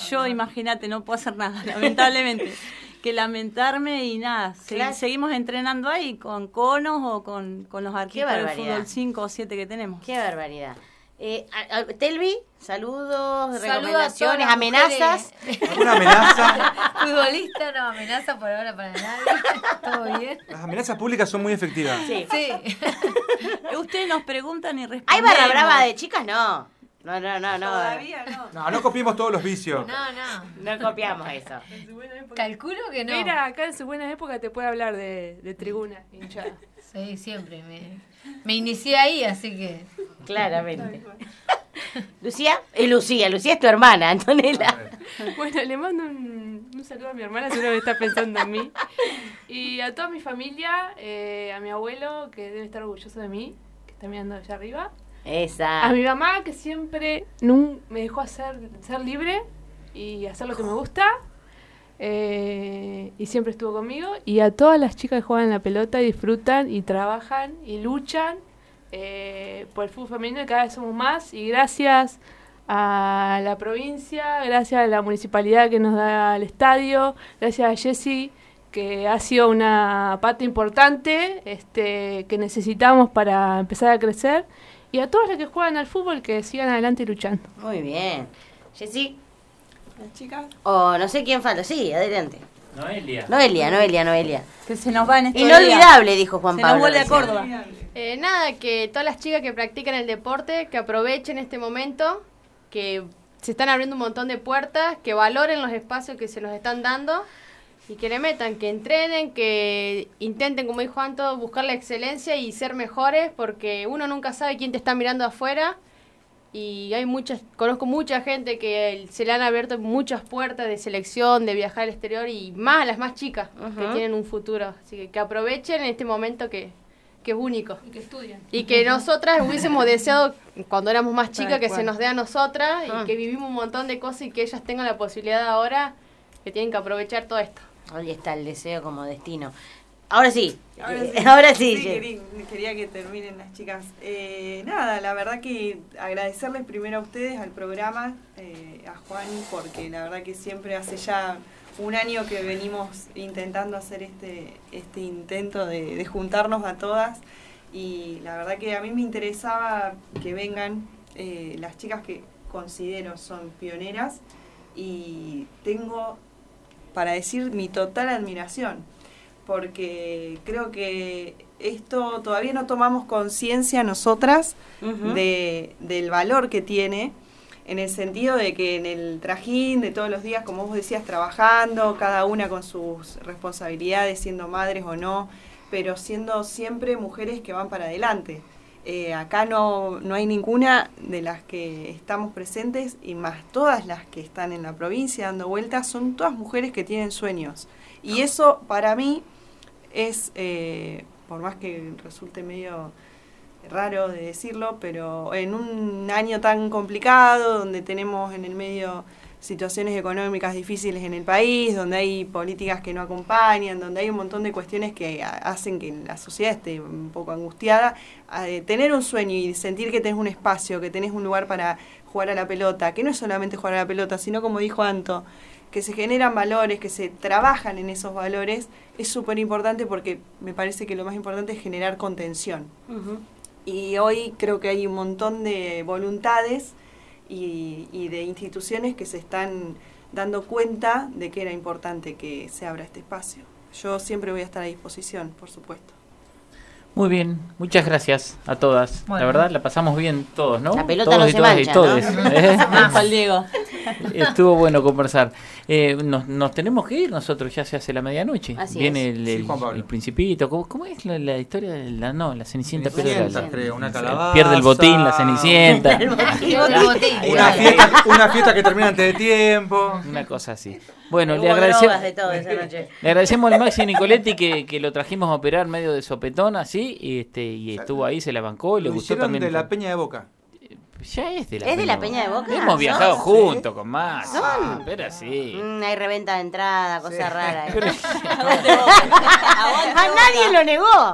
yo, imagínate, no puedo hacer nada, lamentablemente. que lamentarme y nada, Claro. seguimos entrenando ahí con conos o con, con los arquitectos del fútbol 5 o 7 que tenemos. Qué barbaridad. Eh, a- a- Telvi, saludos, Saludo recomendaciones, amenazas. ¿Alguna amenaza? Futbolista no amenaza por ahora para nadie. Todo bien. Las amenazas públicas son muy efectivas. Sí. Ustedes nos preguntan y ¿Hay respondemos. barra brava de chicas? No. No, no, no, no. Todavía no. No, no copiemos todos los vicios. No, no. No copiamos eso. Calculo que no. Mira, acá en su buena época te puede hablar de, de tribuna hinchada. Sí, siempre. Me, me inicié ahí, así que. Claramente. Lucía, es Lucía, Lucía es tu hermana, Antonella. Bueno, le mando un, un saludo a mi hermana, seguro que está pensando en mí. Y a toda mi familia, eh, a mi abuelo, que debe estar orgulloso de mí, que está mirando allá arriba. Esa. A mi mamá, que siempre me dejó hacer, ser libre y hacer lo que me gusta. Eh, y siempre estuvo conmigo. Y a todas las chicas que juegan la pelota y disfrutan y trabajan y luchan eh, por el fútbol femenino. Cada vez somos más. Y gracias a la provincia, gracias a la municipalidad que nos da el estadio, gracias a Jessy que ha sido una pata importante este, que necesitamos para empezar a crecer. Y a todos los que juegan al fútbol que sigan adelante luchando. Muy bien. Jessy, Las chicas. o no sé quién falta. Sí, adelante. Noelia. Noelia, Noelia, Noelia. Que se nos va en estos Inolvidable, dijo Juan Se Pablo. nos vuelve a. Córdoba. Eh, nada, que todas las chicas que practican el deporte, que aprovechen este momento, que se están abriendo un montón de puertas, que valoren los espacios que se nos están dando y que le metan, que entrenen, que intenten, como dijo Anto, buscar la excelencia y ser mejores, porque uno nunca sabe quién te está mirando afuera. Y hay muchas, conozco mucha gente que se le han abierto muchas puertas de selección, de viajar al exterior y más las más chicas que tienen un futuro. Así que que aprovechen este momento que, que es único. Y que estudien. Y que nosotras hubiésemos deseado cuando éramos más chicas que se nos dé a nosotras Ah. y que vivimos un montón de cosas y que ellas tengan la posibilidad ahora que tienen que aprovechar todo esto. Ahí está el deseo como destino. Ahora sí. Ahora sí, Ahora sí. Sí, Jess. quería, quería que terminen las chicas. Eh, nada, la verdad que agradecerles primero a ustedes, al programa, eh, a Juan, porque la verdad que siempre hace ya un año que venimos intentando hacer este, este intento de, de juntarnos a todas y la verdad que a mí me interesaba que vengan eh, las chicas que considero son pioneras y tengo para decir mi total admiración porque creo que esto todavía no tomamos conciencia nosotras de, del valor que tiene, en el sentido de que en el trajín de todos los días, como vos decías, trabajando, cada una con sus responsabilidades, siendo madres o no, pero siendo siempre mujeres que van para adelante. Eh, acá no, no hay ninguna de las que estamos presentes y más todas las que están en la provincia dando vueltas son todas mujeres que tienen sueños. Y eso para mí es, eh, por más que resulte medio raro de decirlo, pero en un año tan complicado, donde tenemos en el medio situaciones económicas difíciles en el país, donde hay políticas que no acompañan, donde hay un montón de cuestiones que hacen que la sociedad esté un poco angustiada, eh, tener un sueño y sentir que tenés un espacio, que tenés un lugar para jugar a la pelota, que no es solamente jugar a la pelota, sino como dijo Anto, que se generan valores, que se trabajan en esos valores, es súper importante porque me parece que lo más importante es generar contención. Y hoy creo que hay un montón de voluntades y, y de instituciones que se están dando cuenta de que era importante que se abra este espacio. Yo siempre voy a estar a disposición, por supuesto. Muy bien, muchas gracias a todas. Bueno. La verdad, la pasamos bien todos, ¿no? La pelota todos no y se todas y mancha, todes, ¿no? ¿eh? Diego. Estuvo bueno conversar. Eh, nos, nos tenemos que ir nosotros, ya se hace la medianoche. Así Viene es. el, el- principito. ¿Cómo, cómo es la, la historia de la no, la Cenicienta? Cenicienta, pierde creo, una calabaza. Pierde el botín, la Cenicienta. El Una fiesta, una fiesta que termina antes de tiempo. Una cosa así. Bueno, le agradecemos. de todo esa noche. Le agradecemos al Maxi Nicoletti que, que lo trajimos a operar medio de sopetón así y este y estuvo ahí, se la bancó y le gustó también. de la Peña de Boca. Ya es de la ¿Es de la Peña de Boca? Hemos viajado Sí. juntos con Maxi. ¿Son? Pero sí. Mm, hay reventa de entrada, cosa rara. Pero- A nadie lo negó.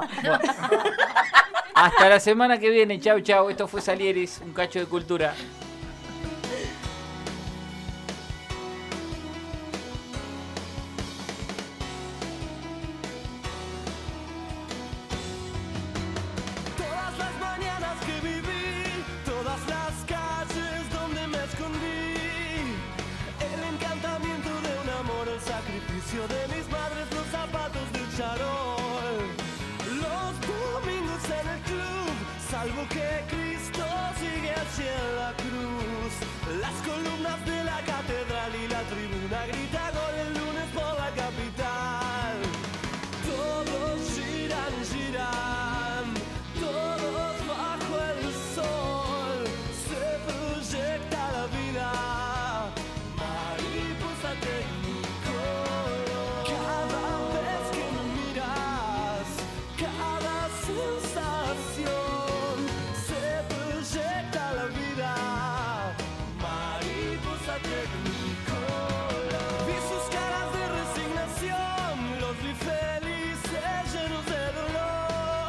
Hasta la semana que viene. Chau, chau. Esto fue Salieris, un cacho de cultura. Sacrificio de